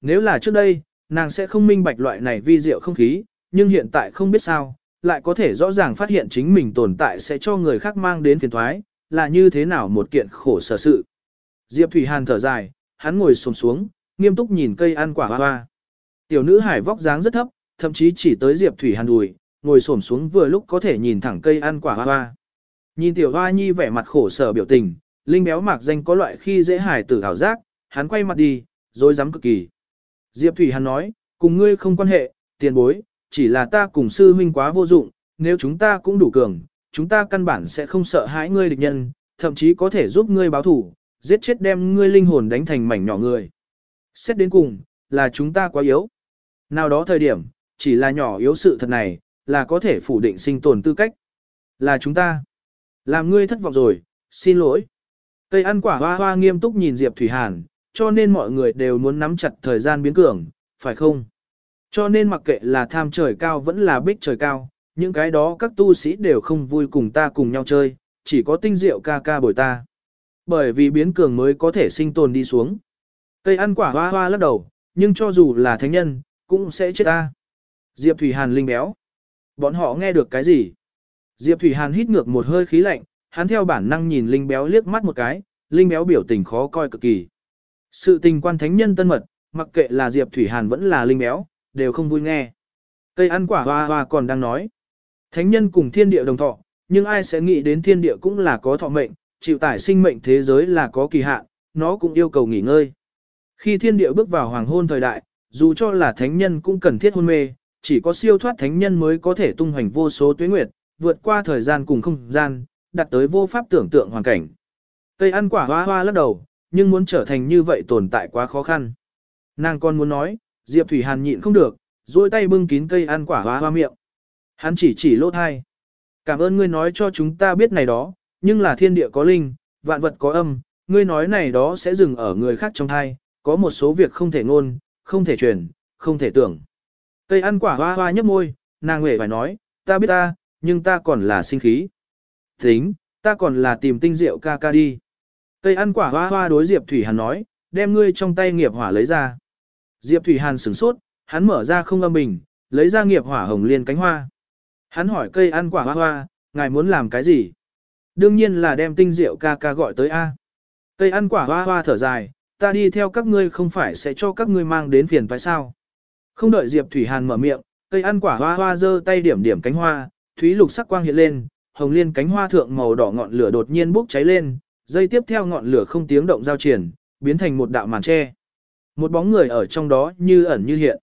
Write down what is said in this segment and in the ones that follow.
nếu là trước đây, nàng sẽ không minh bạch loại này vi diệu không khí, nhưng hiện tại không biết sao, lại có thể rõ ràng phát hiện chính mình tồn tại sẽ cho người khác mang đến phiền thoái, là như thế nào một kiện khổ sở sự. Diệp Thủy Hàn thở dài, hắn ngồi xổm xuống, nghiêm túc nhìn cây ăn quả hoa hoa. Tiểu nữ hải vóc dáng rất thấp, thậm chí chỉ tới Diệp Thủy Hàn đùi, ngồi xổm xuống vừa lúc có thể nhìn thẳng cây ăn quả hoa hoa. Nhìn tiểu hoa nhi vẻ mặt khổ sở biểu tình, linh béo mạc danh có loại khi dễ hải tử hảo giác, hắn quay mặt đi, rồi dám cực kỳ. Diệp Thủy Hàn nói, cùng ngươi không quan hệ, tiền bối, chỉ là ta cùng sư huynh quá vô dụng, nếu chúng ta cũng đủ cường, chúng ta căn bản sẽ không sợ hãi ngươi địch nhân, thậm chí có thể giúp ngươi báo thủ, giết chết đem ngươi linh hồn đánh thành mảnh nhỏ người. Xét đến cùng, là chúng ta quá yếu. Nào đó thời điểm, chỉ là nhỏ yếu sự thật này, là có thể phủ định sinh tồn tư cách. Là chúng ta. Làm ngươi thất vọng rồi, xin lỗi. Cây ăn quả hoa hoa nghiêm túc nhìn Diệp Thủy Hàn, cho nên mọi người đều muốn nắm chặt thời gian biến cường, phải không? Cho nên mặc kệ là tham trời cao vẫn là bích trời cao, những cái đó các tu sĩ đều không vui cùng ta cùng nhau chơi, chỉ có tinh diệu ca ca bồi ta. Bởi vì biến cường mới có thể sinh tồn đi xuống. Cây ăn quả hoa hoa lắc đầu, nhưng cho dù là thánh nhân, cũng sẽ chết ta. Diệp Thủy Hàn linh béo. Bọn họ nghe được cái gì? Diệp Thủy Hàn hít ngược một hơi khí lạnh, hắn theo bản năng nhìn linh béo liếc mắt một cái, linh béo biểu tình khó coi cực kỳ. Sự tình quan thánh nhân tân mật, mặc kệ là Diệp Thủy Hàn vẫn là linh béo, đều không vui nghe. Cây ăn quả hoa hoa còn đang nói. Thánh nhân cùng thiên địa đồng thọ, nhưng ai sẽ nghĩ đến thiên địa cũng là có thọ mệnh, chịu tải sinh mệnh thế giới là có kỳ hạn, nó cũng yêu cầu nghỉ ngơi. Khi thiên địa bước vào hoàng hôn thời đại, dù cho là thánh nhân cũng cần thiết hôn mê, chỉ có siêu thoát thánh nhân mới có thể tung hoành vô số tuyến nguyệt, vượt qua thời gian cùng không gian, đặt tới vô pháp tưởng tượng hoàn cảnh. Cây ăn quả hoa hoa lắc đầu, nhưng muốn trở thành như vậy tồn tại quá khó khăn. Nàng còn muốn nói, Diệp Thủy Hàn nhịn không được, duỗi tay bưng kín cây ăn quả hoa hoa miệng. Hắn chỉ chỉ lỗ thai. Cảm ơn ngươi nói cho chúng ta biết này đó, nhưng là thiên địa có linh, vạn vật có âm, ngươi nói này đó sẽ dừng ở người khác trong thai, có một số việc không thể ngôn, không thể truyền, không thể tưởng. Cây ăn quả hoa hoa nhấp môi, nàng huệ phải nói, ta biết ta, nhưng ta còn là sinh khí. Tính, ta còn là tìm tinh rượu ca ca đi. Cây ăn quả hoa hoa đối Diệp Thủy Hàn nói, đem ngươi trong tay nghiệp hỏa lấy ra. Diệp Thủy Hàn sửng sốt, hắn mở ra không âm bình, lấy ra nghiệp hỏa hồng liên cánh hoa. Hắn hỏi cây ăn quả hoa hoa, ngài muốn làm cái gì? Đương nhiên là đem tinh rượu ca ca gọi tới A. Cây ăn quả hoa hoa thở dài, ta đi theo các ngươi không phải sẽ cho các ngươi mang đến phiền phải sao? Không đợi Diệp Thủy Hàn mở miệng, cây ăn quả hoa hoa giơ tay điểm điểm cánh hoa, thúy lục sắc quang hiện lên, hồng liên cánh hoa thượng màu đỏ ngọn lửa đột nhiên bốc cháy lên, dây tiếp theo ngọn lửa không tiếng động giao triển, biến thành một đạo màn tre. Một bóng người ở trong đó như ẩn như hiện.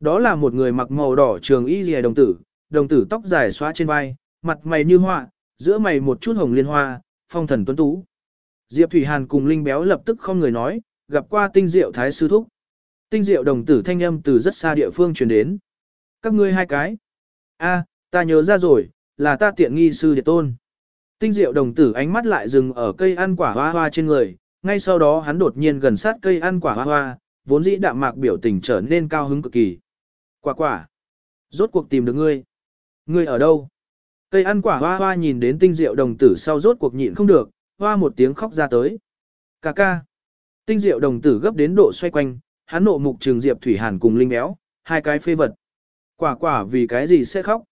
Đó là một người mặc màu đỏ trường y lìa đồng tử, đồng tử tóc dài xóa trên vai, mặt mày như họa, giữa mày một chút hồng liên hoa, phong thần tuấn tú. Diệp Thủy Hàn cùng Linh Béo lập tức không người nói, gặp qua tinh diệu thái sư thúc. Tinh diệu đồng tử thanh âm từ rất xa địa phương truyền đến. Các ngươi hai cái. a ta nhớ ra rồi, là ta tiện nghi sư địa tôn. Tinh diệu đồng tử ánh mắt lại dừng ở cây ăn quả hoa hoa trên người, ngay sau đó hắn đột nhiên gần sát cây ăn quả hoa hoa, vốn dĩ đạm mạc biểu tình trở nên cao hứng cực kỳ. Quả quả. Rốt cuộc tìm được ngươi. Ngươi ở đâu? Cây ăn quả hoa hoa nhìn đến tinh diệu đồng tử sau rốt cuộc nhịn không được, hoa một tiếng khóc ra tới. Cà ca. Tinh diệu đồng tử gấp đến độ xoay quanh, hắn nộ mục trường Diệp Thủy Hàn cùng Linh Béo, hai cái phê vật. Quả quả vì cái gì sẽ khóc?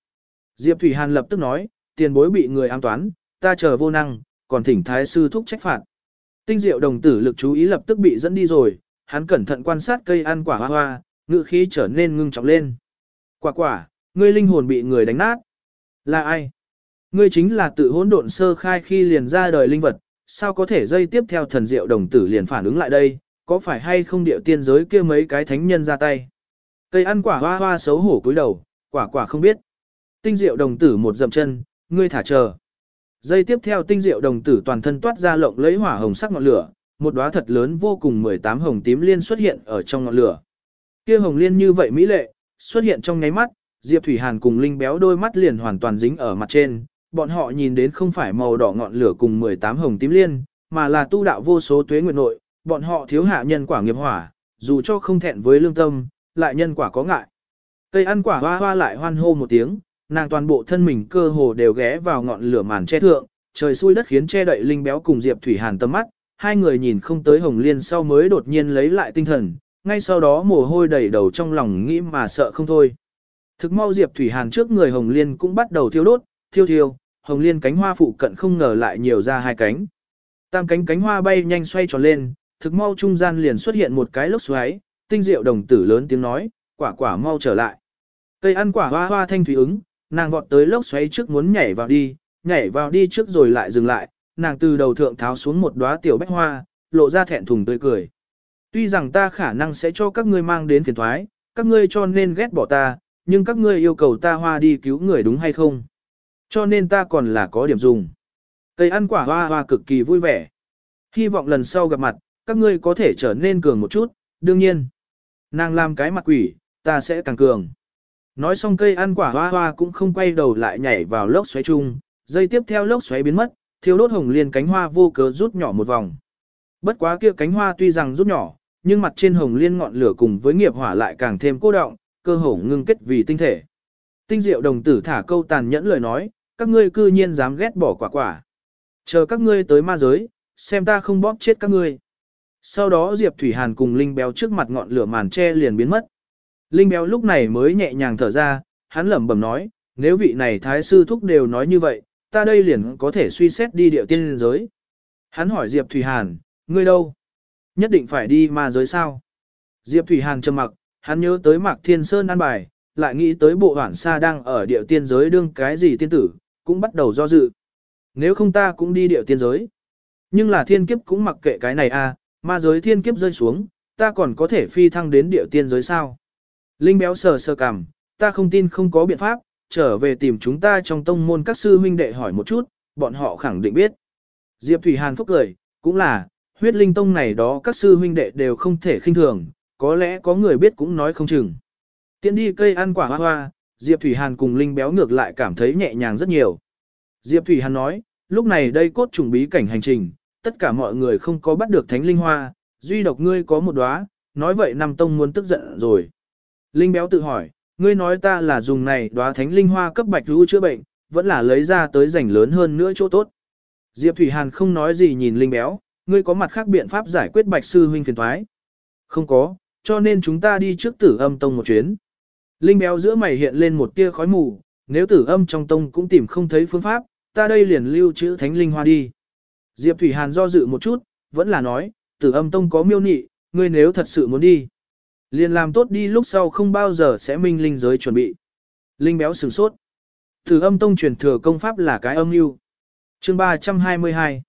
Diệp Thủy Hàn lập tức nói, tiền bối bị người ám toán, ta chờ vô năng, còn thỉnh thái sư thúc trách phạt. Tinh diệu đồng tử lực chú ý lập tức bị dẫn đi rồi, hắn cẩn thận quan sát cây ăn quả hoa hoa, ngự khí trở nên ngưng trọng lên. Quả quả, ngươi linh hồn bị người đánh nát. Là ai? Ngươi chính là tự hỗn độn sơ khai khi liền ra đời linh vật, sao có thể dây tiếp theo thần diệu đồng tử liền phản ứng lại đây, có phải hay không điệu tiên giới kia mấy cái thánh nhân ra tay. Cây ăn quả hoa hoa xấu hổ cúi đầu, quả quả không biết. Tinh diệu đồng tử một dậm chân, ngươi thả chờ. Dây tiếp theo tinh diệu đồng tử toàn thân toát ra lộng lấy hỏa hồng sắc ngọn lửa, một đóa thật lớn vô cùng 18 hồng tím liên xuất hiện ở trong ngọn lửa. Kia hồng liên như vậy mỹ lệ, xuất hiện trong nháy mắt, Diệp Thủy Hàn cùng Linh béo đôi mắt liền hoàn toàn dính ở mặt trên, bọn họ nhìn đến không phải màu đỏ ngọn lửa cùng 18 hồng tím liên, mà là tu đạo vô số tuế nguyệt nội, bọn họ thiếu hạ nhân quả nghiệp hỏa, dù cho không thẹn với lương tâm, lại nhân quả có ngại. Cây ăn quả hoa hoa lại hoan hô một tiếng, nàng toàn bộ thân mình cơ hồ đều ghé vào ngọn lửa màn che thượng, trời xui đất khiến che đậy linh béo cùng Diệp Thủy Hàn tâm mắt, hai người nhìn không tới Hồng Liên sau mới đột nhiên lấy lại tinh thần, ngay sau đó mồ hôi đầy đầu trong lòng nghĩ mà sợ không thôi. Thực mau Diệp Thủy Hàn trước người Hồng Liên cũng bắt đầu thiêu đốt, thiêu thiêu, Hồng Liên cánh hoa phụ cận không ngờ lại nhiều ra hai cánh. Tam cánh cánh hoa bay nhanh xoay tròn lên, thực mau trung gian liền xuất hiện một cái lốc xoáy, tinh diệu đồng tử lớn tiếng nói, quả quả mau trở lại. Cây ăn quả hoa hoa thanh thủy ứng, nàng vọt tới lốc xoáy trước muốn nhảy vào đi, nhảy vào đi trước rồi lại dừng lại, nàng từ đầu thượng tháo xuống một đóa tiểu bách hoa, lộ ra thẹn thùng tươi cười. Tuy rằng ta khả năng sẽ cho các ngươi mang đến phiền thoái, các ngươi cho nên ghét bỏ ta, nhưng các ngươi yêu cầu ta hoa đi cứu người đúng hay không? Cho nên ta còn là có điểm dùng. Cây ăn quả hoa hoa cực kỳ vui vẻ. Hy vọng lần sau gặp mặt, các ngươi có thể trở nên cường một chút, đương nhiên. Nàng làm cái mặt quỷ, ta sẽ càng cường. Nói xong cây ăn quả hoa hoa cũng không quay đầu lại nhảy vào lốc xoáy chung, dây tiếp theo lốc xoáy biến mất, thiếu đốt hồng liên cánh hoa vô cớ rút nhỏ một vòng. Bất quá kia cánh hoa tuy rằng rút nhỏ, nhưng mặt trên hồng liên ngọn lửa cùng với nghiệp hỏa lại càng thêm cô động, cơ hồ ngưng kết vì tinh thể. Tinh diệu đồng tử thả câu tàn nhẫn lời nói, các ngươi cư nhiên dám ghét bỏ quả quả. Chờ các ngươi tới ma giới, xem ta không bóp chết các ngươi. Sau đó Diệp Thủy Hàn cùng Linh Béo trước mặt ngọn lửa màn che liền biến mất. Linh Béo lúc này mới nhẹ nhàng thở ra, hắn lẩm bẩm nói, nếu vị này thái sư thúc đều nói như vậy, ta đây liền có thể suy xét đi điệu tiên giới. Hắn hỏi Diệp Thủy Hàn, ngươi đâu? Nhất định phải đi ma giới sao? Diệp Thủy Hàn trầm mặc, hắn nhớ tới Mạc Thiên Sơn an bài, lại nghĩ tới bộ hoảng sa đang ở điệu tiên giới đương cái gì tiên tử, cũng bắt đầu do dự. Nếu không ta cũng đi điệu tiên giới. Nhưng là thiên kiếp cũng mặc kệ cái này à, ma giới thiên kiếp rơi xuống, ta còn có thể phi thăng đến điệu tiên giới sao? Linh béo sờ sờ cằm, ta không tin không có biện pháp, trở về tìm chúng ta trong tông môn các sư huynh đệ hỏi một chút, bọn họ khẳng định biết. Diệp Thủy Hàn phúc cười, cũng là, huyết linh tông này đó các sư huynh đệ đều không thể khinh thường, có lẽ có người biết cũng nói không chừng. Tiến đi cây ăn quả hoa hoa, Diệp Thủy Hàn cùng Linh béo ngược lại cảm thấy nhẹ nhàng rất nhiều. Diệp Thủy Hàn nói, lúc này đây cốt trùng bí cảnh hành trình, tất cả mọi người không có bắt được thánh linh hoa, duy độc ngươi có một đóa, nói vậy Nam Tông muốn tức giận rồi. Linh béo tự hỏi, ngươi nói ta là dùng này đóa thánh linh hoa cấp bạch rũ chữa bệnh, vẫn là lấy ra tới rảnh lớn hơn nữa chỗ tốt. Diệp Thủy Hàn không nói gì nhìn Linh béo, ngươi có mặt khác biện pháp giải quyết bạch sư huynh phiền thoái. Không có, cho nên chúng ta đi trước tử âm tông một chuyến. Linh béo giữa mày hiện lên một tia khói mù, nếu tử âm trong tông cũng tìm không thấy phương pháp, ta đây liền lưu trữ thánh linh hoa đi. Diệp Thủy Hàn do dự một chút, vẫn là nói, tử âm tông có miêu nị, ngươi nếu thật sự muốn đi. Liền làm tốt đi lúc sau không bao giờ sẽ minh linh giới chuẩn bị. Linh béo sửng sốt. thử âm tông truyền thừa công pháp là cái âm mưu. Chương 322.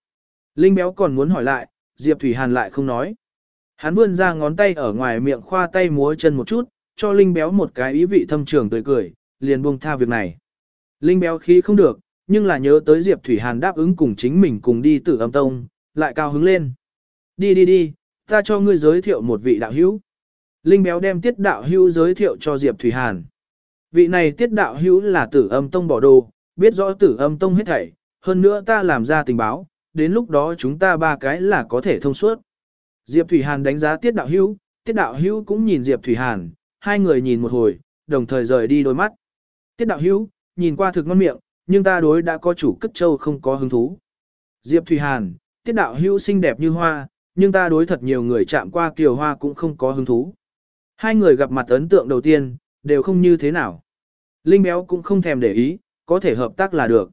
Linh béo còn muốn hỏi lại, Diệp Thủy Hàn lại không nói. Hắn vươn ra ngón tay ở ngoài miệng khoa tay múa chân một chút, cho Linh béo một cái ý vị thâm trường tươi cười, liền buông tha việc này. Linh béo khí không được, nhưng là nhớ tới Diệp Thủy Hàn đáp ứng cùng chính mình cùng đi tử âm tông, lại cao hứng lên. Đi đi đi, ta cho ngươi giới thiệu một vị đạo hữu. Linh béo đem tiết đạo hữu giới thiệu cho Diệp Thủy Hàn. Vị này tiết đạo hữu là tử âm tông bỏ đồ, biết rõ tử âm tông hết thảy, hơn nữa ta làm ra tình báo, đến lúc đó chúng ta ba cái là có thể thông suốt. Diệp Thủy Hàn đánh giá tiết đạo hữu, tiết đạo hữu cũng nhìn Diệp Thủy Hàn, hai người nhìn một hồi, đồng thời rời đi đôi mắt. Tiết đạo hữu, nhìn qua thực ngon miệng, nhưng ta đối đã có chủ cất châu không có hứng thú. Diệp Thủy Hàn, tiết đạo hữu xinh đẹp như hoa, nhưng ta đối thật nhiều người chạm qua kiều hoa cũng không có hứng thú. Hai người gặp mặt ấn tượng đầu tiên, đều không như thế nào. Linh béo cũng không thèm để ý, có thể hợp tác là được.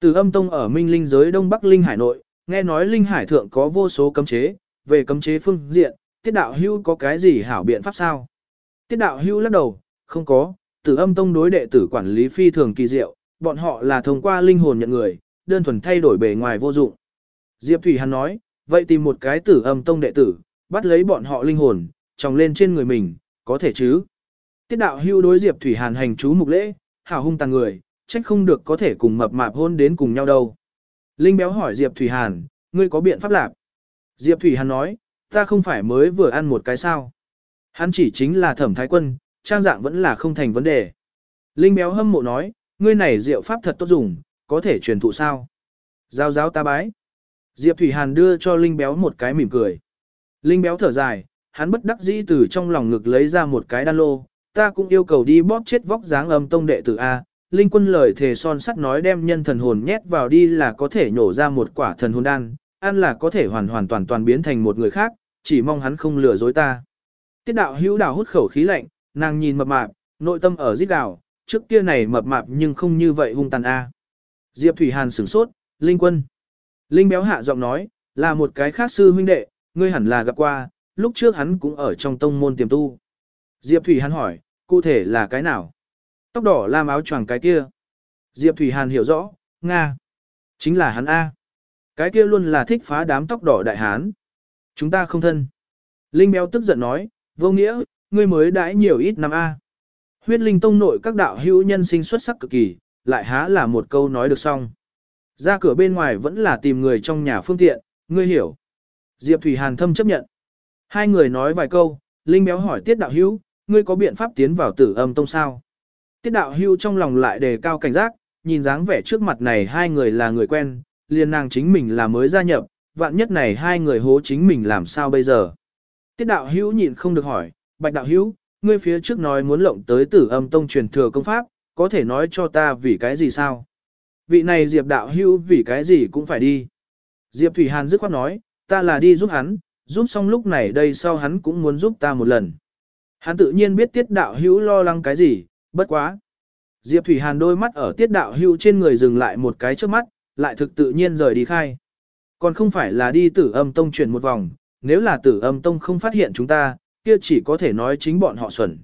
Từ âm tông ở Minh Linh giới Đông Bắc Linh Hải nội, nghe nói Linh Hải thượng có vô số cấm chế, về cấm chế phương diện, tiết đạo hưu có cái gì hảo biện pháp sao? Tiết đạo hưu lắc đầu, không có, từ âm tông đối đệ tử quản lý phi thường kỳ diệu, bọn họ là thông qua linh hồn nhận người, đơn thuần thay đổi bề ngoài vô dụng. Diệp Thủy Hàn nói, vậy tìm một cái tử âm tông đệ tử, bắt lấy bọn họ linh hồn, tròng lên trên người mình, có thể chứ. Tiết đạo hưu đối Diệp Thủy Hàn hành chú mục lễ, hảo hung tàn người, trách không được có thể cùng mập mạp hôn đến cùng nhau đâu. Linh béo hỏi Diệp Thủy Hàn, ngươi có biện pháp lạc? Diệp Thủy Hàn nói, ta không phải mới vừa ăn một cái sao. Hắn chỉ chính là thẩm thái quân, trang dạng vẫn là không thành vấn đề. Linh béo hâm mộ nói, ngươi này rượu pháp thật tốt dùng, có thể truyền thụ sao? Giao giáo ta bái. Diệp Thủy Hàn đưa cho Linh béo một cái mỉm cười. Linh béo thở dài, hắn bất đắc dĩ từ trong lòng ngực lấy ra một cái đan lô, ta cũng yêu cầu đi bóp chết vóc dáng âm tông đệ tử A. Linh quân lời thề son sắt nói đem nhân thần hồn nhét vào đi là có thể nhổ ra một quả thần hồn đan, ăn là có thể hoàn hoàn toàn toàn biến thành một người khác, chỉ mong hắn không lừa dối ta. Tiết đạo hữu đảo hút khẩu khí lạnh, nàng nhìn mập mạp, nội tâm ở giết đảo. trước kia này mập mạp nhưng không như vậy hung tàn a. Diệp Thủy Hàn sửng sốt, Linh Quân. Linh béo hạ giọng nói, là một cái khác sư huynh đệ, ngươi hẳn là gặp qua, lúc trước hắn cũng ở trong tông môn tiềm tu. Diệp Thủy Hàn hỏi, cụ thể là cái nào? Tóc đỏ làm áo choàng cái kia. Diệp Thủy Hàn hiểu rõ, Nga. Chính là hắn A. Cái kia luôn là thích phá đám tóc đỏ đại hán. Chúng ta không thân. Linh béo tức giận nói, vô nghĩa, ngươi mới đãi nhiều ít năm A. Huyết linh tông nội các đạo hữu nhân sinh xuất sắc cực kỳ, lại há là một câu nói được xong. Ra cửa bên ngoài vẫn là tìm người trong nhà phương tiện, ngươi hiểu. Diệp Thủy Hàn thâm chấp nhận. Hai người nói vài câu, Linh béo hỏi tiết đạo hữu, ngươi có biện pháp tiến vào tử âm tông sao? Tiết đạo hữu trong lòng lại đề cao cảnh giác, nhìn dáng vẻ trước mặt này hai người là người quen, liền nàng chính mình là mới gia nhập, vạn nhất này hai người hố chính mình làm sao bây giờ. Tiết đạo hữu nhịn không được hỏi, bạch đạo hữu, ngươi phía trước nói muốn lộng tới tử âm tông truyền thừa công pháp, có thể nói cho ta vì cái gì sao? Vị này Diệp đạo hữu vì cái gì cũng phải đi. Diệp Thủy Hàn dứt khoát nói, ta là đi giúp hắn, giúp xong lúc này đây sau hắn cũng muốn giúp ta một lần. Hắn tự nhiên biết tiết đạo hữu lo lắng cái gì, bất quá. Diệp Thủy Hàn đôi mắt ở tiết đạo hữu trên người dừng lại một cái trước mắt, lại thực tự nhiên rời đi khai. Còn không phải là đi tử âm tông chuyển một vòng, nếu là tử âm tông không phát hiện chúng ta, kia chỉ có thể nói chính bọn họ xuẩn.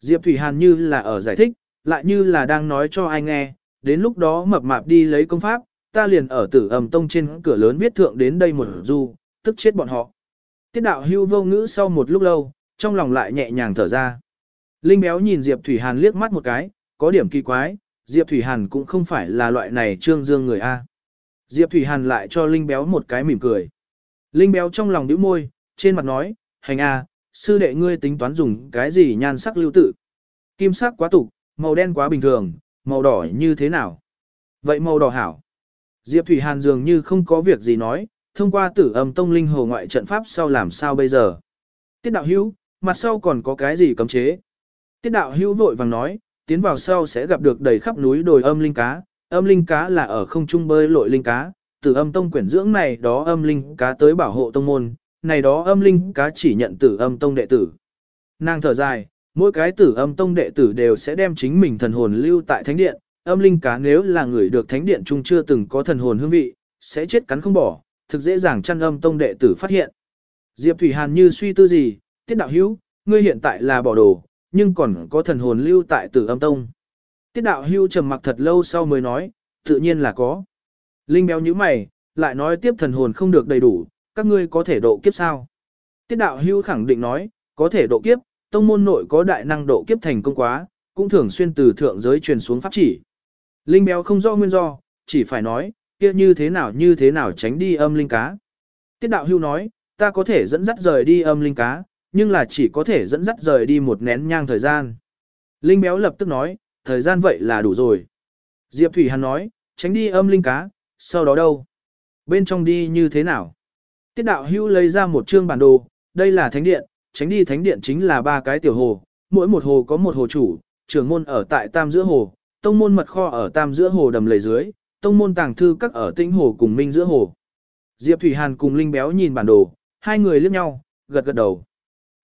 Diệp Thủy Hàn như là ở giải thích, lại như là đang nói cho ai nghe, đến lúc đó mập mạp đi lấy công pháp, ta liền ở tử âm tông trên cửa lớn viết thượng đến đây một du, tức chết bọn họ. Tiết đạo hưu vô ngữ sau một lúc lâu, trong lòng lại nhẹ nhàng thở ra. Linh béo nhìn Diệp Thủy Hàn liếc mắt một cái, có điểm kỳ quái, Diệp Thủy Hàn cũng không phải là loại này trương dương người A. Diệp Thủy Hàn lại cho Linh béo một cái mỉm cười. Linh béo trong lòng nhíu môi, trên mặt nói, hành A, sư đệ ngươi tính toán dùng cái gì nhan sắc lưu tự. Kim sắc quá tục, màu đen quá bình thường, màu đỏ như thế nào? Vậy màu đỏ hảo. Diệp Thủy Hàn dường như không có việc gì nói, thông qua tử âm tông linh hồ ngoại trận pháp sau làm sao bây giờ. Tiết đạo hữu, mặt sau còn có cái gì cấm chế? Tiết đạo hữu vội vàng nói, tiến vào sau sẽ gặp được đầy khắp núi đồi âm linh cá, âm linh cá là ở không trung bơi lội linh cá, tử âm tông quyển dưỡng này đó âm linh cá tới bảo hộ tông môn, này đó âm linh cá chỉ nhận tử âm tông đệ tử. Nàng thở dài, mỗi cái tử âm tông đệ tử đều sẽ đem chính mình thần hồn lưu tại thánh điện, âm linh cá nếu là người được thánh điện chung chưa từng có thần hồn hương vị, sẽ chết cắn không bỏ, thực dễ dàng chăn âm tông đệ tử phát hiện. Diệp Thủy Hàn như suy tư gì, tiết đạo hữu, ngươi hiện tại là bỏ đồ, nhưng còn có thần hồn lưu tại tử âm tông. Tiết đạo hữu trầm mặc thật lâu sau mới nói, tự nhiên là có. Linh béo như mày, lại nói tiếp thần hồn không được đầy đủ, các ngươi có thể độ kiếp sao? Tiết đạo hữu khẳng định nói, có thể độ kiếp, tông môn nội có đại năng độ kiếp thành công quá, cũng thường xuyên từ thượng giới truyền xuống pháp chỉ. Linh béo không rõ nguyên do, chỉ phải nói, kia như thế nào như thế nào tránh đi âm linh cá. Tiết đạo hưu nói, ta có thể dẫn dắt rời đi âm linh cá, nhưng là chỉ có thể dẫn dắt rời đi một nén nhang thời gian. Linh béo lập tức nói, thời gian vậy là đủ rồi. Diệp Thủy Hàn nói, tránh đi âm linh cá, sau đó đâu? Bên trong đi như thế nào? Tiết đạo hưu lấy ra một chương bản đồ, đây là thánh điện, tránh đi thánh điện chính là ba cái tiểu hồ, mỗi một hồ có một hồ chủ, trưởng môn ở tại tam giữa hồ, tông môn mật kho ở tam giữa hồ đầm lầy dưới, tông môn tàng thư các ở tĩnh hồ cùng minh giữa hồ. Diệp Thủy Hàn cùng Linh Béo nhìn bản đồ, hai người liếc nhau, gật gật đầu.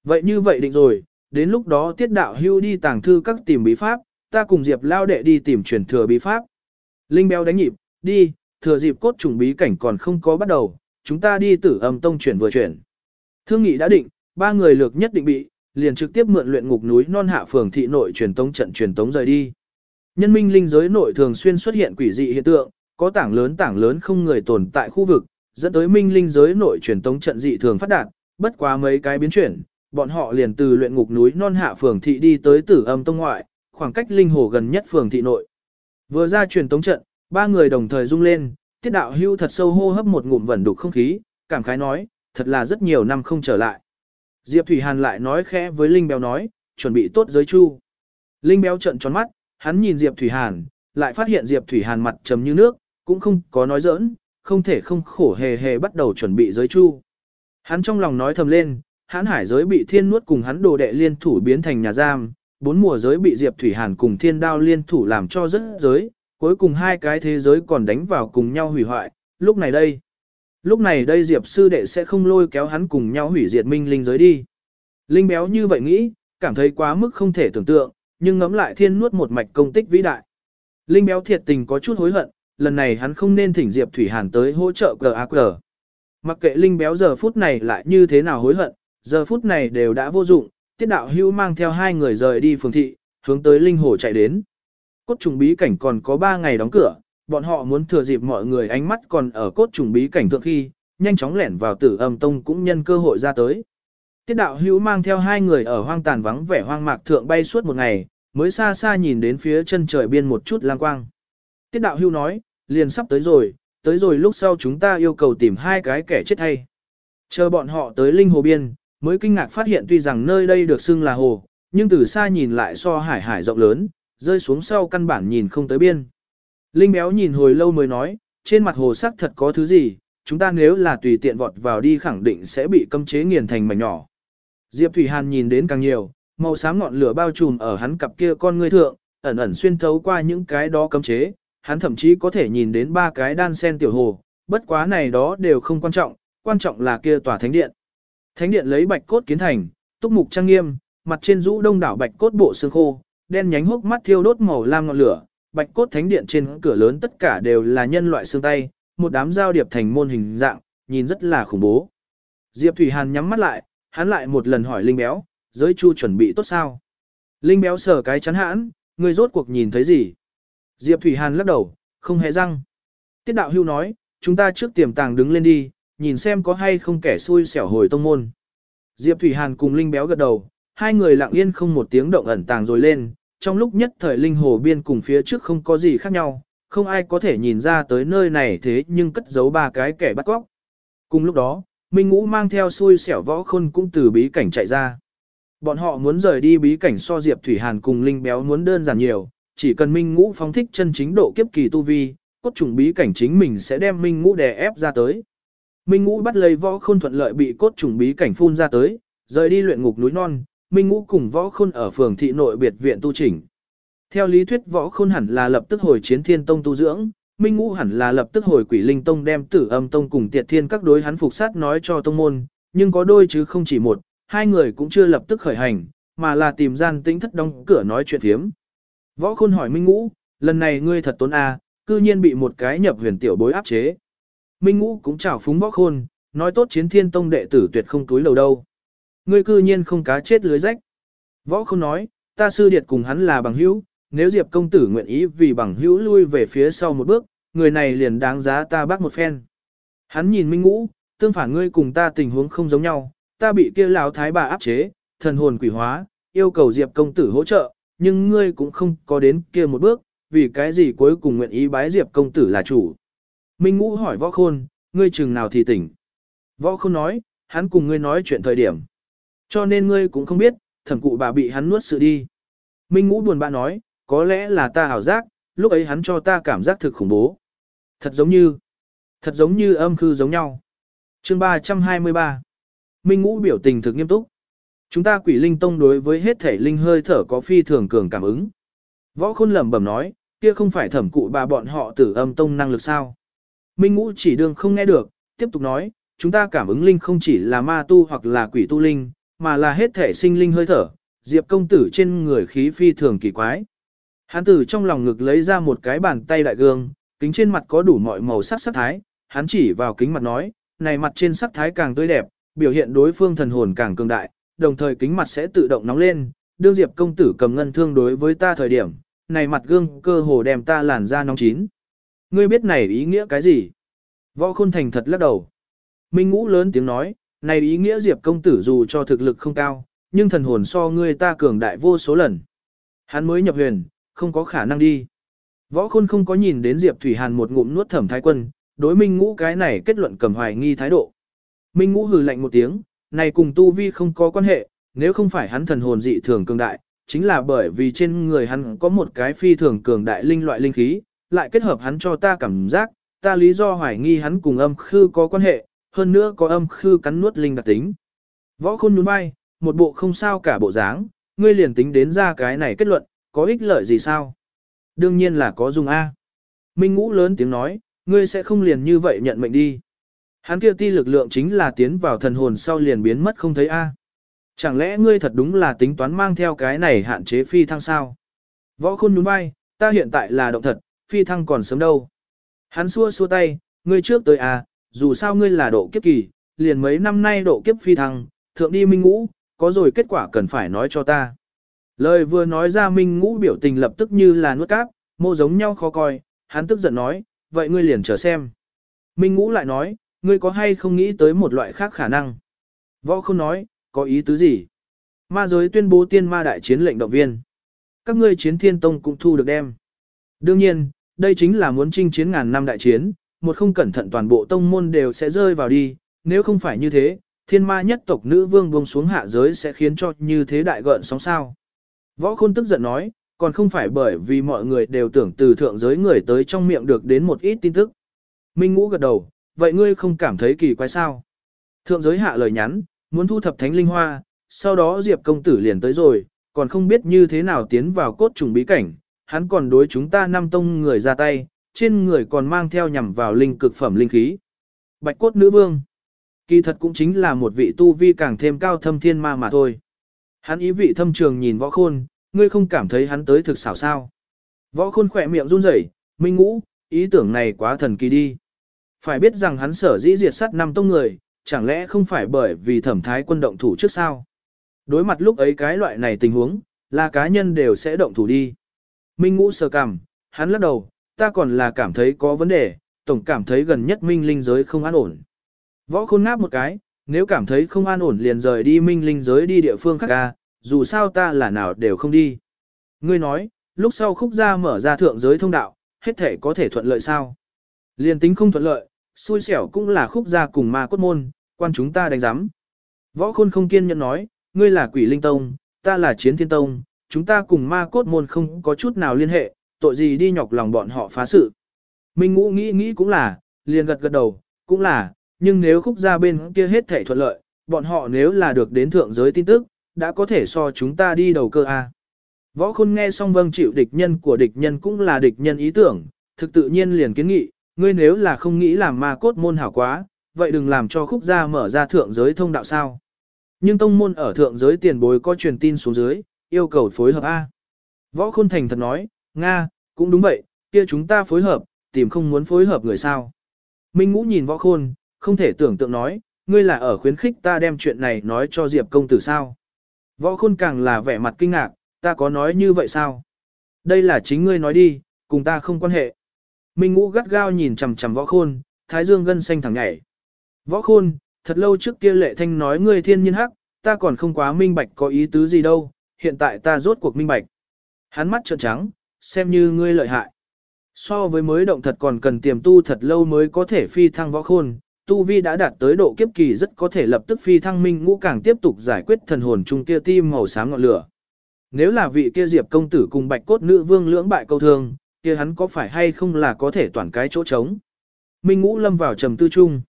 Vậy như vậy định rồi, đến lúc đó tiết đạo hưu đi tàng thư các tìm bí pháp, ta cùng Diệp lao đệ đi tìm truyền thừa bí pháp. Linh Béo đánh nhịp, đi, thừa dịp cốt trùng bí cảnh còn không có bắt đầu, chúng ta đi tử âm tông chuyển vừa chuyển. Thương nghị đã định, ba người lược nhất định bị, liền trực tiếp mượn luyện ngục núi non hạ phường thị nội truyền tống trận truyền tống rời đi. Nhân minh linh giới nội thường xuyên xuất hiện quỷ dị hiện tượng, có tảng lớn tảng lớn không người tồn tại khu vực, dẫn tới minh linh giới nội truyền tống trận dị thường phát đạt, bất quá mấy cái biến chuyển, bọn họ liền từ luyện ngục núi non hạ phường thị đi tới tử âm tông ngoại, khoảng cách linh hồ gần nhất phường thị nội. Vừa ra truyền tống trận, ba người đồng thời rung lên, tiết đạo hưu thật sâu hô hấp một ngụm vẩn đục không khí, cảm khái nói, thật là rất nhiều năm không trở lại. Diệp Thủy Hàn lại nói khẽ với Linh Béo nói, chuẩn bị tốt giới chu. Linh Béo trận tròn mắt, hắn nhìn Diệp Thủy Hàn, lại phát hiện Diệp Thủy Hàn mặt trầm như nước, cũng không có nói giỡn, không thể không khổ hề hề bắt đầu chuẩn bị giới chu. Hắn trong lòng nói thầm lên, hắn hải giới bị thiên nuốt cùng hắn đồ đệ liên thủ biến thành nhà giam, bốn mùa giới bị Diệp Thủy Hàn cùng thiên đao liên thủ làm cho rất giới, cuối cùng hai cái thế giới còn đánh vào cùng nhau hủy hoại, lúc này đây. Lúc này đây Diệp sư đệ sẽ không lôi kéo hắn cùng nhau hủy diệt minh linh giới đi. Linh béo như vậy nghĩ, cảm thấy quá mức không thể tưởng tượng, nhưng ngẫm lại thiên nuốt một mạch công tích vĩ đại. Linh béo thiệt tình có chút hối hận, lần này hắn không nên thỉnh Diệp Thủy Hàn tới hỗ trợ GAQ. Mặc kệ Linh béo giờ phút này lại như thế nào hối hận, giờ phút này đều đã vô dụng, tiết đạo hưu mang theo hai người rời đi phường thị, hướng tới Linh Hồ chạy đến. Cốt trùng bí cảnh còn có 3 ngày đóng cửa, bọn họ muốn thừa dịp mọi người ánh mắt còn ở cốt trùng bí cảnh thượng khi, nhanh chóng lẻn vào tử âm tông cũng nhân cơ hội ra tới. Tiết đạo hữu mang theo hai người ở hoang tàn vắng vẻ hoang mạc thượng bay suốt một ngày, mới xa xa nhìn đến phía chân trời biên một chút lang quang. Tiết đạo hưu nói, liền sắp tới rồi, tới rồi lúc sau chúng ta yêu cầu tìm hai cái kẻ chết hay. Chờ bọn họ tới linh hồ biên, mới kinh ngạc phát hiện tuy rằng nơi đây được xưng là hồ, nhưng từ xa nhìn lại so hải hải rộng lớn, rơi xuống sau căn bản nhìn không tới biên. Linh béo nhìn hồi lâu mới nói, trên mặt hồ sắc thật có thứ gì, chúng ta nếu là tùy tiện vọt vào đi khẳng định sẽ bị cấm chế nghiền thành mảnh nhỏ. Diệp Thủy Hàn nhìn đến càng nhiều, màu xám ngọn lửa bao trùm ở hắn cặp kia con ngươi thượng, ẩn ẩn xuyên thấu qua những cái đó cấm chế, hắn thậm chí có thể nhìn đến ba cái đan sen tiểu hồ, bất quá này đó đều không quan trọng, quan trọng là kia tòa thánh điện. Thánh điện lấy bạch cốt kiến thành, túc mục trang nghiêm, mặt trên rũ đông đảo bạch cốt bộ xương khô, đen nhánh hốc mắt thiêu đốt màu lam ngọn lửa, bạch cốt thánh điện trên cửa lớn tất cả đều là nhân loại xương tay, một đám giao điệp thành môn hình dạng, nhìn rất là khủng bố. Diệp Thủy Hàn nhắm mắt lại, hắn lại một lần hỏi Linh Béo, giới chu chuẩn bị tốt sao? Linh Béo sờ cái chắn hãn, người rốt cuộc nhìn thấy gì? Diệp Thủy Hàn lắc đầu, không hề răng. Tiết đạo hưu nói, chúng ta trước tiềm tàng đứng lên đi, nhìn xem có hay không kẻ xui xẻo hồi tông môn. Diệp Thủy Hàn cùng Linh Béo gật đầu, hai người lặng yên không một tiếng động ẩn tàng rồi lên, trong lúc nhất thời Linh Hồ Biên cùng phía trước không có gì khác nhau, không ai có thể nhìn ra tới nơi này thế nhưng cất giấu ba cái kẻ bắt cóc. Cùng lúc đó, Minh Ngũ mang theo xui xẻo võ khôn cũng từ bí cảnh chạy ra. Bọn họ muốn rời đi bí cảnh so Diệp Thủy Hàn cùng Linh Béo muốn đơn giản nhiều, chỉ cần Minh Ngũ phóng thích chân chính độ kiếp kỳ tu vi, cốt trùng bí cảnh chính mình sẽ đem Minh Ngũ đè ép ra tới. Minh Ngũ bắt lấy võ khôn thuận lợi bị cốt trùng bí cảnh phun ra tới, rời đi luyện ngục núi non, Minh Ngũ cùng võ khôn ở phường thị nội biệt viện tu chỉnh. Theo lý thuyết võ khôn hẳn là lập tức hồi chiến thiên tông tu dưỡng, Minh Ngũ hẳn là lập tức hồi quỷ linh tông đem tử âm tông cùng tiệt thiên các đối hắn phục sát nói cho tông môn, nhưng có đôi chứ không chỉ một, hai người cũng chưa lập tức khởi hành, mà là tìm gian tĩnh thất đóng cửa nói chuyện thiếm. Võ khôn hỏi Minh Ngũ, lần này ngươi thật tốn a, à, cư nhiên bị một cái nhập huyền tiểu bối áp chế. Minh Ngũ cũng chào phúng võ khôn, nói tốt chiến thiên tông đệ tử tuyệt không túi lầu đâu. Ngươi cư nhiên không cá chết lưới rách. Võ khôn nói, ta sư điệt cùng hắn là bằng hữu, nếu Diệp công tử nguyện ý vì bằng hữu lui về phía sau một bước, người này liền đáng giá ta bác một phen. Hắn nhìn Minh Ngũ, tương phản ngươi cùng ta tình huống không giống nhau, ta bị kia lão thái bà áp chế, thần hồn quỷ hóa, yêu cầu Diệp công tử hỗ trợ, nhưng ngươi cũng không có đến kia một bước, vì cái gì cuối cùng nguyện ý bái Diệp công tử là chủ. Minh Ngũ hỏi Võ Khôn, ngươi chừng nào thì tỉnh. Võ Khôn nói, hắn cùng ngươi nói chuyện thời điểm. Cho nên ngươi cũng không biết, thẩm cụ bà bị hắn nuốt sự đi. Minh Ngũ buồn bã nói, có lẽ là ta hảo giác, lúc ấy hắn cho ta cảm giác thực khủng bố. Thật giống như, thật giống như âm khư giống nhau. chương 323 Minh Ngũ biểu tình thực nghiêm túc. Chúng ta quỷ linh tông đối với hết thể linh hơi thở có phi thường cường cảm ứng. Võ khôn lẩm bẩm nói, kia không phải thẩm cụ bà bọn họ tử âm tông năng lực sao. Minh Ngũ chỉ đương không nghe được, tiếp tục nói, chúng ta cảm ứng linh không chỉ là ma tu hoặc là quỷ tu linh, mà là hết thể sinh linh hơi thở, diệp công tử trên người khí phi thường kỳ quái. Hắn từ trong lòng ngực lấy ra một cái bàn tay đại gương, kính trên mặt có đủ mọi màu sắc sắc thái, hắn chỉ vào kính mặt nói, này mặt trên sắc thái càng tươi đẹp, biểu hiện đối phương thần hồn càng cường đại, đồng thời kính mặt sẽ tự động nóng lên, đương Diệp công tử cầm ngân thương đối với ta thời điểm, này mặt gương cơ hồ đem ta làn ra nóng chín. Ngươi biết này ý nghĩa cái gì? Võ Khôn Thành thật lắc đầu. Minh Ngũ lớn tiếng nói, này ý nghĩa Diệp công tử dù cho thực lực không cao, nhưng thần hồn so ngươi ta cường đại vô số lần. Hắn mới nhập huyền, không có khả năng đi. Võ Khôn không có nhìn đến Diệp Thủy Hàn một ngụm nuốt thẩm thái quân, đối Minh Ngũ cái này kết luận cầm hoài nghi thái độ. Minh Ngũ hừ lạnh một tiếng, này cùng tu vi không có quan hệ, nếu không phải hắn thần hồn dị thường cường đại, chính là bởi vì trên người hắn có một cái phi thường cường đại linh loại linh khí, lại kết hợp hắn cho ta cảm giác, ta lý do hoài nghi hắn cùng âm khư có quan hệ, hơn nữa có âm khư cắn nuốt linh đặc tính. Võ khôn nhún vai, một bộ không sao cả bộ dáng, ngươi liền tính đến ra cái này kết luận, có ích lợi gì sao? Đương nhiên là có dùng A. Minh ngũ lớn tiếng nói, ngươi sẽ không liền như vậy nhận mệnh đi. Hắn kia ti lực lượng chính là tiến vào thần hồn sau liền biến mất không thấy A. Chẳng lẽ ngươi thật đúng là tính toán mang theo cái này hạn chế phi thăng sao? Võ khôn nhún vai, ta hiện tại là động thật, phi thăng còn sớm đâu. Hắn xua xua tay, ngươi trước tới à, dù sao ngươi là độ kiếp kỳ, liền mấy năm nay độ kiếp phi thăng, thượng đi minh ngũ, có rồi kết quả cần phải nói cho ta. Lời vừa nói ra minh ngũ biểu tình lập tức như là nuốt cáp, mô giống nhau khó coi, hắn tức giận nói, vậy ngươi liền chờ xem. Minh ngũ lại nói, ngươi có hay không nghĩ tới một loại khác khả năng. Võ không nói, có ý tứ gì? Ma giới tuyên bố tiên ma đại chiến lệnh động viên. Các ngươi chiến thiên tông cũng thu được đem. Đương nhiên, đây chính là muốn chinh chiến ngàn năm đại chiến, một không cẩn thận toàn bộ tông môn đều sẽ rơi vào đi, nếu không phải như thế, thiên ma nhất tộc nữ vương buông xuống hạ giới sẽ khiến cho như thế đại gợn sóng sao. Võ khôn tức giận nói, còn không phải bởi vì mọi người đều tưởng từ thượng giới người tới trong miệng được đến một ít tin tức. Minh ngũ gật đầu, vậy ngươi không cảm thấy kỳ quái sao? Thượng giới hạ lời nhắn, muốn thu thập thánh linh hoa, sau đó Diệp công tử liền tới rồi, còn không biết như thế nào tiến vào cốt trùng bí cảnh, hắn còn đối chúng ta năm tông người ra tay, trên người còn mang theo nhằm vào linh cực phẩm linh khí. Bạch cốt nữ vương, kỳ thật cũng chính là một vị tu vi càng thêm cao thâm thiên ma mà thôi. Hắn ý vị thâm trường nhìn võ khôn, ngươi không cảm thấy hắn tới thực xảo sao. Võ khôn khỏe miệng run rẩy, minh ngũ, ý tưởng này quá thần kỳ đi. Phải biết rằng hắn sở dĩ diệt sát năm tông người, chẳng lẽ không phải bởi vì thẩm thái quân động thủ trước sao? Đối mặt lúc ấy cái loại này tình huống, là cá nhân đều sẽ động thủ đi. Minh ngũ sờ cảm, hắn lắc đầu, ta còn là cảm thấy có vấn đề, tổng cảm thấy gần nhất minh linh giới không an ổn. Võ khôn ngáp một cái, nếu cảm thấy không an ổn liền rời đi minh linh giới đi địa phương khác ca, dù sao ta là nào đều không đi. Ngươi nói, lúc sau khúc gia mở ra thượng giới thông đạo, hết thể có thể thuận lợi sao? Liền tính không thuận lợi, xui xẻo cũng là khúc gia cùng ma cốt môn, quan chúng ta đánh giám. Võ khôn không kiên nhẫn nói, ngươi là quỷ linh tông, ta là chiến thiên tông, chúng ta cùng ma cốt môn không có chút nào liên hệ, tội gì đi nhọc lòng bọn họ phá sự. Minh ngũ nghĩ nghĩ cũng là, liền gật gật đầu, cũng là, nhưng nếu khúc gia bên kia hết thể thuận lợi, bọn họ nếu là được đến thượng giới tin tức, đã có thể so chúng ta đi đầu cơ a. Võ khôn nghe xong vâng chịu địch nhân của địch nhân cũng là địch nhân ý tưởng, thực tự nhiên liền kiến nghị, ngươi nếu là không nghĩ làm ma cốt môn hảo quá, vậy đừng làm cho khúc gia mở ra thượng giới thông đạo sao. Nhưng tông môn ở thượng giới tiền bối có truyền tin xuống dưới, yêu cầu phối hợp A. Võ khôn thành thật nói, Nga, cũng đúng vậy, kia chúng ta phối hợp, tìm không muốn phối hợp người sao. Minh ngũ nhìn võ khôn, không thể tưởng tượng nói, ngươi là ở khuyến khích ta đem chuyện này nói cho Diệp công tử sao. Võ khôn càng là vẻ mặt kinh ngạc, ta có nói như vậy sao? Đây là chính ngươi nói đi, cùng ta không quan hệ. Minh ngũ gắt gao nhìn chằm chằm võ khôn, thái dương gân xanh thẳng nhảy. Võ khôn, thật lâu trước kia lệ thanh nói ngươi thiên nhiên hắc, ta còn không quá minh bạch có ý tứ gì đâu, hiện tại ta rốt cuộc minh bạch. Hắn mắt trợn trắng, xem như ngươi lợi hại. So với mới động thật còn cần tiềm tu thật lâu mới có thể phi thăng võ khôn, tu vi đã đạt tới độ kiếp kỳ rất có thể lập tức phi thăng minh ngũ càng tiếp tục giải quyết thần hồn trung kia tim màu sáng ngọn lửa. Nếu là vị kia diệp công tử cùng bạch cốt nữ vương lưỡng bại câu thương, kia hắn có phải hay không là có thể toàn cái chỗ trống. Minh ngũ lâm vào trầm tư chung.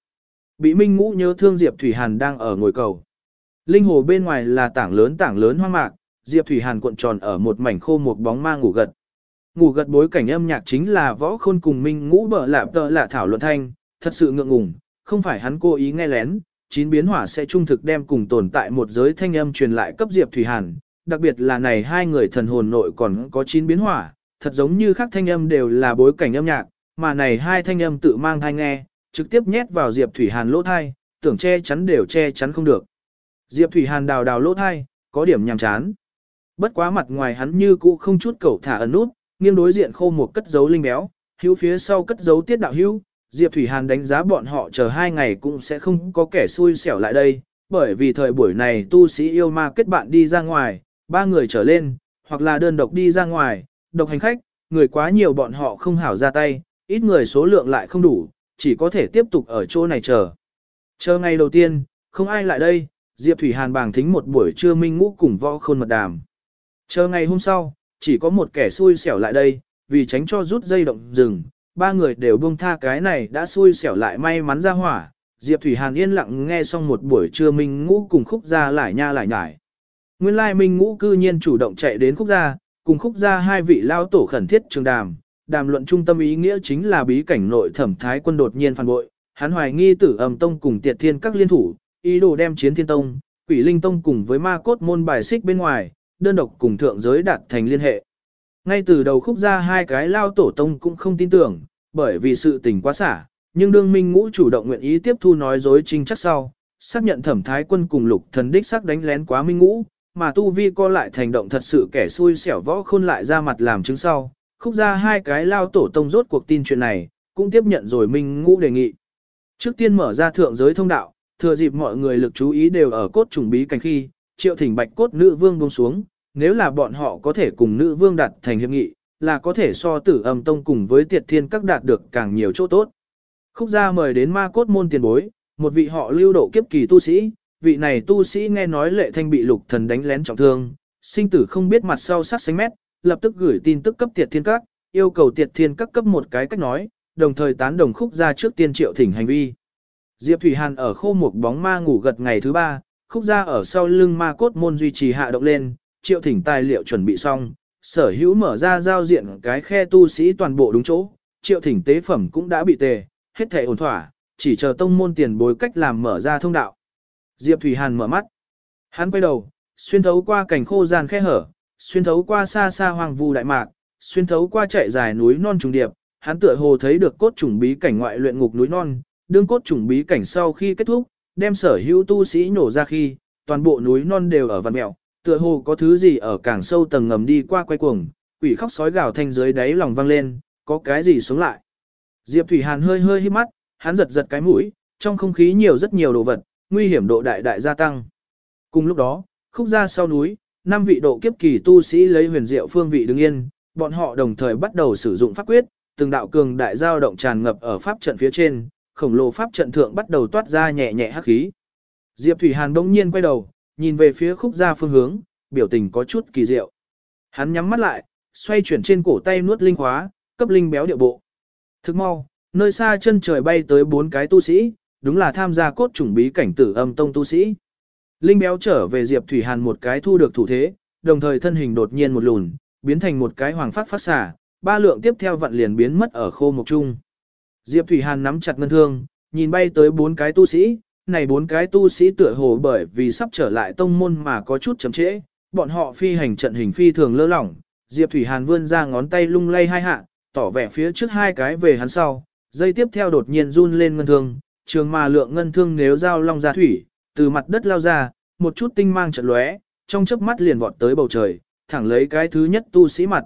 Bị Minh ngũ nhớ thương Diệp Thủy Hàn đang ở ngồi cầu. Linh hồ bên ngoài là tảng lớn tảng lớn hoang mạc, Diệp Thủy Hàn cuộn tròn ở một mảnh khô một bóng ma ngủ gật. Ngủ gật bối cảnh âm nhạc chính là võ khôn cùng Minh ngũ bở lạp tợ lạ thảo luận thanh, thật sự ngượng ngùng, không phải hắn cố ý nghe lén, chín biến hỏa sẽ trung thực đem cùng tồn tại một giới thanh âm truyền lại cấp Diệp Thủy Hàn, đặc biệt là này hai người thần hồn nội còn có chín biến hỏa, thật giống như khác thanh âm đều là bối cảnh âm nhạc, mà này hai thanh âm tự mang thai nghe, trực tiếp nhét vào Diệp Thủy Hàn lỗ thai, tưởng che chắn đều che chắn không được. Diệp Thủy Hàn đào đào lỗ thai, có điểm nhàm chán. Bất quá mặt ngoài hắn như cũ không chút cầu thả ẩn nút, nghiêng đối diện khô một cất dấu linh béo, hữu phía sau cất dấu tiết đạo hữu. Diệp Thủy Hàn đánh giá bọn họ chờ hai ngày cũng sẽ không có kẻ xui xẻo lại đây, bởi vì thời buổi này tu sĩ yêu ma kết bạn đi ra ngoài, ba người trở lên, hoặc là đơn độc đi ra ngoài, độc hành khách, người quá nhiều bọn họ không hảo ra tay, ít người số lượng lại không đủ, chỉ có thể tiếp tục ở chỗ này chờ. Chờ ngày đầu tiên, không ai lại đây, Diệp Thủy Hàn bàng thính một buổi trưa minh ngũ cùng võ khôn mật đàm. Chờ ngày hôm sau, chỉ có một kẻ xui xẻo lại đây, vì tránh cho rút dây động rừng, ba người đều buông tha cái này đã xui xẻo lại may mắn ra hỏa. Diệp Thủy Hàn yên lặng nghe xong một buổi trưa minh ngũ cùng khúc ra lại nha lại nhải. Nguyên lai minh ngũ cư nhiên chủ động chạy đến khúc gia, cùng khúc gia hai vị lao tổ khẩn thiết trường đàm, đàm luận trung tâm ý nghĩa chính là bí cảnh nội thẩm thái quân đột nhiên phản bội, hắn hoài nghi tử ầm tông cùng tiệt thiên các liên thủ, ý đồ đem chiến thiên tông, quỷ linh tông cùng với ma cốt môn bài xích bên ngoài, đơn độc cùng thượng giới đạt thành liên hệ. Ngay từ đầu khúc ra hai cái lao tổ tông cũng không tin tưởng, bởi vì sự tình quá xả, nhưng đương minh ngũ chủ động nguyện ý tiếp thu nói dối trinh chắc sau, xác nhận thẩm thái quân cùng lục thần đích xác đánh lén quá minh ngũ, mà tu vi co lại thành động thật sự kẻ xui xẻo võ khôn lại ra mặt làm chứng sau, khúc ra hai cái lao tổ tông rốt cuộc tin chuyện này, cũng tiếp nhận rồi minh ngũ đề nghị. Trước tiên mở ra thượng giới thông đạo, thừa dịp mọi người lực chú ý đều ở cốt trùng bí cảnh khi, triệu thỉnh bạch cốt nữ vương buông xuống, nếu là bọn họ có thể cùng nữ vương đạt thành hiệp nghị, là có thể so tử âm tông cùng với tiệt thiên các đạt được càng nhiều chỗ tốt. Khúc gia mời đến ma cốt môn tiền bối, một vị họ lưu độ kiếp kỳ tu sĩ, vị này tu sĩ nghe nói lệ thanh bị lục thần đánh lén trọng thương, sinh tử không biết mặt sau sát xanh mét, lập tức gửi tin tức cấp tiệt thiên các, yêu cầu tiệt thiên các cấp một cái cách nói, đồng thời tán đồng khúc gia trước tiên triệu thỉnh hành vi. Diệp Thủy Hàn ở khô một bóng ma ngủ gật ngày thứ ba, khúc gia ở sau lưng ma cốt môn duy trì hạ động lên, triệu thỉnh tài liệu chuẩn bị xong, sở hữu mở ra giao diện cái khe tu sĩ toàn bộ đúng chỗ, triệu thỉnh tế phẩm cũng đã bị tề, hết thể ổn thỏa, chỉ chờ tông môn tiền bối cách làm mở ra thông đạo. Diệp Thủy Hàn mở mắt. Hắn quay đầu, xuyên thấu qua cảnh khô gian khe hở, xuyên thấu qua xa xa hoàng vu đại mạc, xuyên thấu qua chạy dài núi non trùng điệp, hắn tựa hồ thấy được cốt trùng bí cảnh ngoại luyện ngục núi non, đương cốt trùng bí cảnh sau khi kết thúc, đem sở hữu tu sĩ nổ ra khi, toàn bộ núi non đều ở vằn mèo, tựa hồ có thứ gì ở càng sâu tầng ngầm đi qua quay cuồng, quỷ khóc sói gào thanh dưới đáy lòng vang lên, có cái gì sống lại. Diệp Thủy Hàn hơi hơi hít mắt, hắn giật giật cái mũi, trong không khí nhiều rất nhiều đồ vật, nguy hiểm độ đại đại gia tăng. Cùng lúc đó, khúc ra sau núi, năm vị độ kiếp kỳ tu sĩ lấy huyền diệu phương vị đứng yên, bọn họ đồng thời bắt đầu sử dụng pháp quyết, từng đạo cường đại giao động tràn ngập ở pháp trận phía trên, khổng lồ pháp trận thượng bắt đầu toát ra nhẹ nhẹ hắc khí. Diệp Thủy Hàn đông nhiên quay đầu, nhìn về phía khúc ra phương hướng, biểu tình có chút kỳ diệu. Hắn nhắm mắt lại, xoay chuyển trên cổ tay nuốt linh khóa, cấp linh béo địa bộ. Thức mau, nơi xa chân trời bay tới bốn cái tu sĩ, đúng là tham gia cốt chủng bí cảnh tử âm tông tu sĩ. Linh béo trở về Diệp Thủy Hàn một cái thu được thủ thế, đồng thời thân hình đột nhiên một lùn, biến thành một cái hoàng phát phát xả, ba lượng tiếp theo vặn liền biến mất ở khô mục trung. Diệp Thủy Hàn nắm chặt ngân thương, nhìn bay tới bốn cái tu sĩ, này bốn cái tu sĩ tựa hồ bởi vì sắp trở lại tông môn mà có chút chậm trễ, bọn họ phi hành trận hình phi thường lơ lỏng, Diệp Thủy Hàn vươn ra ngón tay lung lay hai hạ, tỏ vẻ phía trước hai cái về hắn sau, dây tiếp theo đột nhiên run lên ngân thương, trường mà lượng ngân thương nếu giao long ra thủy, từ mặt đất lao ra, một chút tinh mang trận lóe, trong chớp mắt liền vọt tới bầu trời, thẳng lấy cái thứ nhất tu sĩ mặt.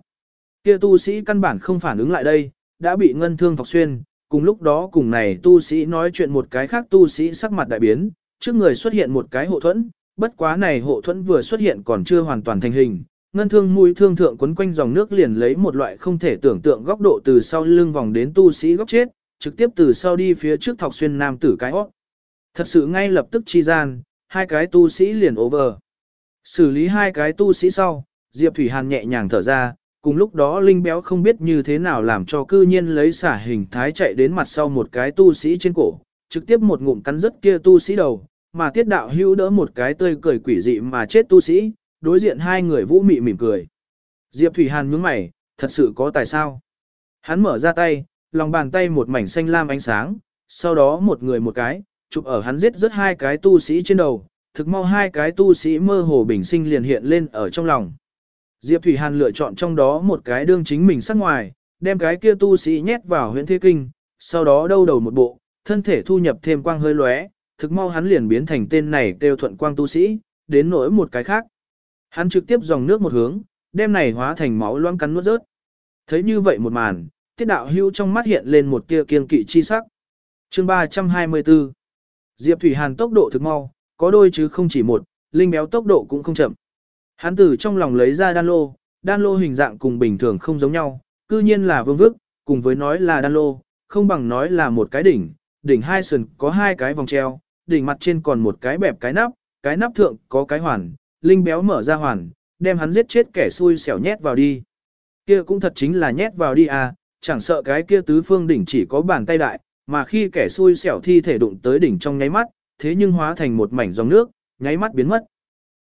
Kia tu sĩ căn bản không phản ứng lại đây, đã bị ngân thương thọc xuyên, cùng lúc đó cùng này tu sĩ nói chuyện một cái khác tu sĩ sắc mặt đại biến, trước người xuất hiện một cái hộ thuẫn, bất quá này hộ thuẫn vừa xuất hiện còn chưa hoàn toàn thành hình, ngân thương mũi thương thượng quấn quanh dòng nước liền lấy một loại không thể tưởng tượng góc độ từ sau lưng vòng đến tu sĩ góc chết, trực tiếp từ sau đi phía trước thọc xuyên nam tử cái hót. Thật sự ngay lập tức chi gian, hai cái tu sĩ liền over. Xử lý hai cái tu sĩ sau, Diệp Thủy Hàn nhẹ nhàng thở ra, cùng lúc đó Linh Béo không biết như thế nào làm cho cư nhiên lấy xả hình thái chạy đến mặt sau một cái tu sĩ trên cổ, trực tiếp một ngụm cắn rất kia tu sĩ đầu, mà tiết đạo hữu đỡ một cái tươi cười quỷ dị mà chết tu sĩ, đối diện hai người vũ mị mỉm cười. Diệp Thủy Hàn nhướng mày, thật sự có tài sao? Hắn mở ra tay, lòng bàn tay một mảnh xanh lam ánh sáng, sau đó một người một cái, chụp ở hắn giết rất hai cái tu sĩ trên đầu, thực mau hai cái tu sĩ mơ hồ bình sinh liền hiện lên ở trong lòng. Diệp Thủy Hàn lựa chọn trong đó một cái đương chính mình sắc ngoài, đem cái kia tu sĩ nhét vào huyện thế kinh, sau đó đâu đầu một bộ, thân thể thu nhập thêm quang hơi lóe, thực mau hắn liền biến thành tên này kêu thuận quang tu sĩ, đến nỗi một cái khác. Hắn trực tiếp dòng nước một hướng, đem này hóa thành máu loãng cắn nuốt rớt. Thấy như vậy một màn, tiết đạo hưu trong mắt hiện lên một tia kiên kỵ chi sắc. Chương 324 Diệp Thủy Hàn tốc độ thực mau, có đôi chứ không chỉ một, linh béo tốc độ cũng không chậm. Hắn từ trong lòng lấy ra đan lô, đan lô hình dạng cùng bình thường không giống nhau, cư nhiên là vương vức, cùng với nói là đan lô, không bằng nói là một cái đỉnh, đỉnh hai sườn có hai cái vòng treo, đỉnh mặt trên còn một cái bẹp cái nắp, cái nắp thượng có cái hoàn, linh béo mở ra hoàn, đem hắn giết chết kẻ xui xẻo nhét vào đi. Kia cũng thật chính là nhét vào đi à, chẳng sợ cái kia tứ phương đỉnh chỉ có bàn tay đại, mà khi kẻ xui xẻo thi thể đụng tới đỉnh trong nháy mắt, thế nhưng hóa thành một mảnh dòng nước, nháy mắt biến mất.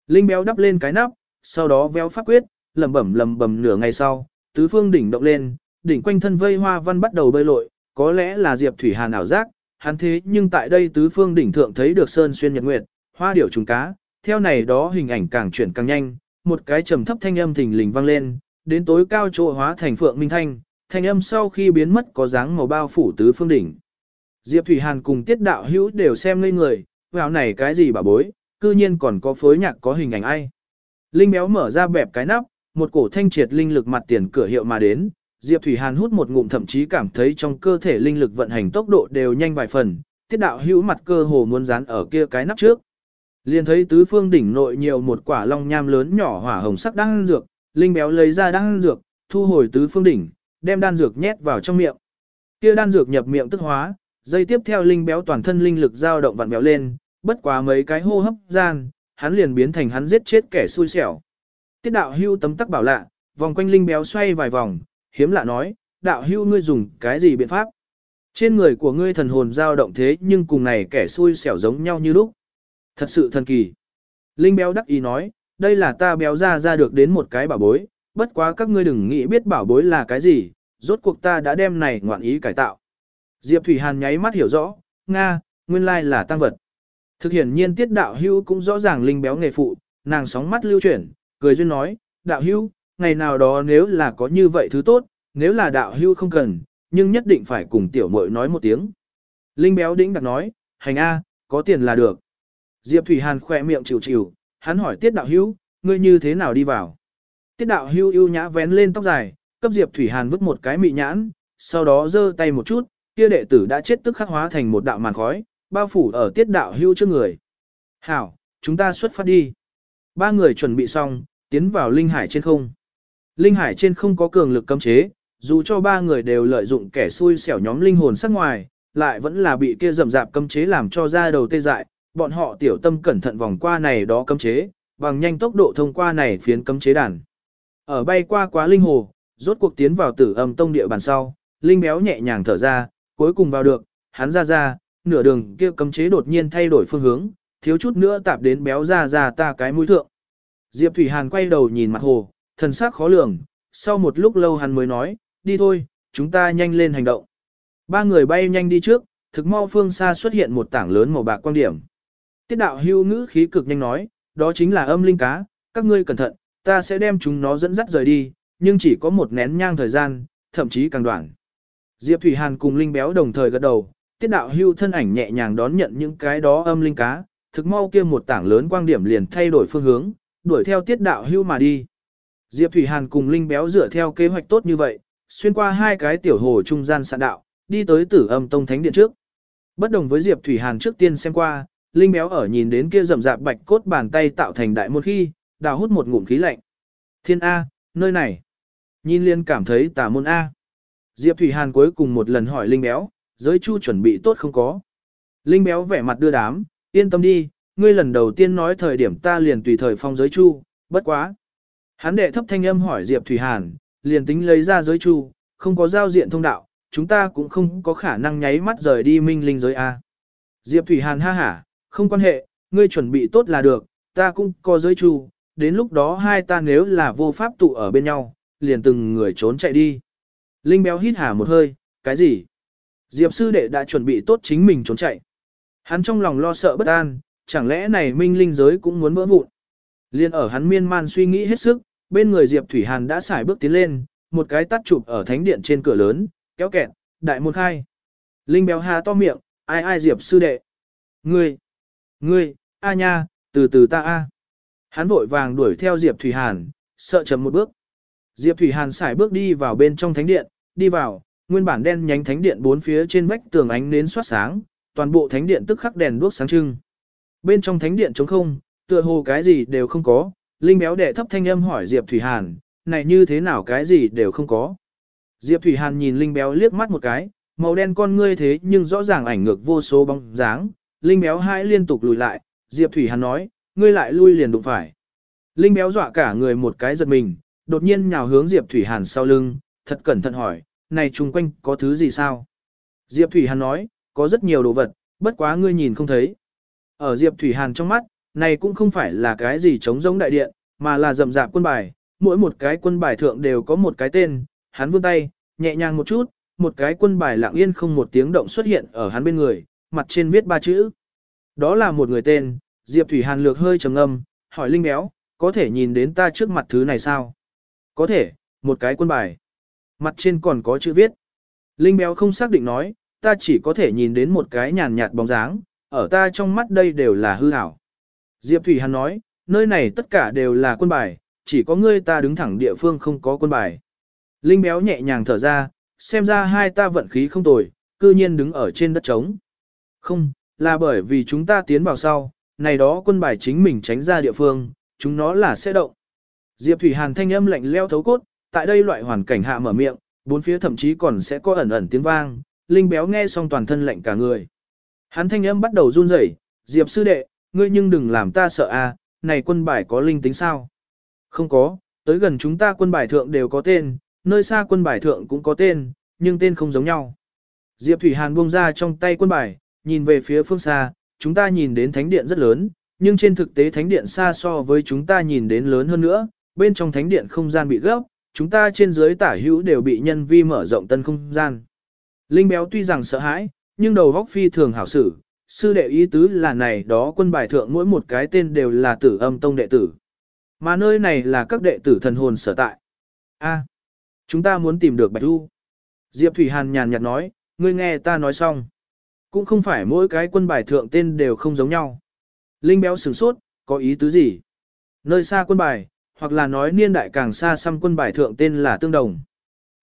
Linh béo đắp lên cái nắp, sau đó véo pháp quyết, lầm bẩm lầm bẩm nửa ngày sau, tứ phương đỉnh động lên, đỉnh quanh thân vây hoa văn bắt đầu bơi lội, có lẽ là Diệp Thủy Hàn ảo giác, hắn thế nhưng tại đây tứ phương đỉnh thượng thấy được sơn xuyên nhật nguyệt, hoa điểu trùng cá, theo này đó hình ảnh càng chuyển càng nhanh, một cái trầm thấp thanh âm thình lình vang lên, đến tối cao chỗ hóa thành phượng minh thanh, thanh âm sau khi biến mất có dáng màu bao phủ tứ phương đỉnh. Diệp Thủy Hàn cùng tiết đạo hữu đều xem ngây người, vào này cái gì bà bối, cư nhiên còn có phối nhạc có hình ảnh ai. Linh béo mở ra bẹp cái nắp, một cổ thanh triệt linh lực mặt tiền cửa hiệu mà đến, Diệp Thủy Hàn hút một ngụm thậm chí cảm thấy trong cơ thể linh lực vận hành tốc độ đều nhanh vài phần, tiết đạo hữu mặt cơ hồ muốn dán ở kia cái nắp trước. Liền thấy tứ phương đỉnh nội nhiều một quả long nham lớn nhỏ hỏa hồng sắc đang dược, linh béo lấy ra đang dược, thu hồi tứ phương đỉnh, đem đan dược nhét vào trong miệng. Kia đan dược nhập miệng tức hóa, dây tiếp theo linh béo toàn thân linh lực dao động vặn béo lên, bất quá mấy cái hô hấp gian, hắn liền biến thành hắn giết chết kẻ xui xẻo. Tiết đạo hưu tấm tắc bảo lạ, vòng quanh linh béo xoay vài vòng, hiếm lạ nói, đạo hưu ngươi dùng cái gì biện pháp? Trên người của ngươi thần hồn dao động thế nhưng cùng này kẻ xui xẻo giống nhau như lúc. Thật sự thần kỳ. Linh béo đắc ý nói, đây là ta béo ra ra được đến một cái bảo bối, bất quá các ngươi đừng nghĩ biết bảo bối là cái gì, rốt cuộc ta đã đem này ngoạn ý cải tạo. Diệp Thủy Hàn nháy mắt hiểu rõ, Nga, nguyên lai là tăng vật. Thực hiện nhiên tiết đạo hưu cũng rõ ràng linh béo nghề phụ, nàng sóng mắt lưu chuyển, cười duyên nói, đạo hưu, ngày nào đó nếu là có như vậy thứ tốt, nếu là đạo hưu không cần, nhưng nhất định phải cùng tiểu muội nói một tiếng. Linh béo đĩnh đặc nói, hành A, có tiền là được. Diệp Thủy Hàn khỏe miệng chịu chịu, hắn hỏi tiết đạo hưu, ngươi như thế nào đi vào. Tiết đạo hưu ưu nhã vén lên tóc dài, cấp Diệp Thủy Hàn vứt một cái mị nhãn, sau đó giơ tay một chút, kia đệ tử đã chết tức khắc hóa thành một đạo màn khói, bao phủ ở tiết đạo hưu trước người. Hảo, chúng ta xuất phát đi. Ba người chuẩn bị xong, tiến vào linh hải trên không. Linh hải trên không có cường lực cấm chế, dù cho ba người đều lợi dụng kẻ xui xẻo nhóm linh hồn sắc ngoài, lại vẫn là bị kia rầm rạp cấm chế làm cho ra đầu tê dại, bọn họ tiểu tâm cẩn thận vòng qua này đó cấm chế, bằng nhanh tốc độ thông qua này phiến cấm chế đàn. Ở bay qua quá linh hồ, rốt cuộc tiến vào tử âm tông địa bàn sau, linh béo nhẹ nhàng thở ra, cuối cùng vào được, hắn ra ra, nửa đường kia cấm chế đột nhiên thay đổi phương hướng, thiếu chút nữa tạp đến béo ra ra ta cái mũi thượng. Diệp Thủy Hàn quay đầu nhìn mặt hồ, thần sắc khó lường, sau một lúc lâu hắn mới nói, đi thôi, chúng ta nhanh lên hành động. Ba người bay nhanh đi trước, thực mau phương xa xuất hiện một tảng lớn màu bạc quan điểm. Tiết đạo hưu ngữ khí cực nhanh nói, đó chính là âm linh cá, các ngươi cẩn thận, ta sẽ đem chúng nó dẫn dắt rời đi, nhưng chỉ có một nén nhang thời gian, thậm chí càng đoạn. Diệp Thủy Hàn cùng Linh Béo đồng thời gật đầu, tiết đạo hưu thân ảnh nhẹ nhàng đón nhận những cái đó âm linh cá, thực mau kia một tảng lớn quang điểm liền thay đổi phương hướng, đuổi theo tiết đạo hưu mà đi. Diệp Thủy Hàn cùng Linh Béo dựa theo kế hoạch tốt như vậy, xuyên qua hai cái tiểu hồ trung gian sạn đạo, đi tới tử âm tông thánh điện trước. Bất đồng với Diệp Thủy Hàn trước tiên xem qua, Linh Béo ở nhìn đến kia rậm rạp bạch cốt bàn tay tạo thành đại môn khi, đào hút một ngụm khí lạnh. Thiên A, nơi này. Nhìn liên cảm thấy tà môn A. Diệp Thủy Hàn cuối cùng một lần hỏi Linh Béo, giới chu chuẩn bị tốt không có. Linh Béo vẻ mặt đưa đám, yên tâm đi, ngươi lần đầu tiên nói thời điểm ta liền tùy thời phong giới chu, bất quá. Hắn đệ thấp thanh âm hỏi Diệp Thủy Hàn, liền tính lấy ra giới chu, không có giao diện thông đạo, chúng ta cũng không có khả năng nháy mắt rời đi minh linh giới A. Diệp Thủy Hàn ha hả, không quan hệ, ngươi chuẩn bị tốt là được, ta cũng có giới chu, đến lúc đó hai ta nếu là vô pháp tụ ở bên nhau, liền từng người trốn chạy đi. Linh béo hít hà một hơi, cái gì? Diệp sư đệ đã chuẩn bị tốt chính mình trốn chạy. Hắn trong lòng lo sợ bất an, chẳng lẽ này minh linh giới cũng muốn vỡ vụn. Liên ở hắn miên man suy nghĩ hết sức, bên người Diệp Thủy Hàn đã xài bước tiến lên, một cái tắt chụp ở thánh điện trên cửa lớn, kéo kẹt, đại môn khai. Linh béo hà to miệng, ai ai Diệp sư đệ. Ngươi, ngươi, a nha, từ từ ta a. Hắn vội vàng đuổi theo Diệp Thủy Hàn, sợ chậm một bước. Diệp Thủy Hàn xài bước đi vào bên trong thánh điện, đi vào, nguyên bản đen nhánh thánh điện bốn phía trên vách tường ánh nến soát sáng, toàn bộ thánh điện tức khắc đèn đuốc sáng trưng. Bên trong thánh điện trống không, tựa hồ cái gì đều không có, Linh béo đệ thấp thanh âm hỏi Diệp Thủy Hàn, này như thế nào cái gì đều không có. Diệp Thủy Hàn nhìn Linh béo liếc mắt một cái, màu đen con ngươi thế nhưng rõ ràng ảnh ngược vô số bóng dáng, Linh béo hai liên tục lùi lại, Diệp Thủy Hàn nói, ngươi lại lui liền đụng phải. Linh béo dọa cả người một cái giật mình, đột nhiên nhào hướng Diệp Thủy Hàn sau lưng, thật cẩn thận hỏi, này chung quanh có thứ gì sao? Diệp Thủy Hàn nói, có rất nhiều đồ vật, bất quá ngươi nhìn không thấy. Ở Diệp Thủy Hàn trong mắt, này cũng không phải là cái gì chống giống đại điện, mà là rậm rạp quân bài, mỗi một cái quân bài thượng đều có một cái tên, hắn vươn tay, nhẹ nhàng một chút, một cái quân bài lặng yên không một tiếng động xuất hiện ở hắn bên người, mặt trên viết ba chữ. Đó là một người tên, Diệp Thủy Hàn lược hơi trầm ngâm, hỏi Linh Béo, có thể nhìn đến ta trước mặt thứ này sao? Có thể, một cái quân bài. Mặt trên còn có chữ viết. Linh Béo không xác định nói, ta chỉ có thể nhìn đến một cái nhàn nhạt bóng dáng, ở ta trong mắt đây đều là hư ảo. Diệp Thủy Hàn nói, nơi này tất cả đều là quân bài, chỉ có ngươi ta đứng thẳng địa phương không có quân bài. Linh Béo nhẹ nhàng thở ra, xem ra hai ta vận khí không tồi, cư nhiên đứng ở trên đất trống. Không, là bởi vì chúng ta tiến vào sau, này đó quân bài chính mình tránh ra địa phương, chúng nó là sẽ động. Diệp Thủy Hàn thanh âm lạnh leo thấu cốt, tại đây loại hoàn cảnh hạ mở miệng, bốn phía thậm chí còn sẽ có ẩn ẩn tiếng vang, Linh Béo nghe xong toàn thân lạnh cả người. Hắn thanh âm bắt đầu run rẩy, Diệp sư đệ, ngươi nhưng đừng làm ta sợ a, à, này quân bài có linh tính sao? Không có, tới gần chúng ta quân bài thượng đều có tên, nơi xa quân bài thượng cũng có tên, nhưng tên không giống nhau. Diệp Thủy Hàn buông ra trong tay quân bài, nhìn về phía phương xa, chúng ta nhìn đến thánh điện rất lớn, nhưng trên thực tế thánh điện xa so với chúng ta nhìn đến lớn hơn nữa, bên trong thánh điện không gian bị gấp, chúng ta trên dưới tả hữu đều bị nhân vi mở rộng tân không gian. Linh béo tuy rằng sợ hãi, nhưng đầu góc phi thường hảo xử, sư đệ ý tứ là này đó quân bài thượng mỗi một cái tên đều là tử âm tông đệ tử. Mà nơi này là các đệ tử thần hồn sở tại. A, chúng ta muốn tìm được Bạch Du. Diệp Thủy Hàn nhàn nhạt nói, ngươi nghe ta nói xong. Cũng không phải mỗi cái quân bài thượng tên đều không giống nhau. Linh béo sửng sốt, có ý tứ gì? Nơi xa quân bài, hoặc là nói niên đại càng xa xăm quân bài thượng tên là tương đồng.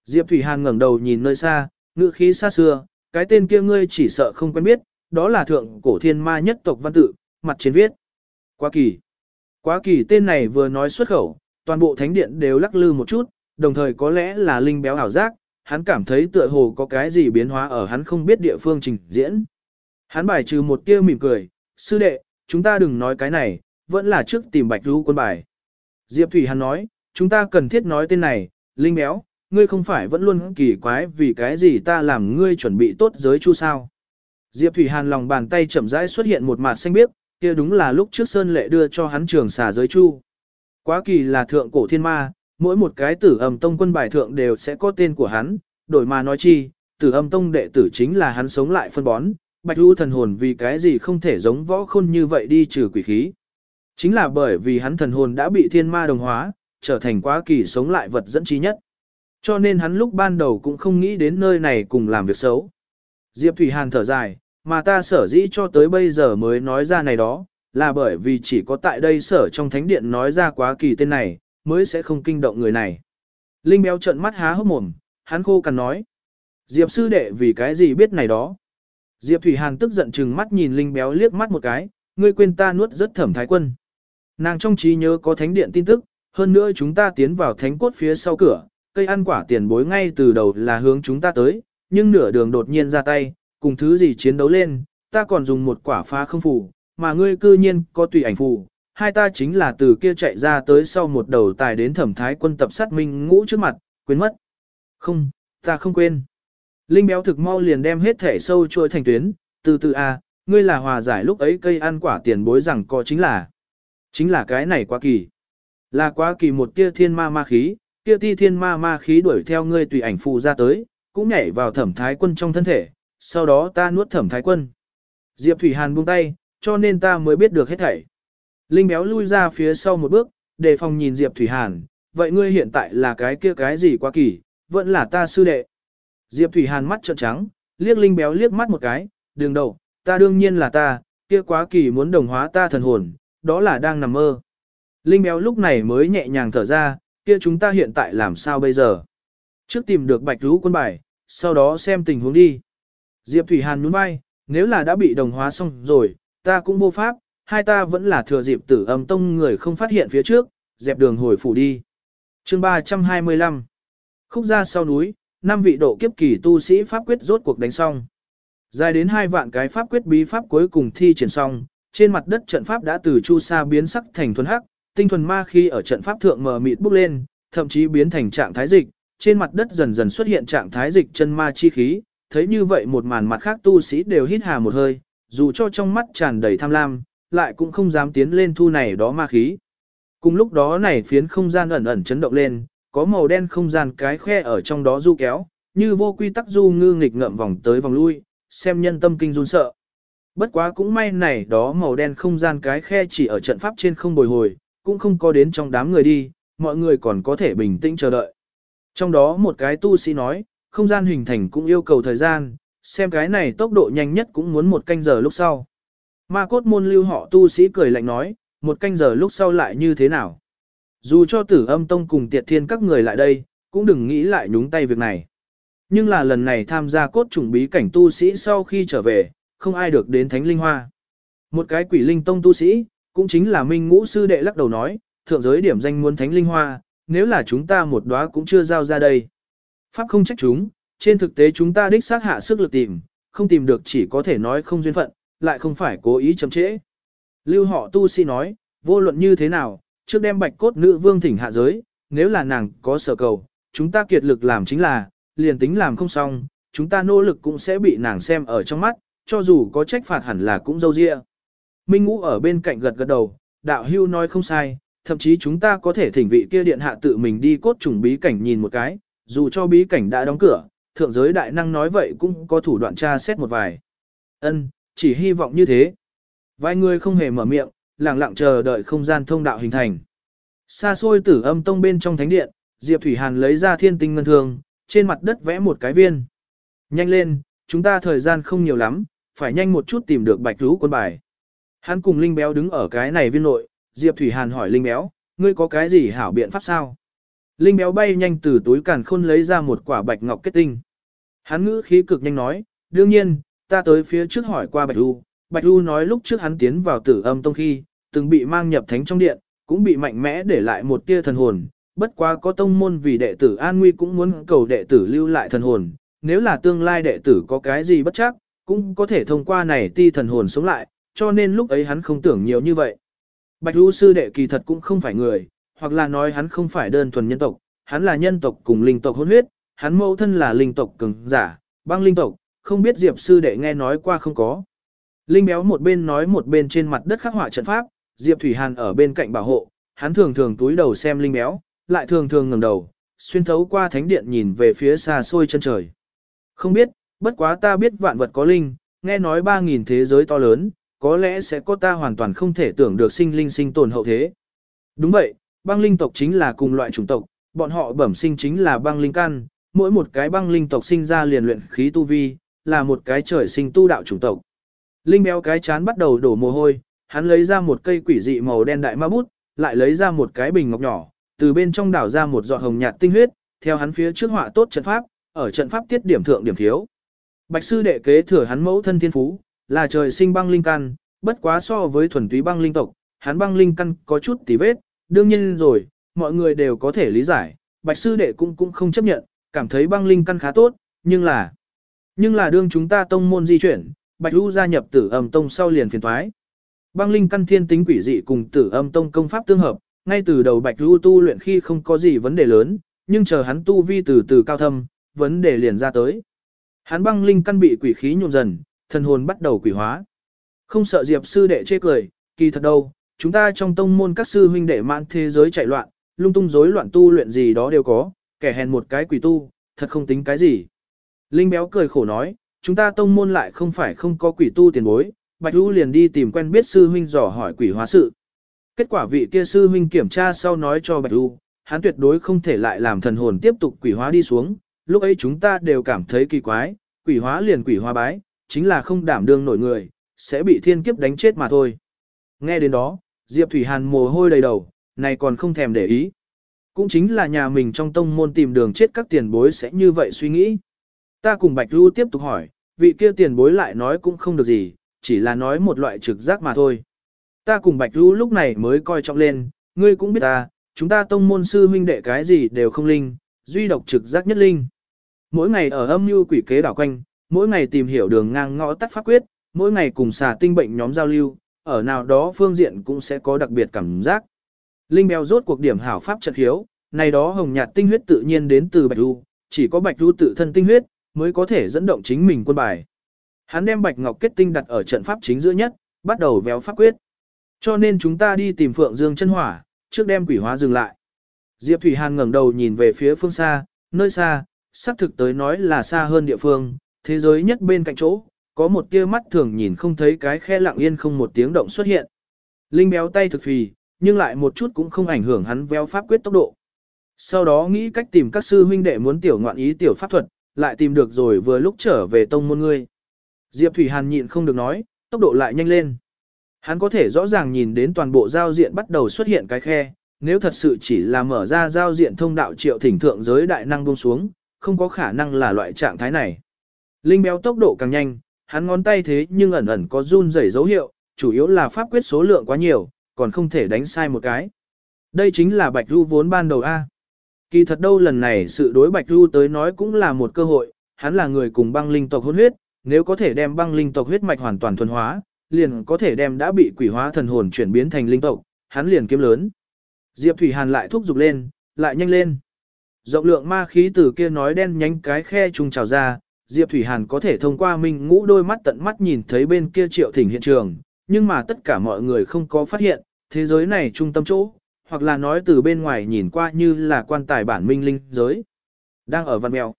Diệp Thủy Hàn ngẩng đầu nhìn nơi xa, ngữ khí xa xưa, cái tên kia ngươi chỉ sợ không quen biết, đó là thượng cổ thiên ma nhất tộc văn tự, mặt trên viết. Quá kỳ. Quá kỳ tên này vừa nói xuất khẩu, toàn bộ thánh điện đều lắc lư một chút, đồng thời có lẽ là linh béo ảo giác, hắn cảm thấy tựa hồ có cái gì biến hóa ở hắn không biết địa phương trình diễn. Hắn bài trừ một tia mỉm cười, sư đệ, chúng ta đừng nói cái này, vẫn là trước tìm bạch rú quân bài. Diệp Thủy Hàn nói, chúng ta cần thiết nói tên này, linh béo, ngươi không phải vẫn luôn kỳ quái vì cái gì ta làm ngươi chuẩn bị tốt giới chu sao. Diệp Thủy Hàn lòng bàn tay chậm rãi xuất hiện một mặt xanh biếc, kia đúng là lúc trước Sơn Lệ đưa cho hắn trường xà giới chu. Quá kỳ là thượng cổ thiên ma, mỗi một cái tử âm tông quân bài thượng đều sẽ có tên của hắn, đổi mà nói chi, tử âm tông đệ tử chính là hắn sống lại phân bón, bạch lưu thần hồn vì cái gì không thể giống võ khôn như vậy đi trừ quỷ khí. Chính là bởi vì hắn thần hồn đã bị thiên ma đồng hóa, trở thành quá kỳ sống lại vật dẫn trí nhất. Cho nên hắn lúc ban đầu cũng không nghĩ đến nơi này cùng làm việc xấu. Diệp Thủy Hàn thở dài, mà ta sở dĩ cho tới bây giờ mới nói ra này đó, là bởi vì chỉ có tại đây sở trong thánh điện nói ra quá kỳ tên này, mới sẽ không kinh động người này. Linh béo trợn mắt há hốc mồm, hắn khô cằn nói. Diệp sư đệ vì cái gì biết này đó. Diệp Thủy Hàn tức giận chừng mắt nhìn Linh béo liếc mắt một cái, ngươi quên ta nuốt rất thẩm thái quân. Nàng trong trí nhớ có thánh điện tin tức, hơn nữa chúng ta tiến vào thánh cốt phía sau cửa, cây ăn quả tiền bối ngay từ đầu là hướng chúng ta tới, nhưng nửa đường đột nhiên ra tay, cùng thứ gì chiến đấu lên, ta còn dùng một quả phá không phù, mà ngươi cư nhiên có tùy ảnh phù, hai ta chính là từ kia chạy ra tới sau một đầu tài đến thẩm thái quân tập sát minh ngũ trước mặt, quên mất. Không, ta không quên. Linh béo thực mau liền đem hết thể sâu trôi thành tuyến, từ từ a, à, ngươi là hòa giải lúc ấy cây ăn quả tiền bối rằng có chính là. Chính là cái này quá kỳ. Là quá kỳ một tia thiên ma ma khí, tia ti thiên ma ma khí đuổi theo ngươi tùy ảnh phù ra tới, cũng nhảy vào thẩm thái quân trong thân thể, sau đó ta nuốt thẩm thái quân. Diệp Thủy Hàn buông tay, cho nên ta mới biết được hết thảy. Linh béo lui ra phía sau một bước, đề phòng nhìn Diệp Thủy Hàn, vậy ngươi hiện tại là cái kia cái gì quá kỳ, vẫn là ta sư đệ. Diệp Thủy Hàn mắt trợn trắng, liếc Linh béo liếc mắt một cái, đường đầu, ta đương nhiên là ta, kia quá kỳ muốn đồng hóa ta thần hồn, đó là đang nằm mơ. Linh béo lúc này mới nhẹ nhàng thở ra, kia chúng ta hiện tại làm sao bây giờ? Trước tìm được bạch rú quân bài, sau đó xem tình huống đi. Diệp Thủy Hàn nhún vai, nếu là đã bị đồng hóa xong rồi, ta cũng vô pháp, hai ta vẫn là thừa dịp tử âm tông người không phát hiện phía trước, dẹp đường hồi phủ đi. chương 325 Khúc ra sau núi, năm vị độ kiếp kỳ tu sĩ pháp quyết rốt cuộc đánh xong. Dài đến hai vạn cái pháp quyết bí pháp cuối cùng thi triển xong, trên mặt đất trận pháp đã từ chu sa biến sắc thành thuần hắc, tinh thuần ma khi ở trận pháp thượng mờ mịt bốc lên, thậm chí biến thành trạng thái dịch, trên mặt đất dần dần xuất hiện trạng thái dịch chân ma chi khí, thấy như vậy một màn mặt khác tu sĩ đều hít hà một hơi, dù cho trong mắt tràn đầy tham lam, lại cũng không dám tiến lên thu này đó ma khí. Cùng lúc đó này phiến không gian ẩn ẩn chấn động lên, có màu đen không gian cái khe ở trong đó du kéo, như vô quy tắc du ngư nghịch ngợm vòng tới vòng lui, xem nhân tâm kinh run sợ. Bất quá cũng may này đó màu đen không gian cái khe chỉ ở trận pháp trên không bồi hồi, cũng không có đến trong đám người đi, mọi người còn có thể bình tĩnh chờ đợi. Trong đó một cái tu sĩ nói, không gian hình thành cũng yêu cầu thời gian, xem cái này tốc độ nhanh nhất cũng muốn một canh giờ lúc sau. Ma cốt môn lưu họ tu sĩ cười lạnh nói, một canh giờ lúc sau lại như thế nào. Dù cho tử âm tông cùng tiệt thiên các người lại đây, cũng đừng nghĩ lại nhúng tay việc này. Nhưng là lần này tham gia cốt trùng bí cảnh tu sĩ sau khi trở về, không ai được đến thánh linh hoa. Một cái quỷ linh tông tu sĩ, cũng chính là minh ngũ sư đệ lắc đầu nói, thượng giới điểm danh muốn thánh linh hoa, nếu là chúng ta một đóa cũng chưa giao ra đây. Pháp không trách chúng, trên thực tế chúng ta đích xác hạ sức lực tìm, không tìm được chỉ có thể nói không duyên phận, lại không phải cố ý chậm trễ. Lưu họ tu sĩ nói, vô luận như thế nào, trước đem bạch cốt nữ vương thỉnh hạ giới, nếu là nàng có sở cầu, chúng ta kiệt lực làm chính là, liền tính làm không xong, chúng ta nỗ lực cũng sẽ bị nàng xem ở trong mắt, cho dù có trách phạt hẳn là cũng dâu dịa. Minh Ngũ ở bên cạnh gật gật đầu, đạo hưu nói không sai, thậm chí chúng ta có thể thỉnh vị kia điện hạ tự mình đi cốt trùng bí cảnh nhìn một cái, dù cho bí cảnh đã đóng cửa, thượng giới đại năng nói vậy cũng có thủ đoạn tra xét một vài. Ân, chỉ hy vọng như thế. Vài người không hề mở miệng, lặng lặng chờ đợi không gian thông đạo hình thành. Xa xôi tử âm tông bên trong thánh điện, Diệp Thủy Hàn lấy ra thiên tinh ngân thường, trên mặt đất vẽ một cái viên. Nhanh lên, chúng ta thời gian không nhiều lắm, phải nhanh một chút tìm được bạch rú quân bài. Hắn cùng Linh Béo đứng ở cái này viên nội, Diệp Thủy Hàn hỏi Linh Béo, ngươi có cái gì hảo biện pháp sao? Linh Béo bay nhanh từ túi càn khôn lấy ra một quả bạch ngọc kết tinh. Hắn ngữ khí cực nhanh nói, đương nhiên, ta tới phía trước hỏi qua Bạch Du. Bạch Du nói lúc trước hắn tiến vào tử âm tông khi, từng bị mang nhập thánh trong điện, cũng bị mạnh mẽ để lại một tia thần hồn. Bất quá có tông môn vì đệ tử an nguy cũng muốn cầu đệ tử lưu lại thần hồn. Nếu là tương lai đệ tử có cái gì bất chắc, cũng có thể thông qua này ti thần hồn sống lại, cho nên lúc ấy hắn không tưởng nhiều như vậy. Bạch Du sư đệ kỳ thật cũng không phải người, hoặc là nói hắn không phải đơn thuần nhân tộc, hắn là nhân tộc cùng linh tộc hôn huyết, hắn mẫu thân là linh tộc cường giả, băng linh tộc, không biết Diệp sư đệ nghe nói qua không có. Linh béo một bên nói một bên trên mặt đất khắc họa trận pháp, Diệp Thủy Hàn ở bên cạnh bảo hộ, hắn thường thường túi đầu xem linh béo, lại thường thường ngẩng đầu, xuyên thấu qua thánh điện nhìn về phía xa xôi chân trời. Không biết, bất quá ta biết vạn vật có linh, nghe nói ba nghìn thế giới to lớn, có lẽ sẽ có ta hoàn toàn không thể tưởng được sinh linh sinh tồn hậu thế. Đúng vậy, băng linh tộc chính là cùng loại chủng tộc, bọn họ bẩm sinh chính là băng linh căn, mỗi một cái băng linh tộc sinh ra liền luyện khí tu vi, là một cái trời sinh tu đạo chủng tộc. Linh béo cái chán bắt đầu đổ mồ hôi, hắn lấy ra một cây quỷ dị màu đen đại ma bút, lại lấy ra một cái bình ngọc nhỏ, từ bên trong đảo ra một giọt hồng nhạt tinh huyết, theo hắn phía trước họa tốt trận pháp, ở trận pháp tiết điểm thượng điểm thiếu. Bạch sư đệ kế thừa hắn mẫu thân thiên phú, là trời sinh băng linh căn, bất quá so với thuần túy băng linh tộc, hắn băng linh căn có chút tí vết, đương nhiên rồi, mọi người đều có thể lý giải, bạch sư đệ cũng cũng không chấp nhận, cảm thấy băng linh căn khá tốt, nhưng là, nhưng là đương chúng ta tông môn di chuyển, bạch lưu gia nhập tử âm tông sau liền phiền thoái. Băng linh căn thiên tính quỷ dị cùng tử âm tông công pháp tương hợp, ngay từ đầu bạch lưu tu luyện khi không có gì vấn đề lớn, nhưng chờ hắn tu vi từ từ cao thâm, vấn đề liền ra tới. Hắn băng linh căn bị quỷ khí nhuộm dần, thần hồn bắt đầu quỷ hóa. Không sợ Diệp sư đệ chê cười, kỳ thật đâu, chúng ta trong tông môn các sư huynh đệ mãn thế giới chạy loạn, lung tung rối loạn tu luyện gì đó đều có, kẻ hèn một cái quỷ tu, thật không tính cái gì. Linh béo cười khổ nói, chúng ta tông môn lại không phải không có quỷ tu tiền bối, Bạch Vũ liền đi tìm quen biết sư huynh dò hỏi quỷ hóa sự. Kết quả vị kia sư huynh kiểm tra sau nói cho Bạch Vũ, hắn tuyệt đối không thể lại làm thần hồn tiếp tục quỷ hóa đi xuống, lúc ấy chúng ta đều cảm thấy kỳ quái, quỷ hóa liền quỷ hóa bái, chính là không đảm đương nổi người, sẽ bị thiên kiếp đánh chết mà thôi. Nghe đến đó, Diệp Thủy Hàn mồ hôi đầy đầu, này còn không thèm để ý. Cũng chính là nhà mình trong tông môn tìm đường chết các tiền bối sẽ như vậy suy nghĩ. Ta cùng Bạch lưu tiếp tục hỏi, vị kia tiền bối lại nói cũng không được gì, chỉ là nói một loại trực giác mà thôi. Ta cùng Bạch lưu lúc này mới coi trọng lên, ngươi cũng biết ta, chúng ta tông môn sư huynh đệ cái gì đều không linh, duy độc trực giác nhất linh. Mỗi ngày ở âm mưu quỷ kế đảo quanh, mỗi ngày tìm hiểu đường ngang ngõ tắt pháp quyết, mỗi ngày cùng xà tinh bệnh nhóm giao lưu, ở nào đó phương diện cũng sẽ có đặc biệt cảm giác. Linh béo rốt cuộc điểm hảo pháp trận hiếu, này đó hồng nhạt tinh huyết tự nhiên đến từ Bạch Du, chỉ có Bạch Du tự thân tinh huyết mới có thể dẫn động chính mình quân bài. Hắn đem Bạch Ngọc kết tinh đặt ở trận pháp chính giữa nhất, bắt đầu véo pháp quyết. Cho nên chúng ta đi tìm Phượng Dương chân hỏa, trước đem quỷ hóa dừng lại. Diệp Thủy Hàn ngẩng đầu nhìn về phía phương xa, nơi xa, xác thực tới nói là xa hơn địa phương, thế giới nhất bên cạnh chỗ, có một tia mắt thường nhìn không thấy cái khe lặng yên không một tiếng động xuất hiện. Linh béo tay thực phì, nhưng lại một chút cũng không ảnh hưởng hắn véo pháp quyết tốc độ. Sau đó nghĩ cách tìm các sư huynh đệ muốn tiểu ngoạn ý tiểu pháp thuật, lại tìm được rồi vừa lúc trở về tông môn ngươi. Diệp Thủy Hàn nhịn không được nói, tốc độ lại nhanh lên. Hắn có thể rõ ràng nhìn đến toàn bộ giao diện bắt đầu xuất hiện cái khe, nếu thật sự chỉ là mở ra giao diện thông đạo triệu thỉnh thượng giới đại năng buông xuống, không có khả năng là loại trạng thái này. Linh béo tốc độ càng nhanh, hắn ngón tay thế nhưng ẩn ẩn có run rẩy dấu hiệu, chủ yếu là pháp quyết số lượng quá nhiều, còn không thể đánh sai một cái. Đây chính là Bạch Du vốn ban đầu A. Kỳ thật đâu lần này sự đối Bạch Du tới nói cũng là một cơ hội, hắn là người cùng băng linh tộc hôn huyết, nếu có thể đem băng linh tộc huyết mạch hoàn toàn thuần hóa, liền có thể đem đã bị quỷ hóa thần hồn chuyển biến thành linh tộc, hắn liền kiếm lớn. Diệp Thủy Hàn lại thúc giục lên, lại nhanh lên. Rộng lượng ma khí từ kia nói đen nhánh cái khe trùng trào ra, Diệp Thủy Hàn có thể thông qua minh ngũ đôi mắt tận mắt nhìn thấy bên kia triệu thỉnh hiện trường, nhưng mà tất cả mọi người không có phát hiện, thế giới này trung tâm chỗ, hoặc là nói từ bên ngoài nhìn qua như là quan tài bản minh linh giới. Đang ở văn mèo.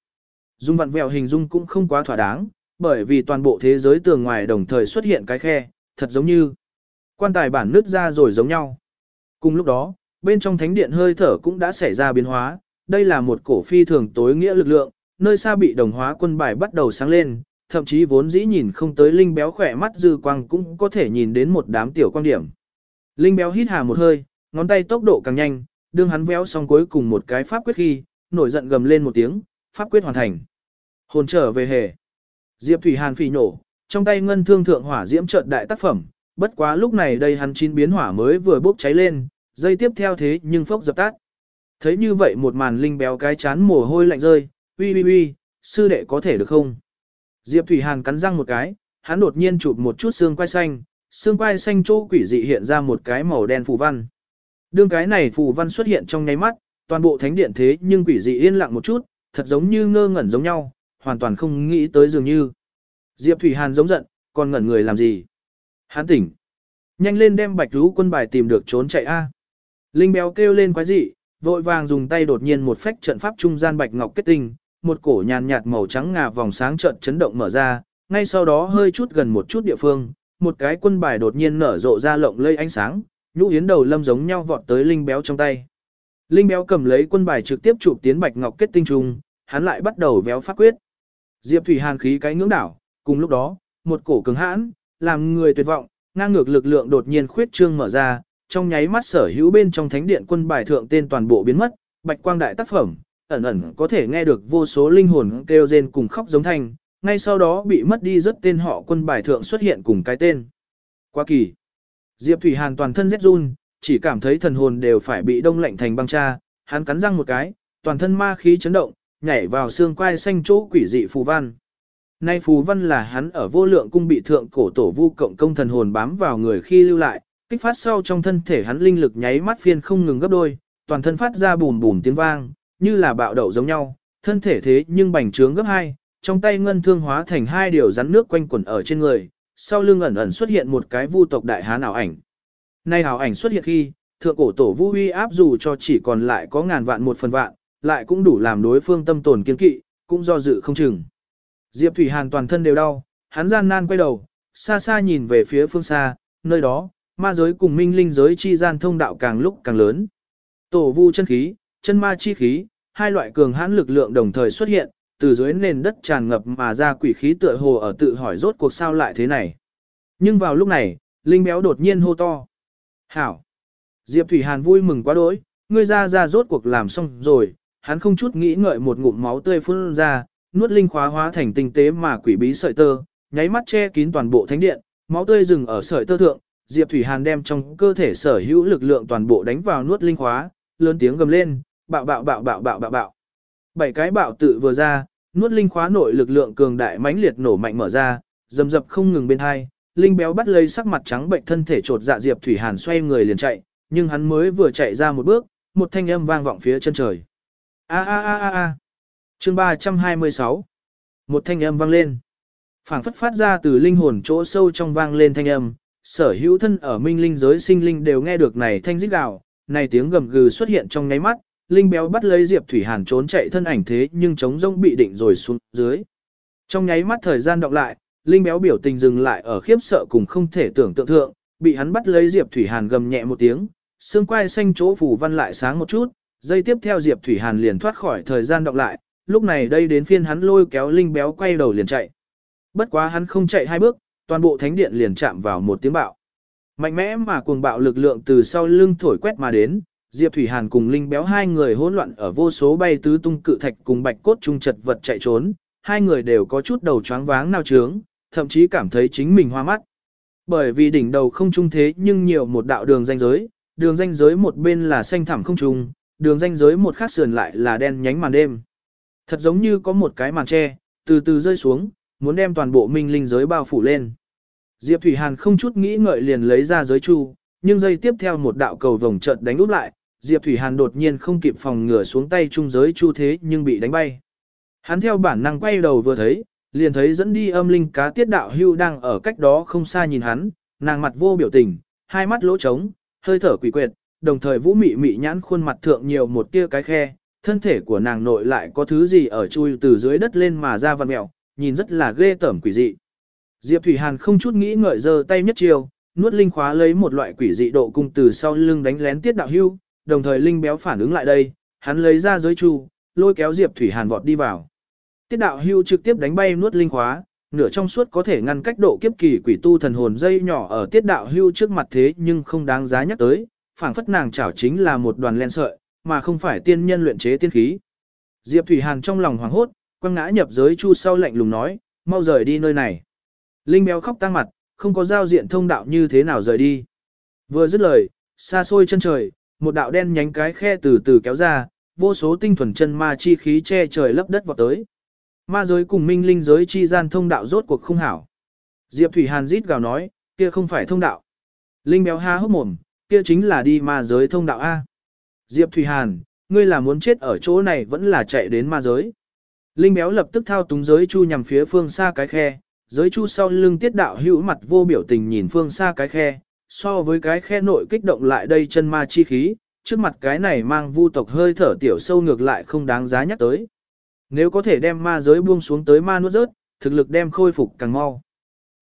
Dung vặn mèo hình dung cũng không quá thỏa đáng, bởi vì toàn bộ thế giới tường ngoài đồng thời xuất hiện cái khe, thật giống như quan tài bản nứt ra rồi giống nhau. Cùng lúc đó, bên trong thánh điện hơi thở cũng đã xảy ra biến hóa, đây là một cổ phi thường tối nghĩa lực lượng, nơi xa bị đồng hóa quân bài bắt đầu sáng lên, thậm chí vốn dĩ nhìn không tới linh béo khỏe mắt dư quang cũng có thể nhìn đến một đám tiểu quan điểm. Linh béo hít hà một hơi, ngón tay tốc độ càng nhanh, đương hắn véo xong cuối cùng một cái pháp quyết khi, nổi giận gầm lên một tiếng, pháp quyết hoàn thành. Hồn trở về hề. Diệp Thủy Hàn phỉ nổ, trong tay ngân thương thượng hỏa diễm trợn đại tác phẩm, bất quá lúc này đây hắn chín biến hỏa mới vừa bốc cháy lên, dây tiếp theo thế nhưng phốc dập tắt. Thấy như vậy một màn linh béo cái chán mồ hôi lạnh rơi, uy uy uy, sư đệ có thể được không? Diệp Thủy Hàn cắn răng một cái, hắn đột nhiên chụp một chút xương quai xanh, xương quai xanh chỗ quỷ dị hiện ra một cái màu đen phù văn. Đương cái này phù văn xuất hiện trong nháy mắt, toàn bộ thánh điện thế nhưng quỷ dị yên lặng một chút, thật giống như ngơ ngẩn giống nhau, hoàn toàn không nghĩ tới dường như. Diệp Thủy Hàn giống giận, còn ngẩn người làm gì? Hắn tỉnh. Nhanh lên đem bạch rú quân bài tìm được trốn chạy a. Linh béo kêu lên quái dị, vội vàng dùng tay đột nhiên một phách trận pháp trung gian bạch ngọc kết tinh, một cổ nhàn nhạt màu trắng ngà vòng sáng trận chấn động mở ra, ngay sau đó hơi chút gần một chút địa phương, một cái quân bài đột nhiên nở rộ ra lộng lây ánh sáng, nhũ yến đầu lâm giống nhau vọt tới linh béo trong tay. Linh béo cầm lấy quân bài trực tiếp chụp tiến bạch ngọc kết tinh trung, hắn lại bắt đầu véo pháp quyết. Diệp Thủy Hàn khí cái ngưỡng đảo, cùng lúc đó, một cổ cứng hãn, làm người tuyệt vọng, ngang ngược lực lượng đột nhiên khuyết trương mở ra, trong nháy mắt sở hữu bên trong thánh điện quân bài thượng tên toàn bộ biến mất, bạch quang đại tác phẩm, ẩn ẩn có thể nghe được vô số linh hồn kêu rên cùng khóc giống thanh, ngay sau đó bị mất đi rất tên họ quân bài thượng xuất hiện cùng cái tên. Quá kỳ. Diệp Thủy Hàn toàn thân rét run, chỉ cảm thấy thần hồn đều phải bị đông lạnh thành băng cha, hắn cắn răng một cái, toàn thân ma khí chấn động, nhảy vào xương quai xanh chỗ quỷ dị phù văn. Nay phù văn là hắn ở vô lượng cung bị thượng cổ tổ vu cộng công thần hồn bám vào người khi lưu lại, kích phát sau trong thân thể hắn linh lực nháy mắt phiên không ngừng gấp đôi, toàn thân phát ra bùm bùm tiếng vang, như là bạo đậu giống nhau, thân thể thế nhưng bành trướng gấp hai, trong tay ngân thương hóa thành hai điều rắn nước quanh quẩn ở trên người, sau lưng ẩn ẩn xuất hiện một cái vu tộc đại hán ảo ảnh. Nay ảo ảnh xuất hiện khi, thượng cổ tổ vu uy áp dù cho chỉ còn lại có ngàn vạn một phần vạn, lại cũng đủ làm đối phương tâm tồn kiên kỵ, cũng do dự không chừng. Diệp Thủy Hàn toàn thân đều đau, hắn gian nan quay đầu, xa xa nhìn về phía phương xa, nơi đó, ma giới cùng minh linh giới chi gian thông đạo càng lúc càng lớn. Tổ vu chân khí, chân ma chi khí, hai loại cường hãn lực lượng đồng thời xuất hiện, từ dưới nền đất tràn ngập mà ra quỷ khí tựa hồ ở tự hỏi rốt cuộc sao lại thế này. Nhưng vào lúc này, Linh béo đột nhiên hô to. Hảo! Diệp Thủy Hàn vui mừng quá đỗi, ngươi ra ra rốt cuộc làm xong rồi, hắn không chút nghĩ ngợi một ngụm máu tươi phun ra, nuốt linh khóa hóa thành tinh tế mà quỷ bí sợi tơ, nháy mắt che kín toàn bộ thánh điện, máu tươi dừng ở sợi tơ thượng, Diệp Thủy Hàn đem trong cơ thể sở hữu lực lượng toàn bộ đánh vào nuốt linh khóa, lớn tiếng gầm lên, bạo bạo bạo bạo bạo bạo bạo. Bảy cái bạo tự vừa ra, nuốt linh khóa nội lực lượng cường đại mãnh liệt nổ mạnh mở ra, dầm dập không ngừng bên hai, linh béo bắt lấy sắc mặt trắng bệnh thân thể trột dạ Diệp Thủy Hàn xoay người liền chạy, nhưng hắn mới vừa chạy ra một bước, một thanh âm vang vọng phía chân trời. A a a a a. Chương 326. Một thanh âm vang lên. Phảng phất phát ra từ linh hồn chỗ sâu trong vang lên thanh âm, sở hữu thân ở minh linh giới sinh linh đều nghe được này thanh rít gào, này tiếng gầm gừ xuất hiện trong ngáy mắt, linh béo bắt lấy Diệp Thủy Hàn trốn chạy thân ảnh thế nhưng chống rông bị định rồi xuống dưới. Trong nháy mắt thời gian đọc lại, Linh béo biểu tình dừng lại ở khiếp sợ cùng không thể tưởng tượng thượng, bị hắn bắt lấy Diệp Thủy Hàn gầm nhẹ một tiếng, xương quai xanh chỗ phủ văn lại sáng một chút, dây tiếp theo Diệp Thủy Hàn liền thoát khỏi thời gian đọc lại, lúc này đây đến phiên hắn lôi kéo Linh béo quay đầu liền chạy. Bất quá hắn không chạy hai bước, toàn bộ thánh điện liền chạm vào một tiếng bạo. Mạnh mẽ mà cuồng bạo lực lượng từ sau lưng thổi quét mà đến, Diệp Thủy Hàn cùng Linh Béo hai người hỗn loạn ở vô số bay tứ tung cự thạch cùng bạch cốt trung chật vật chạy trốn, hai người đều có chút đầu choáng váng nao trướng, thậm chí cảm thấy chính mình hoa mắt. Bởi vì đỉnh đầu không trung thế nhưng nhiều một đạo đường ranh giới, đường ranh giới một bên là xanh thẳm không trung, đường ranh giới một khác sườn lại là đen nhánh màn đêm. Thật giống như có một cái màn tre, từ từ rơi xuống, muốn đem toàn bộ minh linh giới bao phủ lên. Diệp Thủy Hàn không chút nghĩ ngợi liền lấy ra giới chu, nhưng giây tiếp theo một đạo cầu vòng chợt đánh úp lại, Diệp Thủy Hàn đột nhiên không kịp phòng ngừa xuống tay trung giới chu thế nhưng bị đánh bay. Hắn theo bản năng quay đầu vừa thấy, liền thấy dẫn đi âm linh cá tiết đạo hưu đang ở cách đó không xa nhìn hắn, nàng mặt vô biểu tình, hai mắt lỗ trống, hơi thở quỷ quyệt, đồng thời vũ mị mị nhãn khuôn mặt thượng nhiều một tia cái khe, thân thể của nàng nội lại có thứ gì ở chui từ dưới đất lên mà ra vằn mèo nhìn rất là ghê tởm quỷ dị. Diệp Thủy Hàn không chút nghĩ ngợi giơ tay nhất chiều, nuốt linh khóa lấy một loại quỷ dị độ cung từ sau lưng đánh lén tiết đạo hưu, đồng thời linh béo phản ứng lại đây, hắn lấy ra giới chu, lôi kéo Diệp Thủy Hàn vọt đi vào. Tiết đạo hưu trực tiếp đánh bay nuốt linh khóa, nửa trong suốt có thể ngăn cách độ kiếp kỳ quỷ tu thần hồn dây nhỏ ở tiết đạo hưu trước mặt thế nhưng không đáng giá nhắc tới, phảng phất nàng chảo chính là một đoàn len sợi, mà không phải tiên nhân luyện chế tiên khí. Diệp Thủy Hàn trong lòng hoảng hốt, quăng ngã nhập giới chu sau lạnh lùng nói, mau rời đi nơi này. Linh béo khóc tăng mặt, không có giao diện thông đạo như thế nào rời đi. Vừa dứt lời, xa xôi chân trời, một đạo đen nhánh cái khe từ từ kéo ra, vô số tinh thuần chân ma chi khí che trời lấp đất vọt tới. Ma giới cùng minh linh giới chi gian thông đạo rốt cuộc không hảo. Diệp Thủy Hàn rít gào nói, kia không phải thông đạo. Linh béo ha hốc mồm, kia chính là đi ma giới thông đạo A. Diệp Thủy Hàn, ngươi là muốn chết ở chỗ này vẫn là chạy đến ma giới. Linh béo lập tức thao túng giới chu nhằm phía phương xa cái khe, giới chu sau lưng tiết đạo hữu mặt vô biểu tình nhìn phương xa cái khe, so với cái khe nội kích động lại đây chân ma chi khí, trước mặt cái này mang vu tộc hơi thở tiểu sâu ngược lại không đáng giá nhắc tới. Nếu có thể đem ma giới buông xuống tới ma nuốt rớt, thực lực đem khôi phục càng mau.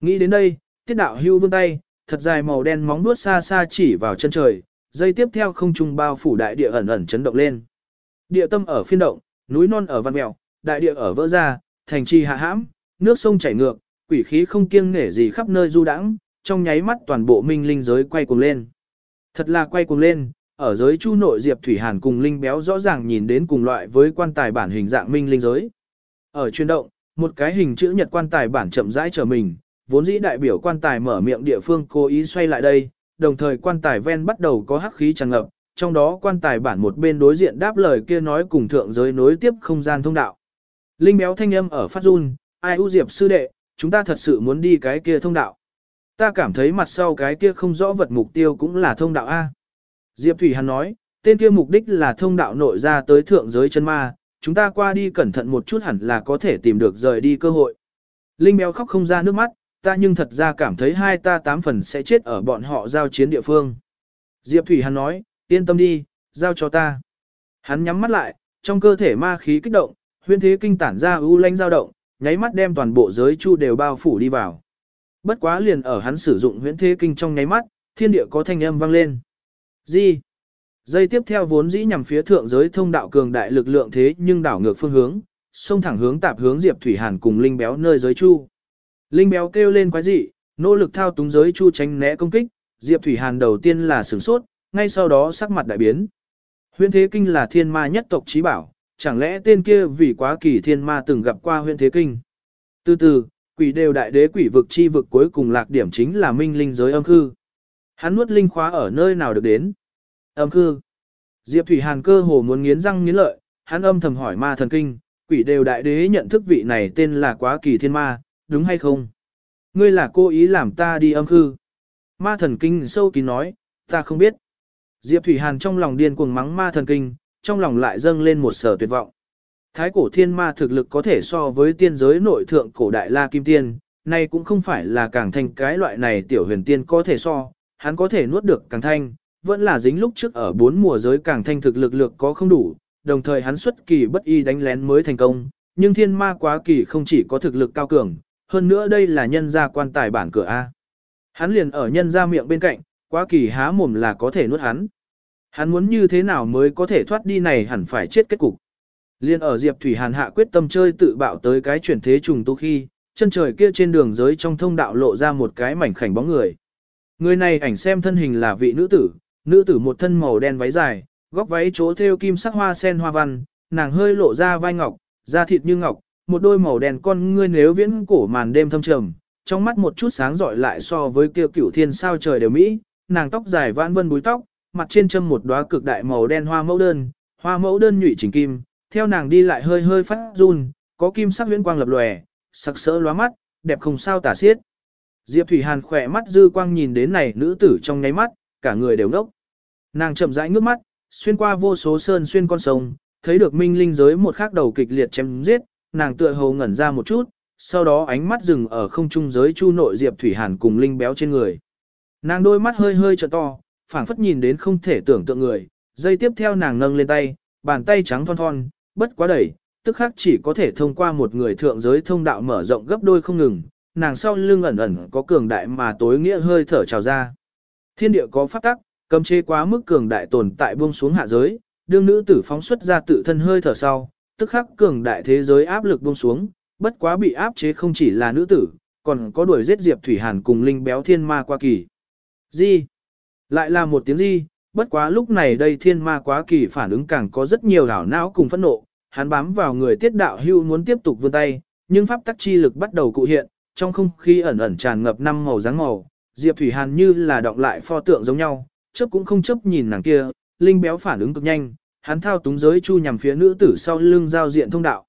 Nghĩ đến đây, tiết đạo hưu vươn tay, thật dài màu đen móng nuốt xa xa chỉ vào chân trời, dây tiếp theo không trung bao phủ đại địa ẩn ẩn chấn động lên. Địa tâm ở phiên động, núi non ở văn mèo, đại địa ở vỡ ra, thành trì hạ hãm, nước sông chảy ngược, quỷ khí không kiêng nể gì khắp nơi du đãng, trong nháy mắt toàn bộ minh linh giới quay cuồng lên. Thật là quay cuồng lên, ở giới chu nội Diệp Thủy Hàn cùng linh béo rõ ràng nhìn đến cùng loại với quan tài bản hình dạng minh linh giới. Ở chuyên động, một cái hình chữ nhật quan tài bản chậm rãi trở mình, vốn dĩ đại biểu quan tài mở miệng địa phương cố ý xoay lại đây, đồng thời quan tài ven bắt đầu có hắc khí tràn ngập, trong đó quan tài bản một bên đối diện đáp lời kia nói cùng thượng giới nối tiếp không gian thông đạo. Linh béo thanh âm ở phát run, ai u diệp sư đệ, chúng ta thật sự muốn đi cái kia thông đạo. Ta cảm thấy mặt sau cái kia không rõ vật mục tiêu cũng là thông đạo A. Diệp Thủy Hàn nói, tên kia mục đích là thông đạo nội ra tới thượng giới chân ma, chúng ta qua đi cẩn thận một chút hẳn là có thể tìm được rời đi cơ hội. Linh béo khóc không ra nước mắt, ta nhưng thật ra cảm thấy hai ta tám phần sẽ chết ở bọn họ giao chiến địa phương. Diệp Thủy Hàn nói, yên tâm đi, giao cho ta. Hắn nhắm mắt lại, trong cơ thể ma khí kích động, huyên thế kinh tản ra ưu lanh dao động, nháy mắt đem toàn bộ giới chu đều bao phủ đi vào. Bất quá liền ở hắn sử dụng huyễn thế kinh trong nháy mắt, thiên địa có thanh âm vang lên. Gì? Dây tiếp theo vốn dĩ nhằm phía thượng giới thông đạo cường đại lực lượng thế nhưng đảo ngược phương hướng, xông thẳng hướng tạp hướng Diệp Thủy Hàn cùng Linh Béo nơi giới chu. Linh Béo kêu lên quái dị, nỗ lực thao túng giới chu tránh né công kích, Diệp Thủy Hàn đầu tiên là sửng sốt, ngay sau đó sắc mặt đại biến. Huyễn Thế Kinh là thiên ma nhất tộc trí bảo, chẳng lẽ tên kia vì quá kỳ thiên ma từng gặp qua huyện Thế Kinh. Từ từ, quỷ đều đại đế quỷ vực chi vực cuối cùng lạc điểm chính là minh linh giới âm khư. Hắn nuốt linh khóa ở nơi nào được đến? Âm khư. Diệp Thủy Hàn cơ hồ muốn nghiến răng nghiến lợi, hắn âm thầm hỏi ma thần kinh, quỷ đều đại đế nhận thức vị này tên là quá kỳ thiên ma, đúng hay không? Ngươi là cố ý làm ta đi âm khư. Ma thần kinh sâu kín nói, ta không biết. Diệp Thủy Hàn trong lòng điên cuồng mắng ma thần kinh, trong lòng lại dâng lên một sở tuyệt vọng. Thái cổ thiên ma thực lực có thể so với tiên giới nội thượng cổ đại la kim tiên, nay cũng không phải là càng thanh cái loại này tiểu huyền tiên có thể so, hắn có thể nuốt được càng thanh, vẫn là dính lúc trước ở bốn mùa giới càng thanh thực lực lực có không đủ, đồng thời hắn xuất kỳ bất y đánh lén mới thành công, nhưng thiên ma quá kỳ không chỉ có thực lực cao cường, hơn nữa đây là nhân gia quan tài bản cửa A. Hắn liền ở nhân gia miệng bên cạnh, quá kỳ há mồm là có thể nuốt hắn. Hắn muốn như thế nào mới có thể thoát đi này hẳn phải chết kết cục. Liên ở Diệp Thủy Hàn hạ quyết tâm chơi tự bạo tới cái chuyển thế trùng tu khi, chân trời kia trên đường giới trong thông đạo lộ ra một cái mảnh khảnh bóng người. Người này ảnh xem thân hình là vị nữ tử, nữ tử một thân màu đen váy dài, góc váy chỗ thêu kim sắc hoa sen hoa văn, nàng hơi lộ ra vai ngọc, da thịt như ngọc, một đôi màu đen con ngươi nếu viễn cổ màn đêm thâm trầm, trong mắt một chút sáng rọi lại so với kia cửu thiên sao trời đều mỹ, nàng tóc dài vãn vân búi tóc, mặt trên châm một đóa cực đại màu đen hoa mẫu đơn, hoa mẫu đơn nhụy chỉnh kim, theo nàng đi lại hơi hơi phát run, có kim sắc huyễn quang lập lòe, sắc sỡ lóa mắt, đẹp không sao tả xiết. Diệp Thủy Hàn khỏe mắt dư quang nhìn đến này nữ tử trong nháy mắt, cả người đều ngốc. Nàng chậm rãi ngước mắt, xuyên qua vô số sơn xuyên con sông, thấy được minh linh giới một khắc đầu kịch liệt chém giết, nàng tựa hồ ngẩn ra một chút, sau đó ánh mắt dừng ở không trung giới chu nội Diệp Thủy Hàn cùng linh béo trên người. Nàng đôi mắt hơi hơi trợ to, phảng phất nhìn đến không thể tưởng tượng người, dây tiếp theo nàng nâng lên tay, bàn tay trắng thon thon, bất quá đẩy, tức khắc chỉ có thể thông qua một người thượng giới thông đạo mở rộng gấp đôi không ngừng, nàng sau lưng ẩn ẩn có cường đại mà tối nghĩa hơi thở trào ra. Thiên địa có pháp tắc, cấm chế quá mức cường đại tồn tại buông xuống hạ giới, đương nữ tử phóng xuất ra tự thân hơi thở sau, tức khắc cường đại thế giới áp lực buông xuống, bất quá bị áp chế không chỉ là nữ tử, còn có đuổi giết Diệp Thủy Hàn cùng linh béo thiên ma qua kỳ. Gì? Lại là một tiếng gì? Bất quá lúc này đây thiên ma quá kỳ phản ứng càng có rất nhiều đảo não cùng phẫn nộ, hắn bám vào người tiết đạo hưu muốn tiếp tục vươn tay, nhưng pháp tắc chi lực bắt đầu cụ hiện, trong không khí ẩn ẩn tràn ngập năm màu dáng màu, Diệp Thủy Hàn như là động lại pho tượng giống nhau, chớp cũng không chấp nhìn nàng kia, linh béo phản ứng cực nhanh, hắn thao túng giới chu nhằm phía nữ tử sau lưng giao diện thông đạo.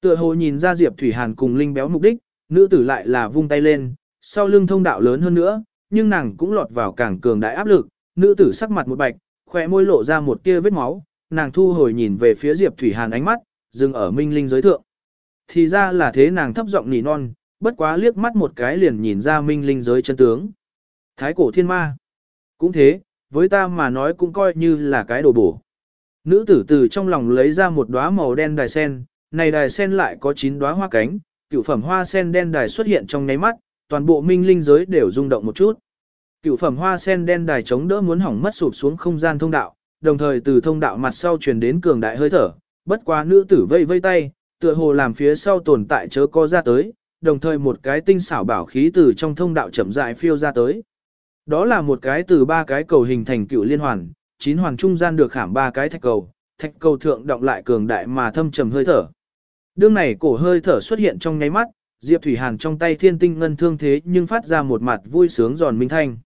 Tựa hồ nhìn ra Diệp Thủy Hàn cùng linh béo mục đích, nữ tử lại là vung tay lên, sau lưng thông đạo lớn hơn nữa, nhưng nàng cũng lọt vào càng cường đại áp lực, nữ tử sắc mặt một bạch, khỏe môi lộ ra một tia vết máu, nàng thu hồi nhìn về phía Diệp Thủy Hàn ánh mắt, dừng ở minh linh giới thượng. Thì ra là thế nàng thấp giọng nỉ non, bất quá liếc mắt một cái liền nhìn ra minh linh giới chân tướng. Thái cổ thiên ma. Cũng thế, với ta mà nói cũng coi như là cái đồ bổ. Nữ tử từ trong lòng lấy ra một đóa màu đen đài sen, này đài sen lại có 9 đóa hoa cánh, cựu phẩm hoa sen đen đài xuất hiện trong nháy mắt, toàn bộ minh linh giới đều rung động một chút. Cựu phẩm hoa sen đen đài chống đỡ muốn hỏng mất sụp xuống không gian thông đạo, đồng thời từ thông đạo mặt sau truyền đến cường đại hơi thở, bất quá nữ tử vây vây tay, tựa hồ làm phía sau tồn tại chớ có ra tới, đồng thời một cái tinh xảo bảo khí từ trong thông đạo chậm rãi phiêu ra tới. Đó là một cái từ ba cái cầu hình thành cựu liên hoàn, chín hoàn trung gian được khảm ba cái thạch cầu, thạch cầu thượng động lại cường đại mà thâm trầm hơi thở. Đương này cổ hơi thở xuất hiện trong nháy mắt, Diệp Thủy Hàn trong tay thiên tinh ngân thương thế nhưng phát ra một mặt vui sướng giòn minh thanh.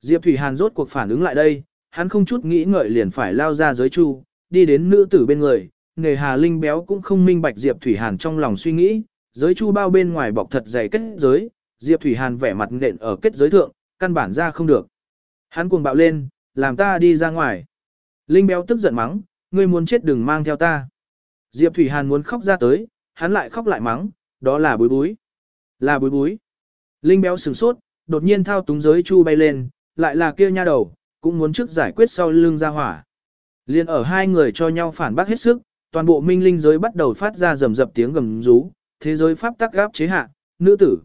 Diệp Thủy Hàn rốt cuộc phản ứng lại đây, hắn không chút nghĩ ngợi liền phải lao ra giới chu, đi đến nữ tử bên người, nghề hà linh béo cũng không minh bạch Diệp Thủy Hàn trong lòng suy nghĩ, giới chu bao bên ngoài bọc thật dày kết giới, Diệp Thủy Hàn vẻ mặt nện ở kết giới thượng, căn bản ra không được. Hắn cuồng bạo lên, làm ta đi ra ngoài. Linh béo tức giận mắng, ngươi muốn chết đừng mang theo ta. Diệp Thủy Hàn muốn khóc ra tới, hắn lại khóc lại mắng, đó là bối bối. Là bối bối. Linh béo sửng sốt, đột nhiên thao túng giới chu bay lên, lại là kia nha đầu, cũng muốn trước giải quyết sau lưng ra hỏa. Liên ở hai người cho nhau phản bác hết sức, toàn bộ minh linh giới bắt đầu phát ra rầm rập tiếng gầm rú, thế giới pháp tắc gáp chế hạ, nữ tử.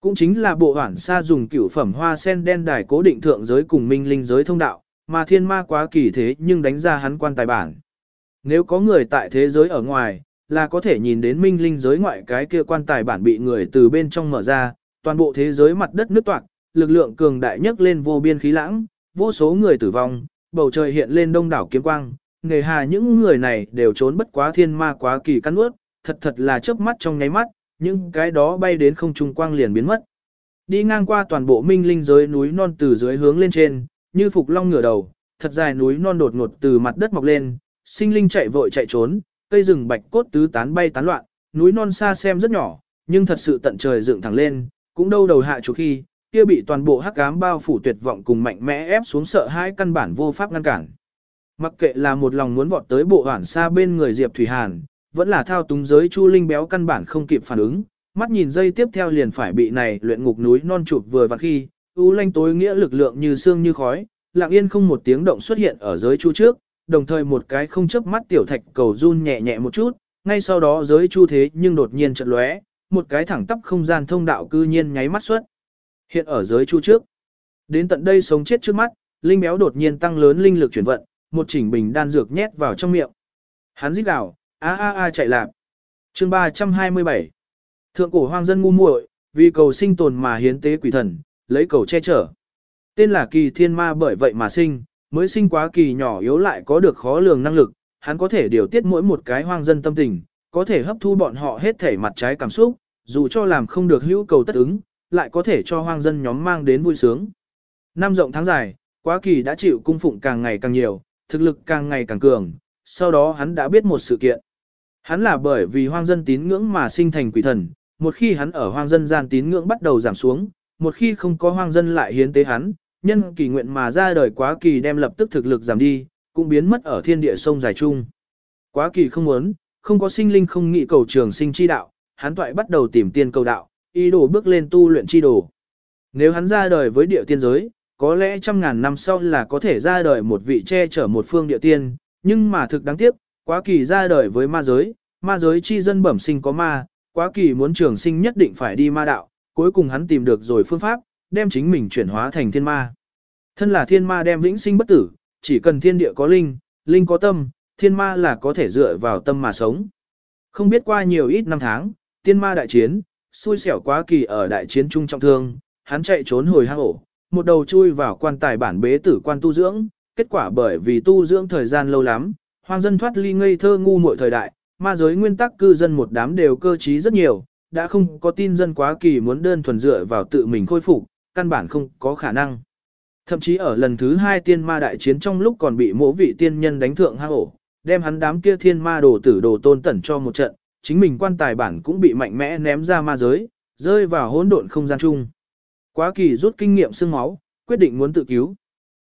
Cũng chính là bộ hoản sa dùng cửu phẩm hoa sen đen đài cố định thượng giới cùng minh linh giới thông đạo, mà thiên ma quá kỳ thế nhưng đánh ra hắn quan tài bản. Nếu có người tại thế giới ở ngoài, là có thể nhìn đến minh linh giới ngoại cái kia quan tài bản bị người từ bên trong mở ra, toàn bộ thế giới mặt đất nứt toạc, lực lượng cường đại nhất lên vô biên khí lãng, vô số người tử vong, bầu trời hiện lên đông đảo kiếm quang, nghề hà những người này đều trốn bất quá thiên ma quá kỳ căn ướt, thật thật là chớp mắt trong nháy mắt, những cái đó bay đến không trung quang liền biến mất. Đi ngang qua toàn bộ minh linh giới núi non từ dưới hướng lên trên, như phục long ngửa đầu, thật dài núi non đột ngột từ mặt đất mọc lên, sinh linh chạy vội chạy trốn, cây rừng bạch cốt tứ tán bay tán loạn, núi non xa xem rất nhỏ, nhưng thật sự tận trời dựng thẳng lên, cũng đâu đầu hạ chủ khi, kia bị toàn bộ hắc ám bao phủ tuyệt vọng cùng mạnh mẽ ép xuống sợ hãi căn bản vô pháp ngăn cản. Mặc kệ là một lòng muốn vọt tới bộ hoản xa bên người Diệp Thủy Hàn, vẫn là thao túng giới Chu Linh béo căn bản không kịp phản ứng, mắt nhìn dây tiếp theo liền phải bị này luyện ngục núi non chụp vừa vặn khi, u lanh tối nghĩa lực lượng như xương như khói, lặng yên không một tiếng động xuất hiện ở giới Chu trước, đồng thời một cái không chớp mắt tiểu thạch cầu run nhẹ nhẹ một chút, ngay sau đó giới Chu thế nhưng đột nhiên chợt lóe, một cái thẳng tắp không gian thông đạo cư nhiên nháy mắt xuất. Hiện ở giới chu trước. Đến tận đây sống chết trước mắt, linh béo đột nhiên tăng lớn linh lực chuyển vận, một chỉnh bình đan dược nhét vào trong miệng. Hắn rít gào, a a a chạy lạc. Chương 327. Thượng cổ hoang dân ngu muội, vì cầu sinh tồn mà hiến tế quỷ thần, lấy cầu che chở. Tên là Kỳ Thiên Ma bởi vậy mà sinh, mới sinh quá kỳ nhỏ yếu lại có được khó lường năng lực, hắn có thể điều tiết mỗi một cái hoang dân tâm tình, có thể hấp thu bọn họ hết thể mặt trái cảm xúc, dù cho làm không được hữu cầu tất ứng, lại có thể cho hoang dân nhóm mang đến vui sướng. Năm rộng tháng dài, quá kỳ đã chịu cung phụng càng ngày càng nhiều, thực lực càng ngày càng cường, sau đó hắn đã biết một sự kiện. Hắn là bởi vì hoang dân tín ngưỡng mà sinh thành quỷ thần, một khi hắn ở hoang dân gian tín ngưỡng bắt đầu giảm xuống, một khi không có hoang dân lại hiến tế hắn, nhân kỳ nguyện mà ra đời quá kỳ đem lập tức thực lực giảm đi, cũng biến mất ở thiên địa sông dài chung. Quá kỳ không muốn, không có sinh linh không nghị cầu trường sinh chi đạo, hắn toại bắt đầu tìm tiên cầu đạo, ý đồ bước lên tu luyện chi đồ. Nếu hắn ra đời với địa tiên giới, có lẽ trăm ngàn năm sau là có thể ra đời một vị che chở một phương địa tiên, nhưng mà thực đáng tiếc, quá kỳ ra đời với ma giới, ma giới chi dân bẩm sinh có ma, quá kỳ muốn trường sinh nhất định phải đi ma đạo, cuối cùng hắn tìm được rồi phương pháp, đem chính mình chuyển hóa thành thiên ma. Thân là thiên ma đem vĩnh sinh bất tử, chỉ cần thiên địa có linh, linh có tâm, thiên ma là có thể dựa vào tâm mà sống. Không biết qua nhiều ít năm tháng, tiên ma đại chiến, xui xẻo quá kỳ ở đại chiến trung trọng thương, hắn chạy trốn hồi hang ổ, một đầu chui vào quan tài bản bế tử quan tu dưỡng, kết quả bởi vì tu dưỡng thời gian lâu lắm, hoang dân thoát ly ngây thơ ngu muội thời đại, ma giới nguyên tắc cư dân một đám đều cơ trí rất nhiều, đã không có tin dân quá kỳ muốn đơn thuần dựa vào tự mình khôi phục, căn bản không có khả năng. Thậm chí ở lần thứ hai tiên ma đại chiến trong lúc còn bị mỗ vị tiên nhân đánh thượng hang ổ, đem hắn đám kia thiên ma đồ tử đồ tôn tẩn cho một trận, chính mình quan tài bản cũng bị mạnh mẽ ném ra ma giới, rơi vào hỗn độn không gian chung. Quá kỳ rút kinh nghiệm xương máu, quyết định muốn tự cứu.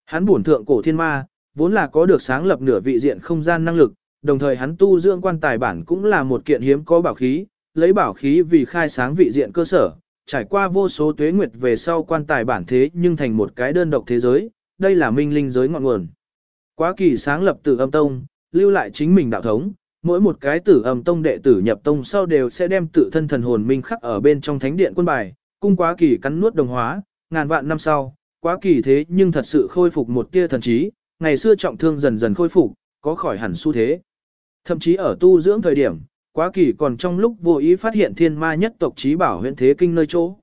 Hắn bổn thượng cổ thiên ma, vốn là có được sáng lập nửa vị diện không gian năng lực, đồng thời hắn tu dưỡng quan tài bản cũng là một kiện hiếm có bảo khí, lấy bảo khí vì khai sáng vị diện cơ sở, trải qua vô số tuế nguyệt về sau quan tài bản thế nhưng thành một cái đơn độc thế giới, đây là minh linh giới ngọn nguồn. Quá kỳ sáng lập tử âm tông, lưu lại chính mình đạo thống, mỗi một cái tử âm tông đệ tử nhập tông sau đều sẽ đem tự thân thần hồn minh khắc ở bên trong thánh điện quân bài, cung quá kỳ cắn nuốt đồng hóa, ngàn vạn năm sau, quá kỳ thế nhưng thật sự khôi phục một tia thần trí, ngày xưa trọng thương dần dần khôi phục, có khỏi hẳn xu thế. Thậm chí ở tu dưỡng thời điểm, quá kỳ còn trong lúc vô ý phát hiện thiên ma nhất tộc trí bảo huyện thế kinh nơi chỗ.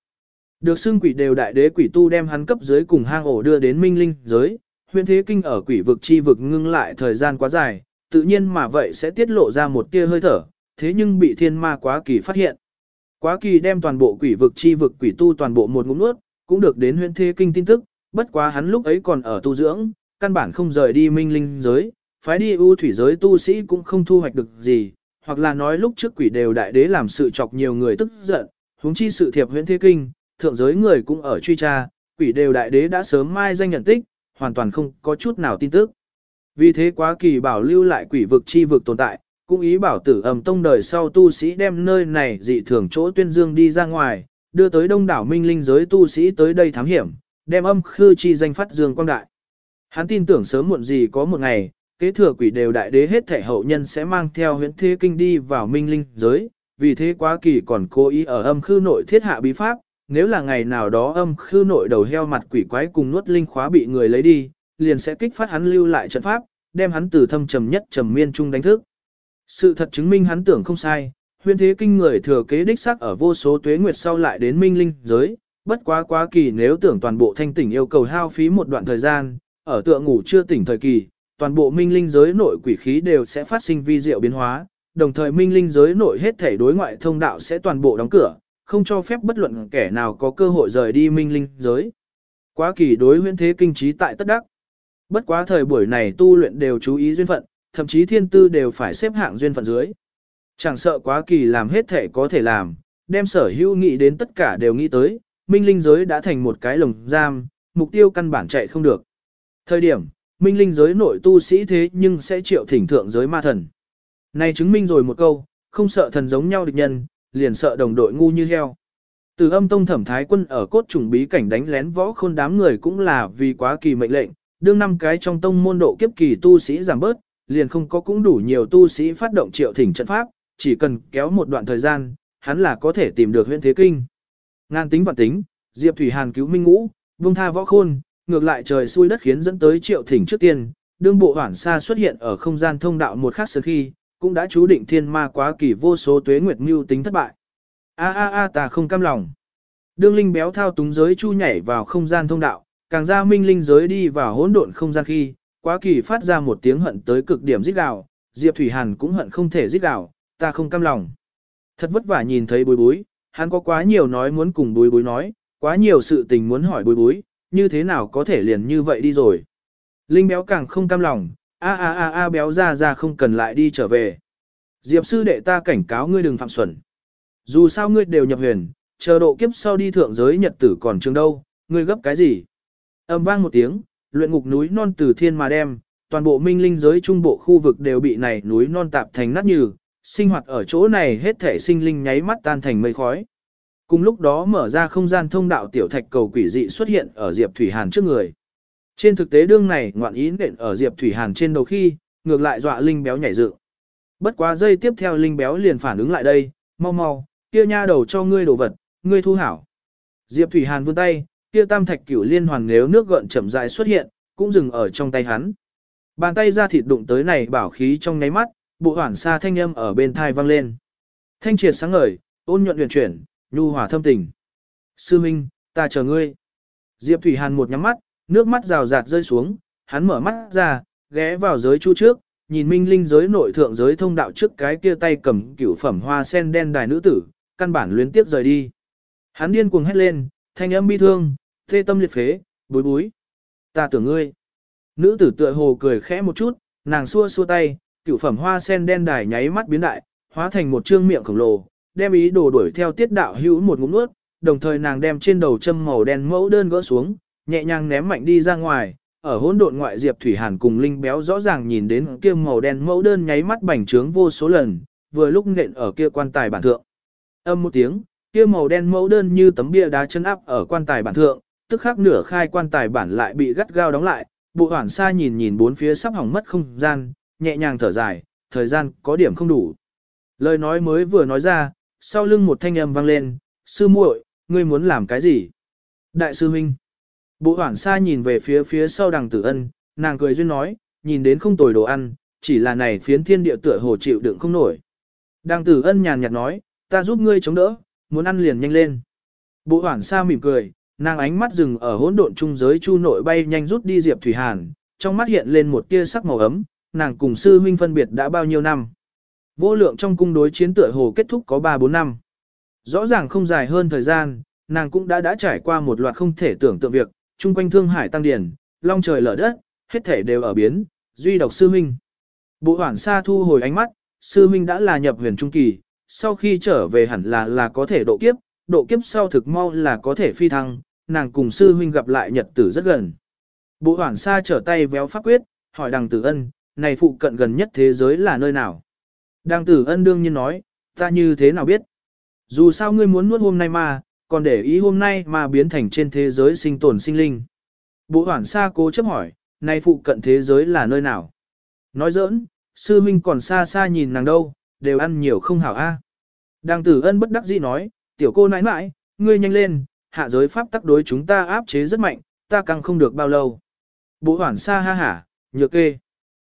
Được xưng quỷ đều đại đế quỷ tu đem hắn cấp dưới cùng hang ổ đưa đến minh linh giới, huyện thế kinh ở quỷ vực chi vực ngưng lại thời gian quá dài, tự nhiên mà vậy sẽ tiết lộ ra một tia hơi thở, thế nhưng bị thiên ma quá kỳ phát hiện. Quá kỳ đem toàn bộ quỷ vực chi vực quỷ tu toàn bộ một ngụm nuốt, cũng được đến huyện thế kinh tin tức, bất quá hắn lúc ấy còn ở tu dưỡng, căn bản không rời đi minh linh giới, phái đi ưu thủy giới tu sĩ cũng không thu hoạch được gì, hoặc là nói lúc trước quỷ đều đại đế làm sự chọc nhiều người tức giận, huống chi sự thiệp huyễn thế kinh, thượng giới người cũng ở truy tra, quỷ đều đại đế đã sớm mai danh nhận tích, hoàn toàn không có chút nào tin tức. Vì thế quá kỳ bảo lưu lại quỷ vực chi vực tồn tại, cũng ý bảo tử ầm tông đời sau tu sĩ đem nơi này dị thường chỗ tuyên dương đi ra ngoài, đưa tới đông đảo minh linh giới tu sĩ tới đây thám hiểm, đem âm khư chi danh phát dương quang đại. Hắn tin tưởng sớm muộn gì có một ngày, kế thừa quỷ đều đại đế hết thể hậu nhân sẽ mang theo huyễn thế kinh đi vào minh linh giới, vì thế quá kỳ còn cố ý ở âm khư nội thiết hạ bí pháp, nếu là ngày nào đó âm khư nội đầu heo mặt quỷ quái cùng nuốt linh khóa bị người lấy đi, liền sẽ kích phát hắn lưu lại trận pháp, đem hắn từ thâm trầm nhất trầm miên trung đánh thức. Sự thật chứng minh hắn tưởng không sai, huyễn thế kinh người thừa kế đích xác ở vô số tuế nguyệt sau lại đến minh linh giới, bất quá quá kỳ nếu tưởng toàn bộ thanh tỉnh yêu cầu hao phí một đoạn thời gian, ở tựa ngủ chưa tỉnh thời kỳ, toàn bộ minh linh giới nội quỷ khí đều sẽ phát sinh vi diệu biến hóa, đồng thời minh linh giới nội hết thể đối ngoại thông đạo sẽ toàn bộ đóng cửa, không cho phép bất luận kẻ nào có cơ hội rời đi minh linh giới. Quá kỳ đối huyễn thế kinh trí tại tất đắc. Bất quá thời buổi này tu luyện đều chú ý duyên phận, thậm chí thiên tư đều phải xếp hạng duyên phận dưới. Chẳng sợ quá kỳ làm hết thể có thể làm, đem sở hữu nghĩ đến tất cả đều nghĩ tới, minh linh giới đã thành một cái lồng giam, mục tiêu căn bản chạy không được. Thời điểm, minh linh giới nội tu sĩ thế nhưng sẽ triệu thỉnh thượng giới ma thần. Này chứng minh rồi một câu, không sợ thần giống nhau địch nhân, liền sợ đồng đội ngu như heo. Từ âm tông thẩm thái quân ở cốt trùng bí cảnh đánh lén võ khôn đám người cũng là vì quá kỳ mệnh lệnh, đương năm cái trong tông môn độ kiếp kỳ tu sĩ giảm bớt, liền không có cũng đủ nhiều tu sĩ phát động triệu thỉnh trận pháp, chỉ cần kéo một đoạn thời gian, hắn là có thể tìm được huyện thế kinh. Ngan tính và tính, Diệp Thủy Hàn cứu Minh Ngũ, Vương tha võ khôn, ngược lại trời xui đất khiến dẫn tới triệu thỉnh trước tiên, đương bộ hoảng xa xuất hiện ở không gian thông đạo một khắc sớm khi, cũng đã chú định thiên ma quá kỳ vô số tuế nguyệt mưu tính thất bại. A a a ta không cam lòng. Đương linh béo thao túng giới chu nhảy vào không gian thông đạo, càng ra minh linh giới đi vào hỗn độn không gian khi, quá kỳ phát ra một tiếng hận tới cực điểm rít gào, Diệp Thủy Hàn cũng hận không thể rít gào, ta không cam lòng. Thật vất vả nhìn thấy bối bối, hắn có quá nhiều nói muốn cùng bối bối nói, quá nhiều sự tình muốn hỏi bối bối, như thế nào có thể liền như vậy đi rồi. Linh béo càng không cam lòng, a a a a béo ra ra không cần lại đi trở về. Diệp sư đệ ta cảnh cáo ngươi đừng phạm xuẩn. Dù sao ngươi đều nhập huyền, chờ độ kiếp sau đi thượng giới nhật tử còn trường đâu, ngươi gấp cái gì? Âm vang một tiếng, luyện ngục núi non từ thiên mà đem, toàn bộ minh linh giới trung bộ khu vực đều bị này núi non tạp thành nát nhừ, sinh hoạt ở chỗ này hết thể sinh linh nháy mắt tan thành mây khói. Cùng lúc đó mở ra không gian thông đạo tiểu thạch cầu quỷ dị xuất hiện ở Diệp Thủy Hàn trước người. Trên thực tế đương này ngoạn ý nện ở Diệp Thủy Hàn trên đầu khi, ngược lại dọa Linh béo nhảy dựng. Bất quá giây tiếp theo Linh béo liền phản ứng lại đây, mau mau, kia nha đầu cho ngươi đồ vật, ngươi thu hảo. Diệp Thủy Hàn vươn tay, kia tam thạch cửu liên hoàn nếu nước gợn chậm rãi xuất hiện, cũng dừng ở trong tay hắn. Bàn tay ra thịt đụng tới này bảo khí trong nháy mắt, bộ hoảng xa thanh âm ở bên thai vang lên. Thanh triệt sáng ngời, ôn nhuận huyền chuyển, nhu hòa thâm tình. Sư Minh, ta chờ ngươi. Diệp Thủy Hàn một nhắm mắt, nước mắt rào rạt rơi xuống, hắn mở mắt ra, ghé vào giới chu trước, nhìn minh linh giới nội thượng giới thông đạo trước cái kia tay cầm cửu phẩm hoa sen đen đài nữ tử, căn bản luyến tiếp rời đi. Hắn điên cuồng hét lên, thanh âm bi thương, thê tâm liệt phế, bối bối. Ta tưởng ngươi. Nữ tử tựa hồ cười khẽ một chút, nàng xua xua tay, cửu phẩm hoa sen đen đài nháy mắt biến đại, hóa thành một trương miệng khổng lồ, đem ý đồ đuổi theo tiết đạo hữu một ngụm nuốt, đồng thời nàng đem trên đầu châm màu đen mẫu đơn gỡ xuống, nhẹ nhàng ném mạnh đi ra ngoài, ở hỗn độn ngoại Diệp Thủy Hàn cùng Linh Béo rõ ràng nhìn đến kia màu đen mẫu đơn nháy mắt bành trướng vô số lần, vừa lúc nện ở kia quan tài bản thượng. Âm một tiếng, kia màu đen mẫu đơn như tấm bia đá chân áp ở quan tài bản thượng, tức khắc nửa khai quan tài bản lại bị gắt gao đóng lại, bộ hoản xa nhìn nhìn bốn phía sắp hỏng mất không gian, nhẹ nhàng thở dài, thời gian có điểm không đủ. Lời nói mới vừa nói ra, sau lưng một thanh âm vang lên, sư muội, ngươi muốn làm cái gì? Đại sư huynh. Bộ hoảng xa nhìn về phía phía sau đằng tử ân, nàng cười duyên nói, nhìn đến không tồi đồ ăn, chỉ là này phiến thiên địa tựa hồ chịu đựng không nổi. Đằng tử ân nhàn nhạt nói, ta giúp ngươi chống đỡ, muốn ăn liền nhanh lên. Bộ hoảng xa mỉm cười, nàng ánh mắt dừng ở hỗn độn trung giới chu nội bay nhanh rút đi Diệp Thủy Hàn, trong mắt hiện lên một tia sắc màu ấm, nàng cùng sư huynh phân biệt đã bao nhiêu năm. Vô lượng trong cung đối chiến tựa hồ kết thúc có 3-4 năm. Rõ ràng không dài hơn thời gian, nàng cũng đã đã trải qua một loạt không thể tưởng tượng việc, chung quanh thương hải tăng điển, long trời lở đất, hết thể đều ở biến, duy độc sư huynh. Bộ hoảng xa thu hồi ánh mắt, sư huynh đã là nhập huyền trung kỳ, sau khi trở về hẳn là là có thể độ kiếp, độ kiếp sau thực mau là có thể phi thăng, nàng cùng sư huynh gặp lại nhật tử rất gần. Bộ hoảng xa trở tay véo pháp quyết, hỏi đằng tử ân, này phụ cận gần nhất thế giới là nơi nào? Đang tử ân đương nhiên nói, ta như thế nào biết? Dù sao ngươi muốn nuốt hôm nay mà, còn để ý hôm nay mà biến thành trên thế giới sinh tồn sinh linh. Bộ hoảng xa cố chấp hỏi, nay phụ cận thế giới là nơi nào? Nói giỡn, sư minh còn xa xa nhìn nàng đâu, đều ăn nhiều không hảo a. À. Tử ân bất đắc dĩ nói, tiểu cô nãi nãi, ngươi nhanh lên, hạ giới pháp tắc đối chúng ta áp chế rất mạnh, ta càng không được bao lâu. Bộ hoảng xa ha hả, nhược kê.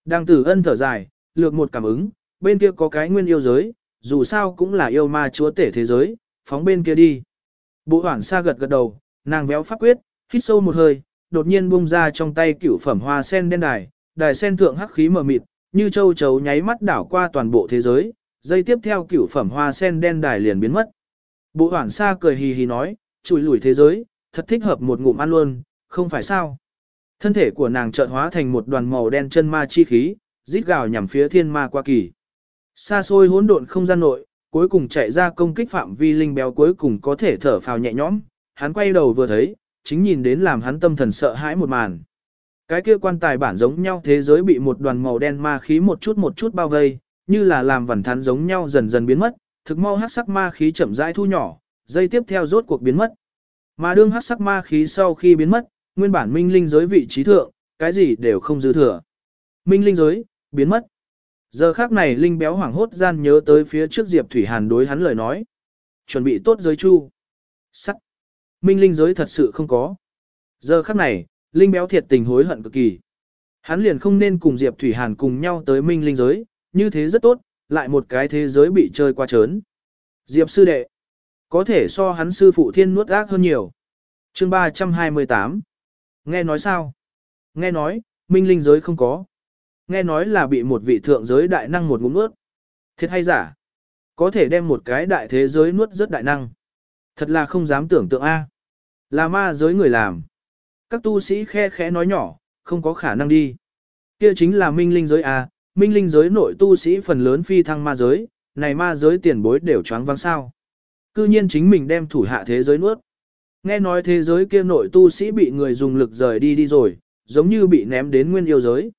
đang tử ân thở dài, lược một cảm ứng, bên kia có cái nguyên yêu giới, dù sao cũng là yêu ma chúa tể thế giới, phóng bên kia đi. Bộ hoảng xa gật gật đầu, nàng véo pháp quyết, hít sâu một hơi, đột nhiên bung ra trong tay cửu phẩm hoa sen đen đài, đài sen thượng hắc khí mờ mịt, như châu chấu nháy mắt đảo qua toàn bộ thế giới, dây tiếp theo cửu phẩm hoa sen đen đài liền biến mất. Bộ hoảng xa cười hì hì nói, chùi lùi thế giới, thật thích hợp một ngụm ăn luôn, không phải sao. Thân thể của nàng chợt hóa thành một đoàn màu đen chân ma chi khí, rít gào nhằm phía thiên ma qua kỳ. Xa xôi hỗn độn không gian nội, cuối cùng chạy ra công kích phạm vi linh béo cuối cùng có thể thở phào nhẹ nhõm, hắn quay đầu vừa thấy, chính nhìn đến làm hắn tâm thần sợ hãi một màn. Cái kia quan tài bản giống nhau thế giới bị một đoàn màu đen ma khí một chút một chút bao vây, như là làm vằn thắn giống nhau dần dần biến mất, thực mau hắc sắc ma khí chậm rãi thu nhỏ, dây tiếp theo rốt cuộc biến mất. Mà đương hắc sắc ma khí sau khi biến mất, nguyên bản minh linh giới vị trí thượng, cái gì đều không dư thừa. Minh linh giới, biến mất. Giờ khác này Linh béo hoảng hốt gian nhớ tới phía trước Diệp Thủy Hàn đối hắn lời nói. chuẩn bị tốt giới chu. Sắc. Minh linh giới thật sự không có. Giờ khắc này, Linh béo thiệt tình hối hận cực kỳ. Hắn liền không nên cùng Diệp Thủy Hàn cùng nhau tới Minh linh giới, như thế rất tốt, lại một cái thế giới bị chơi qua trớn. Diệp sư đệ, có thể so hắn sư phụ thiên nuốt ác hơn nhiều. Chương 328 Nghe nói sao? Nghe nói, Minh linh giới không có. Nghe nói là bị một vị thượng giới đại năng một ngụm nuốt. Thiệt hay giả? Có thể đem một cái đại thế giới nuốt rất đại năng. Thật là không dám tưởng tượng A. Là ma giới người làm. Các tu sĩ khe khẽ nói nhỏ, không có khả năng đi. Kia chính là minh linh giới A, minh linh giới nội tu sĩ phần lớn phi thăng ma giới, này ma giới tiền bối đều choáng vắng sao. Cư nhiên chính mình đem thủ hạ thế giới nuốt. Nghe nói thế giới kia nội tu sĩ bị người dùng lực rời đi đi rồi, giống như bị ném đến nguyên yêu giới.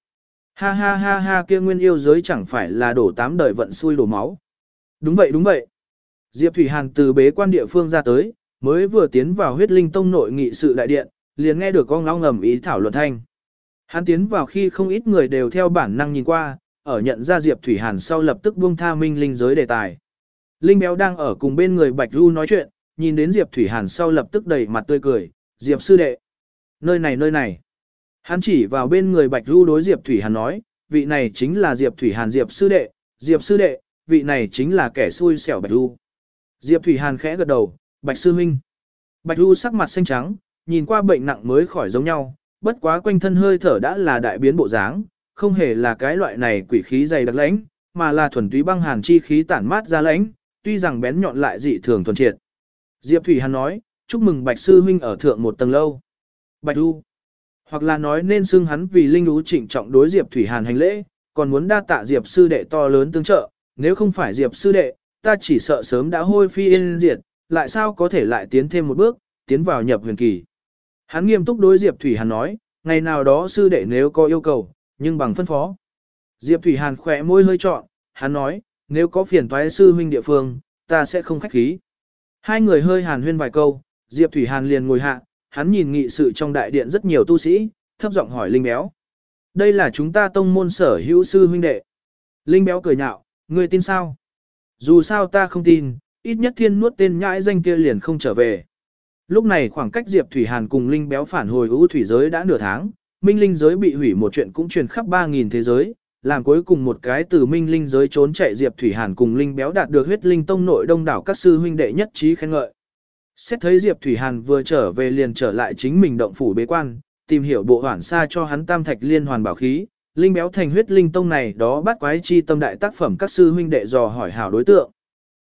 Ha ha ha ha kia nguyên yêu giới chẳng phải là đổ tám đời vận xui đổ máu. Đúng vậy đúng vậy. Diệp Thủy Hàn từ bế quan địa phương ra tới, mới vừa tiến vào huyết linh tông nội nghị sự đại điện, liền nghe được con long ngầm ý thảo luận thanh. Hắn tiến vào khi không ít người đều theo bản năng nhìn qua, ở nhận ra Diệp Thủy Hàn sau lập tức buông tha minh linh giới đề tài. Linh béo đang ở cùng bên người Bạch Du nói chuyện, nhìn đến Diệp Thủy Hàn sau lập tức đầy mặt tươi cười, Diệp sư đệ. Nơi này nơi này. Hắn chỉ vào bên người Bạch Du đối Diệp Thủy Hàn nói, vị này chính là Diệp Thủy Hàn Diệp sư đệ, Diệp sư đệ, vị này chính là kẻ xui xẻo Bạch Du. Diệp Thủy Hàn khẽ gật đầu, Bạch sư huynh. Bạch Du sắc mặt xanh trắng, nhìn qua bệnh nặng mới khỏi giống nhau, bất quá quanh thân hơi thở đã là đại biến bộ dáng, không hề là cái loại này quỷ khí dày đặc lãnh, mà là thuần túy băng hàn chi khí tản mát ra lãnh, tuy rằng bén nhọn lại dị thường thuần triệt. Diệp Thủy Hàn nói, chúc mừng Bạch sư huynh ở thượng một tầng lâu. Bạch Du, hoặc là nói nên xưng hắn vì linh ú trịnh trọng đối Diệp Thủy Hàn hành lễ, còn muốn đa tạ Diệp sư đệ to lớn tương trợ, nếu không phải Diệp sư đệ, ta chỉ sợ sớm đã hôi phi yên diệt, lại sao có thể lại tiến thêm một bước, tiến vào nhập huyền kỳ. Hắn nghiêm túc đối Diệp Thủy Hàn nói, ngày nào đó sư đệ nếu có yêu cầu, nhưng bằng phân phó. Diệp Thủy Hàn khỏe môi hơi trọn, hắn nói, nếu có phiền toái sư huynh địa phương, ta sẽ không khách khí. Hai người hơi hàn huyên vài câu, Diệp Thủy Hàn liền ngồi hạ, hắn nhìn nghị sự trong đại điện rất nhiều tu sĩ, thấp giọng hỏi Linh Béo. Đây là chúng ta tông môn sở hữu sư huynh đệ. Linh Béo cười nhạo, ngươi tin sao? Dù sao ta không tin, ít nhất thiên nuốt tên nhãi danh kia liền không trở về. Lúc này khoảng cách Diệp Thủy Hàn cùng Linh Béo phản hồi ưu thủy giới đã nửa tháng, Minh Linh giới bị hủy một chuyện cũng truyền khắp 3.000 thế giới, làm cuối cùng một cái từ Minh Linh giới trốn chạy Diệp Thủy Hàn cùng Linh Béo đạt được huyết linh tông nội đông đảo các sư huynh đệ nhất trí khen ngợi. Xét thấy Diệp Thủy Hàn vừa trở về liền trở lại chính mình động phủ bế quan, tìm hiểu bộ hoản xa cho hắn tam thạch liên hoàn bảo khí, linh béo thành huyết linh tông này đó bắt quái chi tâm đại tác phẩm các sư huynh đệ dò hỏi hảo đối tượng.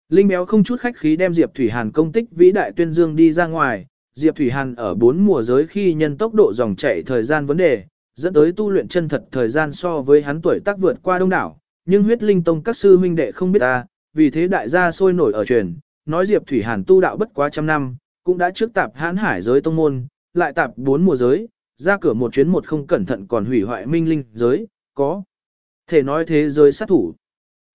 Linh béo không chút khách khí đem Diệp Thủy Hàn công tích vĩ đại tuyên dương đi ra ngoài, Diệp Thủy Hàn ở bốn mùa giới khi nhân tốc độ dòng chảy thời gian vấn đề, dẫn tới tu luyện chân thật thời gian so với hắn tuổi tác vượt qua đông đảo, nhưng huyết linh tông các sư huynh đệ không biết ta, vì thế đại gia sôi nổi ở truyền, nói Diệp Thủy Hàn tu đạo bất quá trăm năm, cũng đã trước tạp hãn hải giới tông môn, lại tạp bốn mùa giới, ra cửa một chuyến một không cẩn thận còn hủy hoại minh linh giới, có. Thể nói thế giới sát thủ.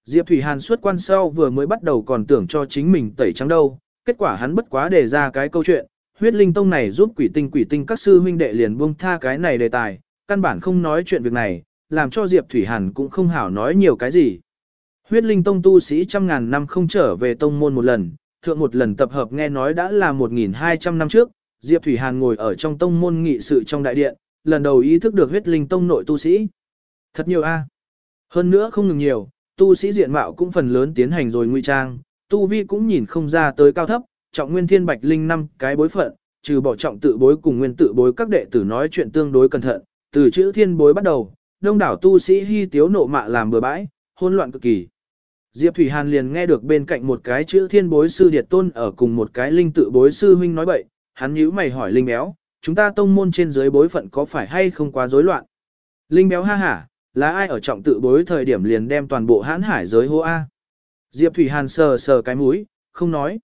Diệp Thủy Hàn xuất quan sau vừa mới bắt đầu còn tưởng cho chính mình tẩy trắng đâu, kết quả hắn bất quá đề ra cái câu chuyện, huyết linh tông này giúp quỷ tinh quỷ tinh các sư huynh đệ liền buông tha cái này đề tài, căn bản không nói chuyện việc này, làm cho Diệp Thủy Hàn cũng không hảo nói nhiều cái gì. Huyết linh tông tu sĩ trăm ngàn năm không trở về tông môn một lần, thượng một lần tập hợp nghe nói đã là 1.200 năm trước, Diệp Thủy Hàn ngồi ở trong tông môn nghị sự trong đại điện, lần đầu ý thức được huyết linh tông nội tu sĩ. Thật nhiều a. Hơn nữa không ngừng nhiều, tu sĩ diện mạo cũng phần lớn tiến hành rồi nguy trang, tu vi cũng nhìn không ra tới cao thấp, trọng nguyên thiên bạch linh năm cái bối phận, trừ bỏ trọng tự bối cùng nguyên tự bối các đệ tử nói chuyện tương đối cẩn thận, từ chữ thiên bối bắt đầu, đông đảo tu sĩ hy tiếu nộ mạ làm bừa bãi, hỗn loạn cực kỳ. Diệp Thủy Hàn liền nghe được bên cạnh một cái chữ thiên bối sư điệt tôn ở cùng một cái linh tự bối sư huynh nói bậy, hắn nhíu mày hỏi linh béo, chúng ta tông môn trên dưới bối phận có phải hay không quá rối loạn. Linh béo ha hả, là ai ở trọng tự bối thời điểm liền đem toàn bộ hãn hải giới hô A. Diệp Thủy Hàn sờ sờ cái mũi, không nói.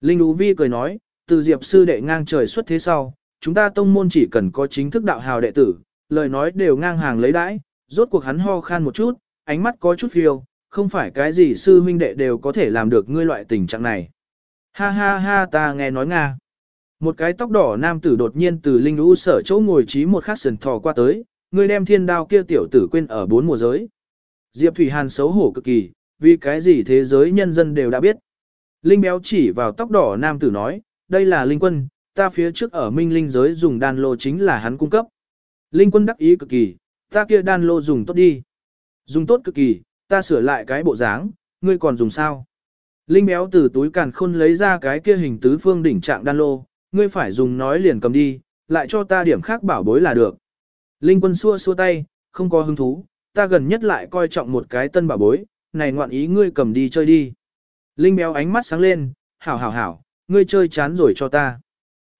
Linh Ú Vi cười nói, từ Diệp sư đệ ngang trời xuất thế sau, chúng ta tông môn chỉ cần có chính thức đạo hào đệ tử, lời nói đều ngang hàng lấy đãi, rốt cuộc hắn ho khan một chút, ánh mắt có chút phiêu, không phải cái gì sư huynh đệ đều có thể làm được ngươi loại tình trạng này. Ha ha ha ta nghe nói Nga. Một cái tóc đỏ nam tử đột nhiên từ linh lũ sở chỗ ngồi trí một khắc sần thò qua tới, ngươi đem thiên đao kia tiểu tử quên ở bốn mùa giới. Diệp Thủy Hàn xấu hổ cực kỳ, vì cái gì thế giới nhân dân đều đã biết. Linh béo chỉ vào tóc đỏ nam tử nói, đây là Linh quân, ta phía trước ở minh linh giới dùng đan lô chính là hắn cung cấp. Linh quân đắc ý cực kỳ, ta kia đan lô dùng tốt đi. Dùng tốt cực kỳ, ta sửa lại cái bộ dáng, ngươi còn dùng sao? Linh béo từ túi càn khôn lấy ra cái kia hình tứ phương đỉnh trạng đan lô, ngươi phải dùng nói liền cầm đi, lại cho ta điểm khác bảo bối là được. Linh quân xua xua tay, không có hứng thú, ta gần nhất lại coi trọng một cái tân bảo bối, này ngoạn ý ngươi cầm đi chơi đi. Linh béo ánh mắt sáng lên, hảo hảo hảo, ngươi chơi chán rồi cho ta.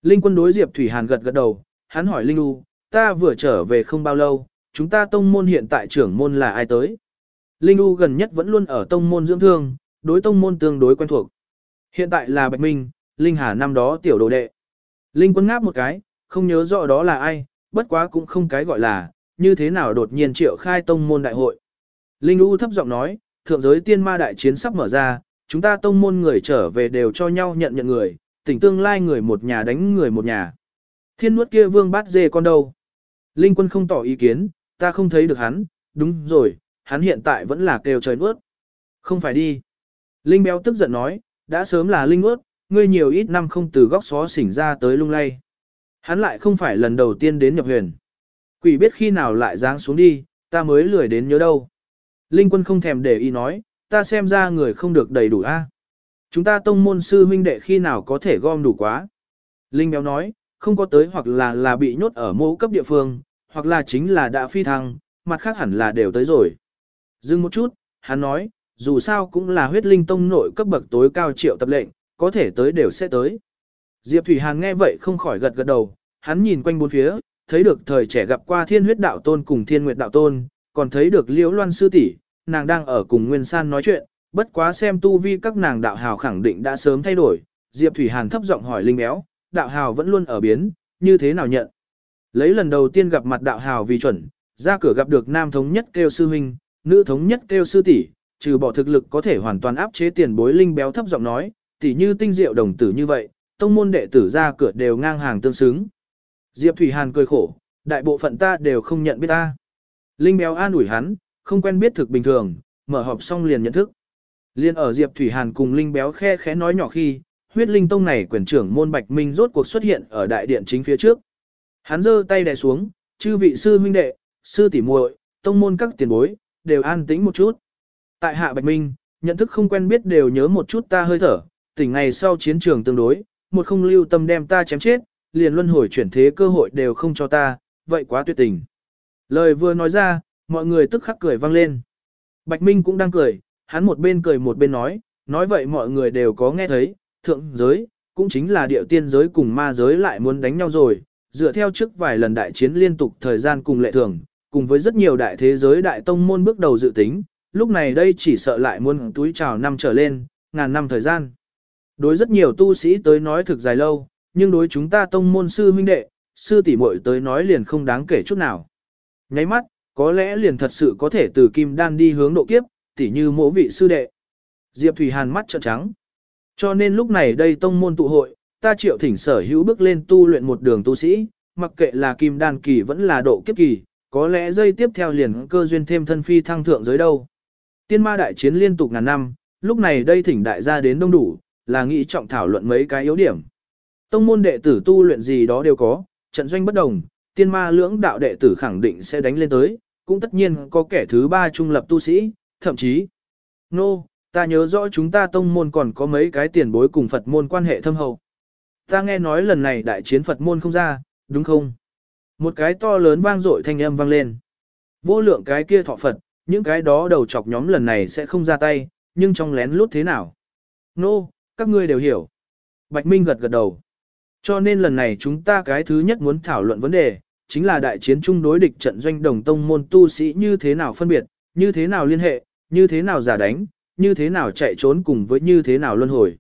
Linh quân đối Diệp Thủy Hàn gật gật đầu, hắn hỏi Linh U, ta vừa trở về không bao lâu, chúng ta tông môn hiện tại trưởng môn là ai tới? Linh U gần nhất vẫn luôn ở tông môn dưỡng thương, đối tông môn tương đối quen thuộc. Hiện tại là Bạch Minh, Linh Hà năm đó tiểu đồ đệ. Linh quân ngáp một cái, không nhớ rõ đó là ai, bất quá cũng không cái gọi là, như thế nào đột nhiên triệu khai tông môn đại hội. Linh U thấp giọng nói, thượng giới tiên ma đại chiến sắp mở ra, chúng ta tông môn người trở về đều cho nhau nhận nhận người, tỉnh tương lai người một nhà đánh người một nhà. Thiên nuốt kia vương bát dê con đâu? Linh quân không tỏ ý kiến, ta không thấy được hắn, đúng rồi, hắn hiện tại vẫn là kêu trời nuốt. Không phải đi. Linh béo tức giận nói, đã sớm là Linh nuốt, ngươi nhiều ít năm không từ góc xó xỉnh ra tới lung lay. Hắn lại không phải lần đầu tiên đến nhập huyền. Quỷ biết khi nào lại giáng xuống đi, ta mới lười đến nhớ đâu. Linh quân không thèm để ý nói, ta xem ra người không được đầy đủ a. Chúng ta tông môn sư huynh đệ khi nào có thể gom đủ quá. Linh béo nói, không có tới hoặc là là bị nhốt ở mô cấp địa phương, hoặc là chính là đã phi thăng, mặt khác hẳn là đều tới rồi. Dừng một chút, hắn nói, dù sao cũng là huyết linh tông nội cấp bậc tối cao triệu tập lệnh, có thể tới đều sẽ tới. Diệp Thủy Hàn nghe vậy không khỏi gật gật đầu, hắn nhìn quanh bốn phía, thấy được thời trẻ gặp qua thiên huyết đạo tôn cùng thiên nguyệt đạo tôn, còn thấy được liễu loan sư tỷ, nàng đang ở cùng Nguyên San nói chuyện, bất quá xem tu vi các nàng đạo hào khẳng định đã sớm thay đổi. Diệp Thủy Hàn thấp giọng hỏi Linh Béo, đạo hào vẫn luôn ở biến, như thế nào nhận? Lấy lần đầu tiên gặp mặt đạo hào vì chuẩn, ra cửa gặp được nam thống nhất kêu sư huynh, nữ thống nhất kêu sư tỷ, trừ bỏ thực lực có thể hoàn toàn áp chế tiền bối Linh Béo thấp giọng nói, tỷ như tinh diệu đồng tử như vậy, tông môn đệ tử ra cửa đều ngang hàng tương xứng. Diệp Thủy Hàn cười khổ, đại bộ phận ta đều không nhận biết ta. Linh béo an ủi hắn, không quen biết thực bình thường, mở họp xong liền nhận thức. Liên ở Diệp Thủy Hàn cùng Linh béo khe khẽ nói nhỏ khi, huyết linh tông này quyền trưởng môn Bạch Minh rốt cuộc xuất hiện ở đại điện chính phía trước. Hắn giơ tay đè xuống, chư vị sư huynh đệ, sư tỷ muội, tông môn các tiền bối, đều an tĩnh một chút. Tại hạ Bạch Minh, nhận thức không quen biết đều nhớ một chút ta hơi thở, tỉnh ngày sau chiến trường tương đối, một không lưu tâm đem ta chém chết, liền luân hồi chuyển thế cơ hội đều không cho ta, vậy quá tuyệt tình. Lời vừa nói ra, mọi người tức khắc cười vang lên. Bạch Minh cũng đang cười, hắn một bên cười một bên nói, nói vậy mọi người đều có nghe thấy, thượng giới, cũng chính là địa tiên giới cùng ma giới lại muốn đánh nhau rồi, dựa theo trước vài lần đại chiến liên tục thời gian cùng lệ thường, cùng với rất nhiều đại thế giới đại tông môn bước đầu dự tính, lúc này đây chỉ sợ lại muốn túi trào năm trở lên, ngàn năm thời gian. Đối rất nhiều tu sĩ tới nói thực dài lâu, nhưng đối chúng ta tông môn sư huynh đệ, sư tỷ muội tới nói liền không đáng kể chút nào. Nháy mắt, có lẽ liền thật sự có thể từ kim đan đi hướng độ kiếp, tỉ như mỗ vị sư đệ. Diệp Thủy Hàn mắt trợn trắng. Cho nên lúc này đây tông môn tụ hội, ta triệu thỉnh sở hữu bước lên tu luyện một đường tu sĩ, mặc kệ là kim đan kỳ vẫn là độ kiếp kỳ, có lẽ dây tiếp theo liền cơ duyên thêm thân phi thăng thượng giới đâu. Tiên ma đại chiến liên tục ngàn năm, lúc này đây thỉnh đại gia đến đông đủ, là nghĩ trọng thảo luận mấy cái yếu điểm. Tông môn đệ tử tu luyện gì đó đều có, trận doanh bất đồng, tiên ma lưỡng đạo đệ tử khẳng định sẽ đánh lên tới, cũng tất nhiên có kẻ thứ ba trung lập tu sĩ, thậm chí. Nô, no, ta nhớ rõ chúng ta tông môn còn có mấy cái tiền bối cùng Phật môn quan hệ thâm hậu. Ta nghe nói lần này đại chiến Phật môn không ra, đúng không? Một cái to lớn vang dội thanh âm vang lên. Vô lượng cái kia thọ Phật, những cái đó đầu chọc nhóm lần này sẽ không ra tay, nhưng trong lén lút thế nào? Nô, no, các ngươi đều hiểu. Bạch Minh gật gật đầu. Cho nên lần này chúng ta cái thứ nhất muốn thảo luận vấn đề, chính là đại chiến chung đối địch trận doanh đồng tông môn tu sĩ như thế nào phân biệt, như thế nào liên hệ, như thế nào giả đánh, như thế nào chạy trốn cùng với như thế nào luân hồi.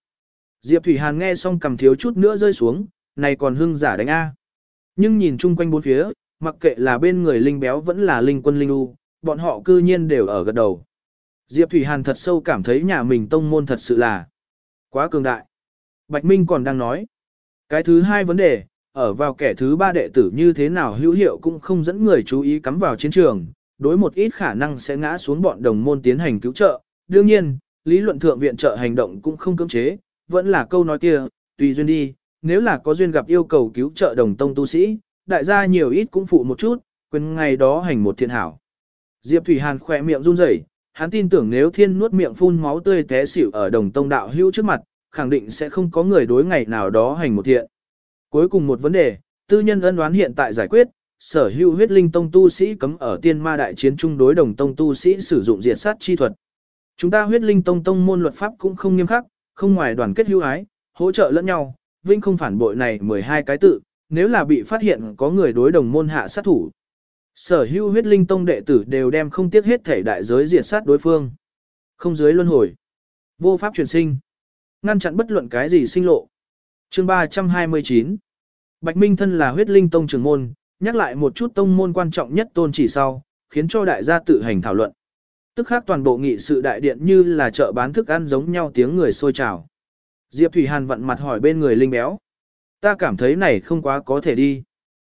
Diệp Thủy Hàn nghe xong cầm thiếu chút nữa rơi xuống, này còn hưng giả đánh A. Nhưng nhìn chung quanh bốn phía, mặc kệ là bên người linh béo vẫn là linh quân linh u, bọn họ cư nhiên đều ở gật đầu. Diệp Thủy Hàn thật sâu cảm thấy nhà mình tông môn thật sự là quá cường đại. Bạch Minh còn đang nói. Cái thứ hai vấn đề, ở vào kẻ thứ ba đệ tử như thế nào hữu hiệu cũng không dẫn người chú ý cắm vào chiến trường, đối một ít khả năng sẽ ngã xuống bọn đồng môn tiến hành cứu trợ. Đương nhiên, lý luận thượng viện trợ hành động cũng không cưỡng chế, vẫn là câu nói kia, tùy duyên đi, nếu là có duyên gặp yêu cầu cứu trợ đồng tông tu sĩ, đại gia nhiều ít cũng phụ một chút, quên ngày đó hành một thiện hảo. Diệp Thủy Hàn khỏe miệng run rẩy, hắn tin tưởng nếu thiên nuốt miệng phun máu tươi té xỉu ở đồng tông đạo hữu trước mặt, khẳng định sẽ không có người đối ngày nào đó hành một thiện. Cuối cùng một vấn đề, tư nhân ân đoán hiện tại giải quyết, sở hữu huyết linh tông tu sĩ cấm ở tiên ma đại chiến chung đối đồng tông tu sĩ sử dụng diệt sát chi thuật. Chúng ta huyết linh tông tông môn luật pháp cũng không nghiêm khắc, không ngoài đoàn kết hữu ái, hỗ trợ lẫn nhau, vinh không phản bội này 12 cái tự, nếu là bị phát hiện có người đối đồng môn hạ sát thủ. Sở hữu huyết linh tông đệ tử đều đem không tiếc hết thể đại giới diệt sát đối phương. Không dưới luân hồi. Vô pháp truyền sinh. Ngăn chặn bất luận cái gì sinh lộ. chương 329. Bạch Minh thân là huyết linh tông trưởng môn, nhắc lại một chút tông môn quan trọng nhất tôn chỉ sau, khiến cho đại gia tự hành thảo luận. Tức khác toàn bộ nghị sự đại điện như là chợ bán thức ăn giống nhau tiếng người sôi trào. Diệp Thủy Hàn vặn mặt hỏi bên người linh béo. Ta cảm thấy này không quá có thể đi.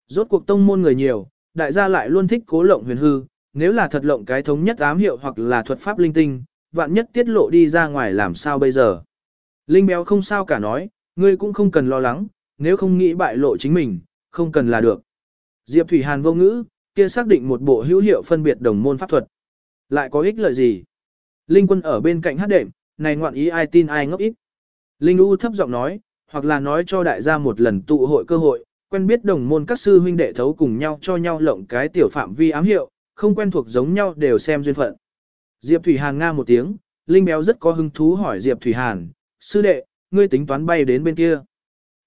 Rốt cuộc tông môn người nhiều, đại gia lại luôn thích cố lộng huyền hư, nếu là thật lộng cái thống nhất ám hiệu hoặc là thuật pháp linh tinh, vạn nhất tiết lộ đi ra ngoài làm sao bây giờ. Linh béo không sao cả nói, ngươi cũng không cần lo lắng, nếu không nghĩ bại lộ chính mình, không cần là được. Diệp Thủy Hàn vô ngữ, kia xác định một bộ hữu hiệu phân biệt đồng môn pháp thuật. Lại có ích lợi gì? Linh quân ở bên cạnh hát đệm, này ngoạn ý ai tin ai ngốc ít. Linh U thấp giọng nói, hoặc là nói cho đại gia một lần tụ hội cơ hội, quen biết đồng môn các sư huynh đệ thấu cùng nhau cho nhau lộng cái tiểu phạm vi ám hiệu, không quen thuộc giống nhau đều xem duyên phận. Diệp Thủy Hàn nga một tiếng, Linh Béo rất có hứng thú hỏi Diệp Thủy Hàn, sư đệ, ngươi tính toán bay đến bên kia.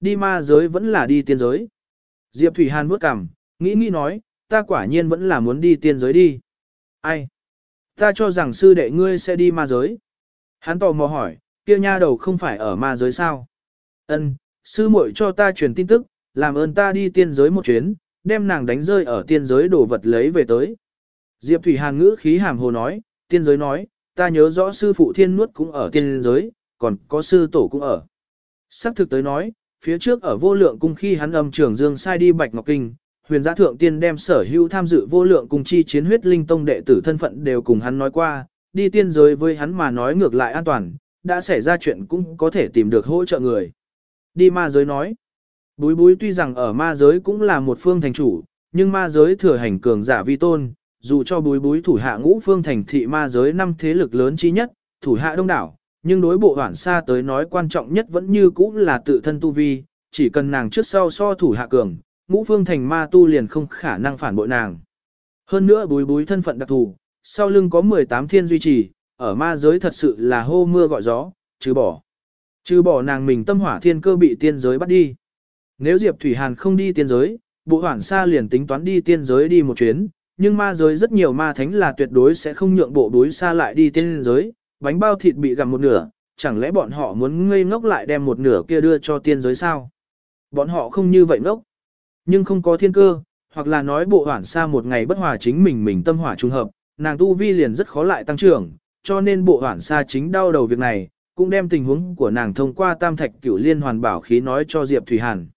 Đi ma giới vẫn là đi tiên giới. Diệp Thủy Hàn bước cằm, nghĩ nghĩ nói, ta quả nhiên vẫn là muốn đi tiên giới đi. Ai? Ta cho rằng sư đệ ngươi sẽ đi ma giới. Hắn tò mò hỏi, kia nha đầu không phải ở ma giới sao? Ân, sư muội cho ta truyền tin tức, làm ơn ta đi tiên giới một chuyến, đem nàng đánh rơi ở tiên giới đồ vật lấy về tới. Diệp Thủy Hàn ngữ khí hàm hồ nói, tiên giới nói, ta nhớ rõ sư phụ thiên nuốt cũng ở tiên giới, còn có sư tổ cũng ở. Sắc thực tới nói, phía trước ở vô lượng cung khi hắn âm trưởng dương sai đi Bạch Ngọc Kinh, huyền giã thượng tiên đem sở hữu tham dự vô lượng cung chi chiến huyết linh tông đệ tử thân phận đều cùng hắn nói qua, đi tiên giới với hắn mà nói ngược lại an toàn, đã xảy ra chuyện cũng có thể tìm được hỗ trợ người. Đi ma giới nói, búi búi tuy rằng ở ma giới cũng là một phương thành chủ, nhưng ma giới thừa hành cường giả vi tôn, dù cho búi búi thủ hạ ngũ phương thành thị ma giới năm thế lực lớn chi nhất, thủ hạ đông đảo, nhưng đối bộ hoảng xa tới nói quan trọng nhất vẫn như cũ là tự thân tu vi, chỉ cần nàng trước sau so thủ hạ cường, ngũ phương thành ma tu liền không khả năng phản bội nàng. Hơn nữa búi búi thân phận đặc thù, sau lưng có 18 thiên duy trì, ở ma giới thật sự là hô mưa gọi gió, trừ bỏ. Trừ bỏ nàng mình tâm hỏa thiên cơ bị tiên giới bắt đi. Nếu Diệp Thủy Hàn không đi tiên giới, bộ hoảng xa liền tính toán đi tiên giới đi một chuyến, nhưng ma giới rất nhiều ma thánh là tuyệt đối sẽ không nhượng bộ đối xa lại đi tiên giới, bánh bao thịt bị gặm một nửa, chẳng lẽ bọn họ muốn ngây ngốc lại đem một nửa kia đưa cho tiên giới sao? Bọn họ không như vậy ngốc. Nhưng không có thiên cơ, hoặc là nói bộ hoảng xa một ngày bất hòa chính mình mình tâm hỏa trung hợp, nàng tu vi liền rất khó lại tăng trưởng, cho nên bộ hoảng xa chính đau đầu việc này, cũng đem tình huống của nàng thông qua tam thạch cửu liên hoàn bảo khí nói cho Diệp Thủy Hàn.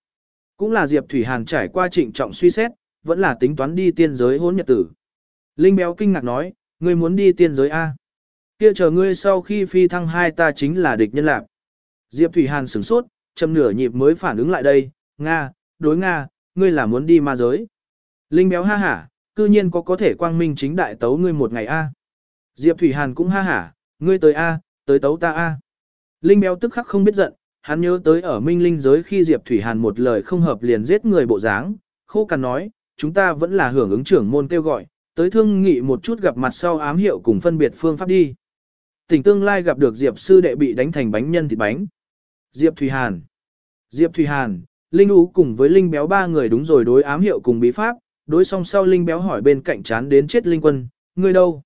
Cũng là Diệp Thủy Hàn trải qua trịnh trọng suy xét, vẫn là tính toán đi tiên giới hôn nhật tử. Linh béo kinh ngạc nói, ngươi muốn đi tiên giới A. Kia chờ ngươi sau khi phi thăng hai ta chính là địch nhân lạc. Diệp Thủy Hàn sửng sốt, chậm nửa nhịp mới phản ứng lại đây, Nga, đối Nga, ngươi là muốn đi ma giới. Linh béo ha hả, cư nhiên có có thể quang minh chính đại tấu ngươi một ngày A. Diệp Thủy Hàn cũng ha hả, ngươi tới A, tới tấu ta A. Linh béo tức khắc không biết giận, hắn nhớ tới ở minh linh giới khi Diệp Thủy Hàn một lời không hợp liền giết người bộ dáng, khô cằn nói, chúng ta vẫn là hưởng ứng trưởng môn kêu gọi, tới thương nghị một chút gặp mặt sau ám hiệu cùng phân biệt phương pháp đi. Tỉnh tương lai gặp được Diệp sư đệ bị đánh thành bánh nhân thịt bánh. Diệp Thủy Hàn. Diệp Thủy Hàn, Linh Ú cùng với Linh Béo ba người đúng rồi đối ám hiệu cùng bí pháp, đối song sau Linh Béo hỏi bên cạnh chán đến chết Linh Quân, ngươi đâu?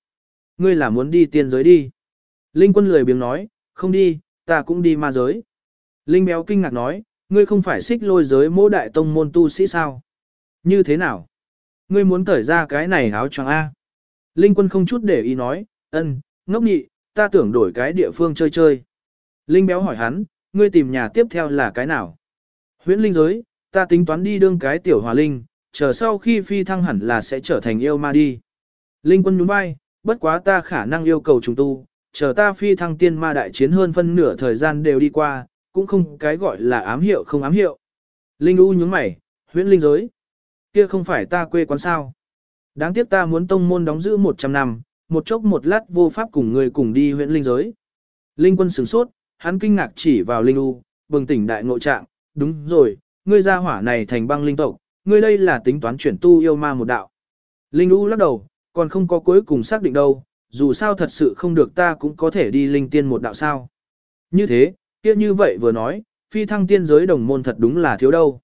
Ngươi là muốn đi tiên giới đi. Linh Quân lười biếng nói, không đi, ta cũng đi ma giới. Linh Béo kinh ngạc nói, ngươi không phải xích lôi giới mô đại tông môn tu sĩ sao? Như thế nào? Ngươi muốn cởi ra cái này áo choàng A. Linh Quân không chút để ý nói, ân, ngốc nhị, ta tưởng đổi cái địa phương chơi chơi. Linh Béo hỏi hắn, ngươi tìm nhà tiếp theo là cái nào? Huyễn linh giới, ta tính toán đi đương cái tiểu hòa linh, chờ sau khi phi thăng hẳn là sẽ trở thành yêu ma đi. Linh quân nhún vai, bất quá ta khả năng yêu cầu trùng tu, chờ ta phi thăng tiên ma đại chiến hơn phân nửa thời gian đều đi qua, cũng không cái gọi là ám hiệu không ám hiệu. Linh U nhướng mày, huyễn linh giới. Kia không phải ta quê quán sao. Đáng tiếc ta muốn tông môn đóng giữ 100 năm, một chốc một lát vô pháp cùng người cùng đi huyễn linh giới. Linh quân sửng sốt, hắn kinh ngạc chỉ vào Linh U, bừng tỉnh đại ngộ trạng, đúng rồi, ngươi ra hỏa này thành băng linh tộc, ngươi đây là tính toán chuyển tu yêu ma một đạo. Linh U lắc đầu, còn không có cuối cùng xác định đâu, dù sao thật sự không được ta cũng có thể đi linh tiên một đạo sao. Như thế, kia như vậy vừa nói, phi thăng tiên giới đồng môn thật đúng là thiếu đâu.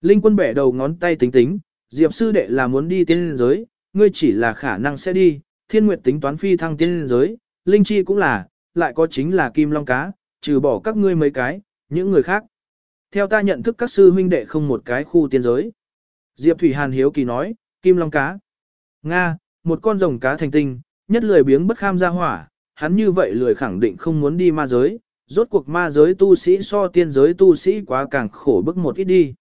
Linh quân bẻ đầu ngón tay tính tính, Diệp sư đệ là muốn đi tiên giới, ngươi chỉ là khả năng sẽ đi, thiên nguyệt tính toán phi thăng tiên giới, linh chi cũng là, lại có chính là kim long cá, trừ bỏ các ngươi mấy cái, những người khác. Theo ta nhận thức các sư huynh đệ không một cái khu tiên giới. Diệp Thủy Hàn hiếu kỳ nói, kim long cá. Nga, một con rồng cá thành tinh, nhất lười biếng bất kham ra hỏa, hắn như vậy lười khẳng định không muốn đi ma giới, rốt cuộc ma giới tu sĩ so tiên giới tu sĩ quá càng khổ bức một ít đi.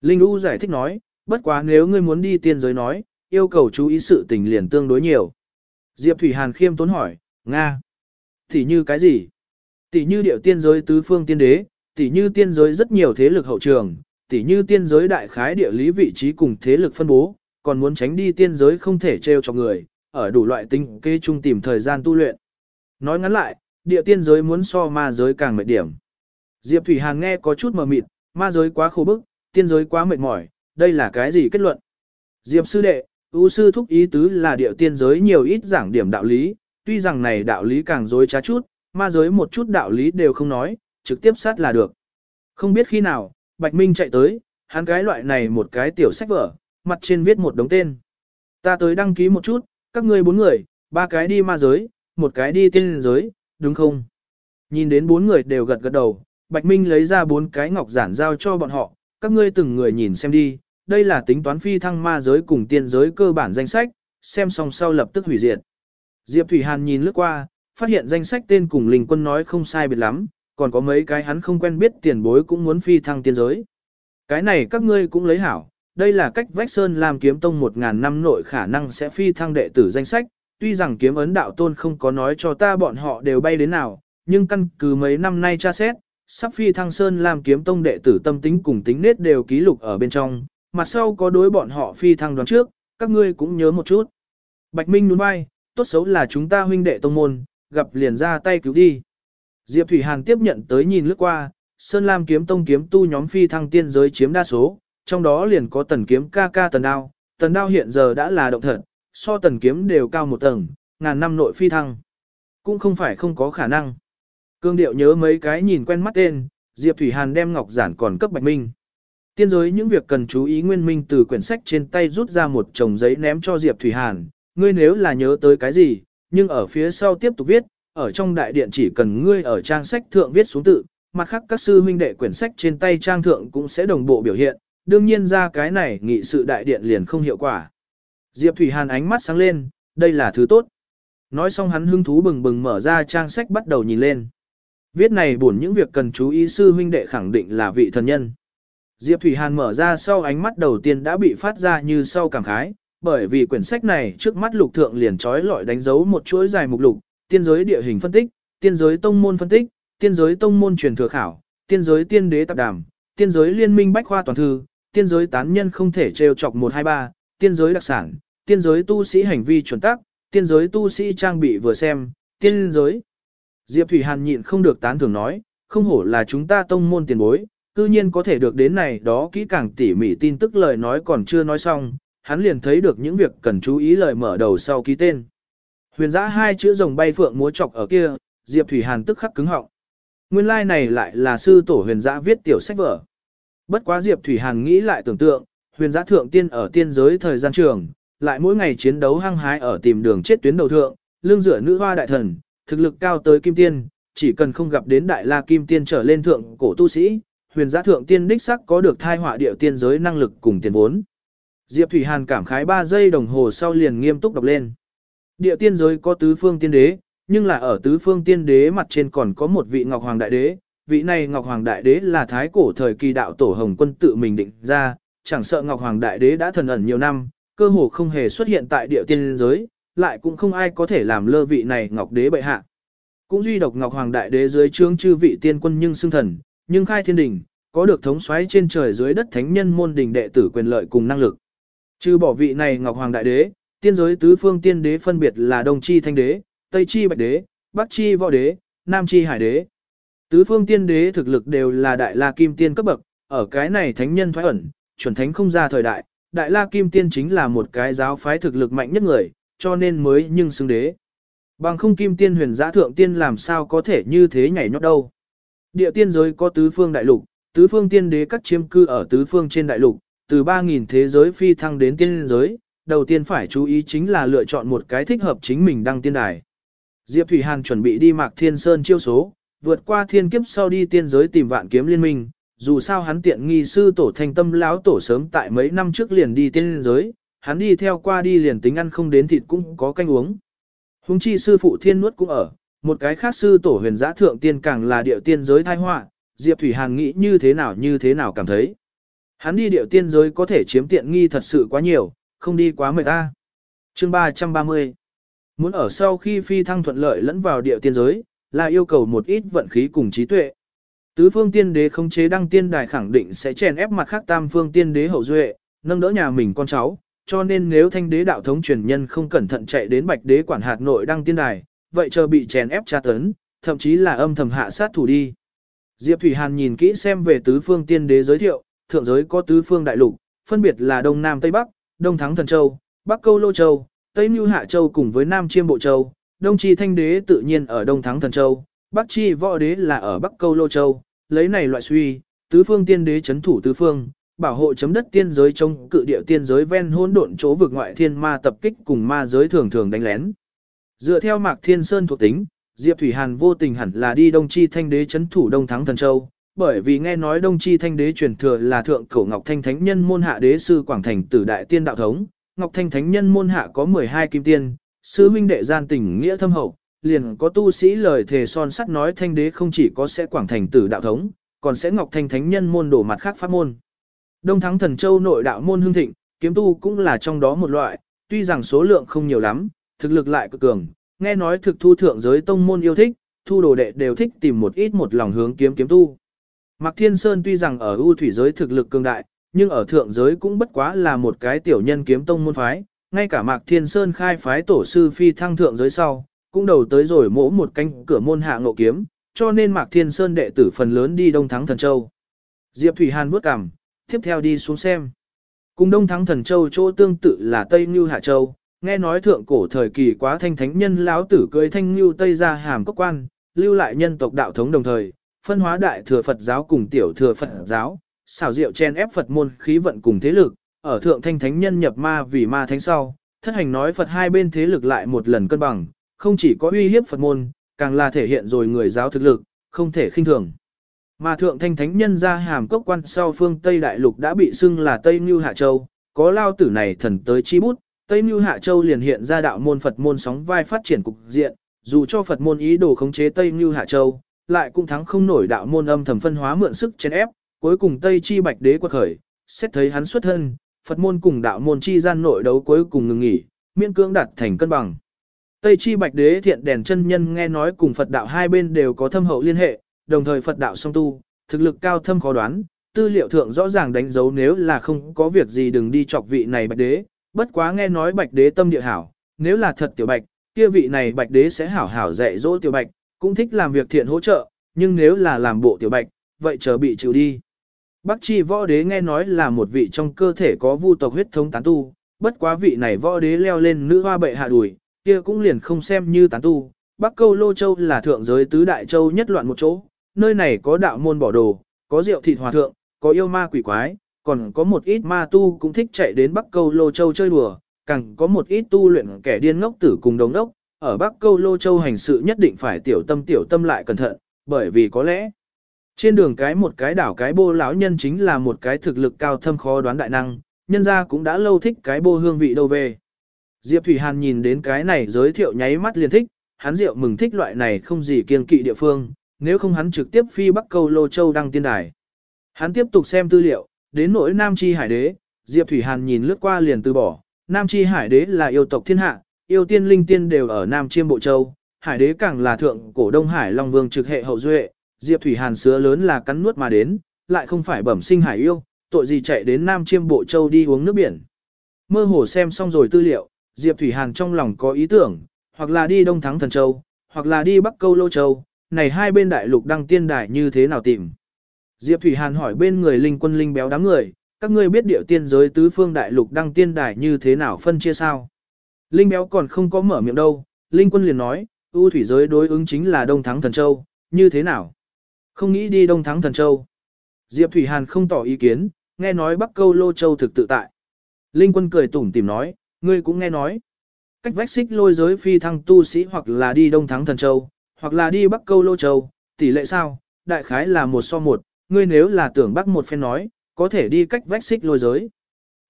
Linh U giải thích nói, bất quá nếu ngươi muốn đi tiên giới nói, yêu cầu chú ý sự tình liền tương đối nhiều. Diệp Thủy Hàn khiêm tốn hỏi, Nga. Tỷ như cái gì? Tỷ như điệu tiên giới tứ phương tiên đế, tỷ như tiên giới rất nhiều thế lực hậu trường, tỷ như tiên giới đại khái địa lý vị trí cùng thế lực phân bố, còn muốn tránh đi tiên giới không thể trêu cho người, ở đủ loại tinh kê chung tìm thời gian tu luyện. Nói ngắn lại, địa tiên giới muốn so ma giới càng mệt điểm. Diệp Thủy Hàn nghe có chút mờ mịt, ma giới quá khô bức, tiên giới quá mệt mỏi, đây là cái gì kết luận? Diệp sư đệ, ưu sư thúc ý tứ là địa tiên giới nhiều ít giảng điểm đạo lý, tuy rằng này đạo lý càng dối trá chút, ma giới một chút đạo lý đều không nói, trực tiếp sát là được. Không biết khi nào, Bạch Minh chạy tới, hắn cái loại này một cái tiểu sách vở, mặt trên viết một đống tên. Ta tới đăng ký một chút, các ngươi bốn người, ba cái đi ma giới, một cái đi tiên giới, đúng không? Nhìn đến bốn người đều gật gật đầu, Bạch Minh lấy ra bốn cái ngọc giản giao cho bọn họ, các ngươi từng người nhìn xem đi, đây là tính toán phi thăng ma giới cùng tiên giới cơ bản danh sách, xem xong sau lập tức hủy diệt. Diệp Thủy Hàn nhìn lướt qua, phát hiện danh sách tên cùng Linh Quân nói không sai biệt lắm, còn có mấy cái hắn không quen biết tiền bối cũng muốn phi thăng tiên giới. Cái này các ngươi cũng lấy hảo, đây là cách vách sơn làm kiếm tông một ngàn năm nội khả năng sẽ phi thăng đệ tử danh sách, tuy rằng kiếm ấn đạo tôn không có nói cho ta bọn họ đều bay đến nào, nhưng căn cứ mấy năm nay tra xét, sắp phi thăng sơn làm kiếm tông đệ tử tâm tính cùng tính nết đều ký lục ở bên trong, mặt sau có đối bọn họ phi thăng đoán trước, các ngươi cũng nhớ một chút. Bạch Minh nhún vai, tốt xấu là chúng ta huynh đệ tông môn, gặp liền ra tay cứu đi. Diệp Thủy Hàn tiếp nhận tới nhìn lướt qua, Sơn Lam kiếm tông kiếm tu nhóm phi thăng tiên giới chiếm đa số, trong đó liền có tần kiếm ca ca tần đao, tần đao hiện giờ đã là động thật, so tần kiếm đều cao một tầng, ngàn năm nội phi thăng. Cũng không phải không có khả năng. Cương điệu nhớ mấy cái nhìn quen mắt tên, Diệp Thủy Hàn đem ngọc giản còn cấp bạch minh. Tiên giới những việc cần chú ý nguyên minh từ quyển sách trên tay rút ra một chồng giấy ném cho Diệp Thủy Hàn, ngươi nếu là nhớ tới cái gì, nhưng ở phía sau tiếp tục viết, ở trong đại điện chỉ cần ngươi ở trang sách thượng viết xuống tự, mặt khác các sư huynh đệ quyển sách trên tay trang thượng cũng sẽ đồng bộ biểu hiện, đương nhiên ra cái này nghị sự đại điện liền không hiệu quả. Diệp Thủy Hàn ánh mắt sáng lên, đây là thứ tốt. Nói xong hắn hưng thú bừng bừng mở ra trang sách bắt đầu nhìn lên. Viết này buồn những việc cần chú ý sư huynh đệ khẳng định là vị thần nhân. Diệp Thủy Hàn mở ra sau ánh mắt đầu tiên đã bị phát ra như sau cảm khái, bởi vì quyển sách này trước mắt lục thượng liền trói lọi đánh dấu một chuỗi dài mục lục, tiên giới địa hình phân tích, tiên giới tông môn phân tích, tiên giới tông môn truyền thừa khảo, tiên giới tiên đế tạp đàm, tiên giới liên minh bách khoa toàn thư, tiên giới tán nhân không thể trêu chọc 123, tiên giới đặc sản, tiên giới tu sĩ hành vi chuẩn tắc, tiên giới tu sĩ trang bị vừa xem, tiên giới. Diệp Thủy Hàn nhịn không được tán thưởng nói, không hổ là chúng ta tông môn tiền bối, cư nhiên có thể được đến này đó kỹ càng tỉ mỉ tin tức lời nói còn chưa nói xong, hắn liền thấy được những việc cần chú ý lời mở đầu sau ký tên. Huyền giã hai chữ rồng bay phượng múa chọc ở kia, Diệp Thủy Hàn tức khắc cứng họng. Nguyên lai like này lại là sư tổ huyền giã viết tiểu sách vở. Bất quá Diệp Thủy Hàn nghĩ lại tưởng tượng, huyền giã thượng tiên ở tiên giới thời gian trường, lại mỗi ngày chiến đấu hăng hái ở tìm đường chết tuyến đầu thượng, lương dựa nữ hoa đại thần, thực lực cao tới kim tiên, chỉ cần không gặp đến đại la kim tiên trở lên thượng cổ tu sĩ, huyền giã thượng tiên đích sắc có được thai họa địa tiên giới năng lực cùng tiền vốn. Diệp Thủy Hàn cảm khái 3 giây đồng hồ sau liền nghiêm túc đọc lên. Địa tiên giới có tứ phương tiên đế, nhưng là ở tứ phương tiên đế mặt trên còn có một vị Ngọc Hoàng Đại Đế. Vị này Ngọc Hoàng Đại Đế là thái cổ thời kỳ đạo tổ Hồng Quân tự mình định ra, chẳng sợ Ngọc Hoàng Đại Đế đã thần ẩn nhiều năm, cơ hồ không hề xuất hiện tại địa tiên giới, lại cũng không ai có thể làm lơ vị này Ngọc Đế bệ hạ. Cũng duy độc Ngọc Hoàng Đại Đế dưới trướng chư vị tiên quân nhưng xưng thần, nhưng khai thiên đỉnh, có được thống soái trên trời dưới đất thánh nhân môn đỉnh đệ tử quyền lợi cùng năng lực. Trừ bỏ vị này Ngọc Hoàng Đại Đế, tiên giới tứ phương tiên đế phân biệt là Đông Chi Thanh Đế, Tây Chi Bạch Đế, Bắc Chi Võ Đế, Nam Chi Hải Đế. Tứ phương tiên đế thực lực đều là đại la kim tiên cấp bậc, ở cái này thánh nhân thoái ẩn, chuẩn thánh không ra thời đại, đại la kim tiên chính là một cái giáo phái thực lực mạnh nhất người, cho nên mới nhưng xứng đế. Bằng không kim tiên huyền giã thượng tiên làm sao có thể như thế nhảy nhót đâu. Địa tiên giới có tứ phương đại lục, tứ phương tiên đế các chiếm cư ở tứ phương trên đại lục, từ 3.000 thế giới phi thăng đến tiên giới, đầu tiên phải chú ý chính là lựa chọn một cái thích hợp chính mình đăng tiên đài. Diệp Thủy Hàn chuẩn bị đi Mạc Thiên Sơn chiêu số, vượt qua thiên kiếp sau đi tiên giới tìm vạn kiếm liên minh, dù sao hắn tiện nghi sư tổ thanh tâm lão tổ sớm tại mấy năm trước liền đi tiên giới, hắn đi theo qua đi liền tính ăn không đến thịt cũng có canh uống. Hùng chi sư phụ thiên nuốt cũng ở, một cái khác sư tổ huyền giã thượng tiên càng là điệu tiên giới thai họa Diệp Thủy Hàn nghĩ như thế nào như thế nào cảm thấy. Hắn đi điệu tiên giới có thể chiếm tiện nghi thật sự quá nhiều, không đi quá mệt ta. Chương 330 Muốn ở sau khi phi thăng thuận lợi lẫn vào điệu tiên giới, là yêu cầu một ít vận khí cùng trí tuệ. Tứ phương tiên đế không chế đăng tiên đài khẳng định sẽ chèn ép mặt khác tam phương tiên đế hậu duệ, nâng đỡ nhà mình con cháu, cho nên nếu thanh đế đạo thống truyền nhân không cẩn thận chạy đến bạch đế quản hạt nội đăng tiên đài, vậy chờ bị chèn ép tra tấn, thậm chí là âm thầm hạ sát thủ đi. Diệp Thủy Hàn nhìn kỹ xem về tứ phương tiên đế giới thiệu, thượng giới có tứ phương đại lục, phân biệt là Đông Nam Tây Bắc, Đông Thắng Thần Châu, Bắc Câu Lô Châu, Tây Mưu Hạ Châu cùng với Nam Chiêm Bộ Châu, Đông Chi Thanh Đế tự nhiên ở Đông Thắng Thần Châu, Bắc Chi Võ Đế là ở Bắc Câu Lô Châu, lấy này loại suy, tứ phương tiên đế chấn thủ tứ phương, bảo hộ chấm đất tiên giới trong cự địa tiên giới ven hỗn độn chỗ vực ngoại thiên ma tập kích cùng ma giới thường thường đánh lén. Dựa theo Mạc Thiên Sơn thuộc tính, Diệp Thủy Hàn vô tình hẳn là đi Đông Chi Thanh Đế chấn thủ Đông Thắng Thần Châu, bởi vì nghe nói Đông Chi Thanh Đế truyền thừa là thượng cổ Ngọc Thanh Thánh Nhân môn hạ đế sư Quảng Thành Tử Đại Tiên đạo thống, Ngọc Thanh Thánh Nhân môn hạ có 12 kim tiên, sư huynh đệ gian tình nghĩa thâm hậu, liền có tu sĩ lời thề son sắt nói Thanh Đế không chỉ có sẽ Quảng Thành Tử đạo thống, còn sẽ Ngọc Thanh Thánh Nhân môn đổ mặt khác pháp môn. Đông Thắng Thần Châu nội đạo môn hương thịnh, kiếm tu cũng là trong đó một loại, tuy rằng số lượng không nhiều lắm, thực lực lại cực cường, nghe nói thực thu thượng giới tông môn yêu thích, thu đồ đệ đều thích tìm một ít một lòng hướng kiếm kiếm tu. Mạc Thiên Sơn tuy rằng ở ưu thủy giới thực lực cường đại, nhưng ở thượng giới cũng bất quá là một cái tiểu nhân kiếm tông môn phái, ngay cả Mạc Thiên Sơn khai phái tổ sư phi thăng thượng giới sau, cũng đầu tới rồi mỗ một canh cửa môn hạ ngộ kiếm, cho nên Mạc Thiên Sơn đệ tử phần lớn đi Đông Thắng Thần Châu. Diệp Thủy Hàn bước cằm, tiếp theo đi xuống xem. Cùng Đông Thắng Thần Châu chỗ tương tự là Tây Như Hạ Châu, nghe nói thượng cổ thời kỳ quá thanh thánh nhân lão tử cưới thanh như Tây ra hàm cốc quan, lưu lại nhân tộc đạo thống đồng thời, phân hóa đại thừa Phật giáo cùng tiểu thừa Phật giáo, xảo diệu chen ép Phật môn khí vận cùng thế lực, ở thượng thanh thánh nhân nhập ma vì ma thánh sau, thất hành nói Phật hai bên thế lực lại một lần cân bằng, không chỉ có uy hiếp Phật môn, càng là thể hiện rồi người giáo thực lực, không thể khinh thường. Mà thượng thanh thánh nhân ra hàm cốc quan sau phương Tây Đại Lục đã bị xưng là Tây Như Hạ Châu, có lao tử này thần tới chi bút, Tây Như Hạ Châu liền hiện ra đạo môn Phật môn sóng vai phát triển cục diện, dù cho Phật môn ý đồ khống chế Tây Như Hạ Châu, lại cũng thắng không nổi đạo môn âm thầm phân hóa mượn sức chèn ép, cuối cùng Tây Chi Bạch Đế quật khởi, xét thấy hắn xuất thân, Phật môn cùng đạo môn chi gian nội đấu cuối cùng ngừng nghỉ, miễn cưỡng đạt thành cân bằng. Tây Chi Bạch Đế thiện đèn chân nhân nghe nói cùng Phật đạo hai bên đều có thâm hậu liên hệ, đồng thời Phật đạo song tu, thực lực cao thâm khó đoán, tư liệu thượng rõ ràng đánh dấu nếu là không có việc gì đừng đi chọc vị này Bạch Đế, bất quá nghe nói Bạch Đế tâm địa hảo, nếu là thật tiểu Bạch, kia vị này Bạch Đế sẽ hảo hảo dạy dỗ tiểu Bạch, cũng thích làm việc thiện hỗ trợ, nhưng nếu là làm bộ tiểu Bạch, vậy chờ bị chịu đi. Bắc chi võ đế nghe nói là một vị trong cơ thể có vu tộc huyết thống tán tu, bất quá vị này võ đế leo lên nữ hoa bệ hạ đùi, kia cũng liền không xem như tán tu. Bắc câu lô châu là thượng giới tứ đại châu nhất loạn một chỗ, nơi này có đạo môn bỏ đồ, có rượu thịt hòa thượng, có yêu ma quỷ quái, còn có một ít ma tu cũng thích chạy đến Bắc câu lô châu chơi đùa, càng có một ít tu luyện kẻ điên ngốc tử cùng đồng đốc, ở Bắc câu lô châu hành sự nhất định phải tiểu tâm tiểu tâm lại cẩn thận, bởi vì có lẽ trên đường cái một cái đảo cái bô lão nhân chính là một cái thực lực cao thâm khó đoán đại năng, nhân ra cũng đã lâu thích cái bô hương vị đâu về. Diệp Thủy Hàn nhìn đến cái này giới thiệu nháy mắt liền thích, hắn rượu mừng thích loại này không gì kiên kỵ địa phương, nếu không hắn trực tiếp phi Bắc Câu Lô Châu đăng tiên đài. Hắn tiếp tục xem tư liệu, đến nỗi Nam Chi Hải Đế, Diệp Thủy Hàn nhìn lướt qua liền từ bỏ, Nam Chi Hải Đế là yêu tộc thiên hạ, yêu tiên linh tiên đều ở Nam Chiêm Bộ Châu, Hải Đế càng là thượng cổ Đông Hải Long Vương trực hệ hậu duệ, Diệp Thủy Hàn sứa lớn là cắn nuốt mà đến, lại không phải bẩm sinh hải yêu, tội gì chạy đến Nam Chiêm Bộ Châu đi uống nước biển. Mơ hồ xem xong rồi tư liệu, Diệp Thủy Hàn trong lòng có ý tưởng, hoặc là đi Đông Thắng Thần Châu, hoặc là đi Bắc Câu Lô Châu, này hai bên đại lục đăng tiên đài như thế nào tìm. Diệp Thủy Hàn hỏi bên người linh quân linh béo đám người, các ngươi biết điệu tiên giới tứ phương đại lục đăng tiên đài như thế nào phân chia sao? Linh béo còn không có mở miệng đâu, linh quân liền nói, ưu thủy giới đối ứng chính là Đông Thắng Thần Châu, như thế nào? Không nghĩ đi Đông Thắng Thần Châu. Diệp Thủy Hàn không tỏ ý kiến, nghe nói Bắc Câu Lô Châu thực tự tại. Linh quân cười tủm tìm nói, ngươi cũng nghe nói. Cách vách xích lôi giới phi thăng tu sĩ hoặc là đi Đông Thắng Thần Châu, hoặc là đi Bắc Câu Lô Châu, tỷ lệ sao, đại khái là một so một, ngươi nếu là tưởng Bắc một phen nói, có thể đi cách vách xích lôi giới.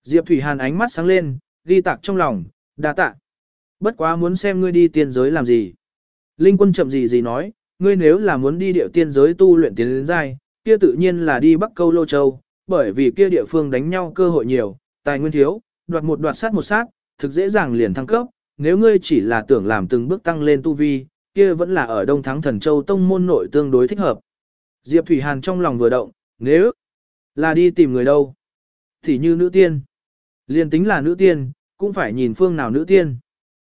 Diệp Thủy Hàn ánh mắt sáng lên, ghi tạc trong lòng, đa tạ. Bất quá muốn xem ngươi đi tiên giới làm gì. Linh quân chậm gì gì nói, ngươi nếu là muốn đi địa tiên giới tu luyện tiến đến giai, kia tự nhiên là đi Bắc Câu Lô Châu, bởi vì kia địa phương đánh nhau cơ hội nhiều, tài nguyên thiếu, đoạt một đoạt sát một sát, thực dễ dàng liền thăng cấp, nếu ngươi chỉ là tưởng làm từng bước tăng lên tu vi, kia vẫn là ở Đông Thắng Thần Châu tông môn nội tương đối thích hợp. Diệp Thủy Hàn trong lòng vừa động, nếu là đi tìm người đâu, thì như nữ tiên. Liên tính là nữ tiên, cũng phải nhìn phương nào nữ tiên.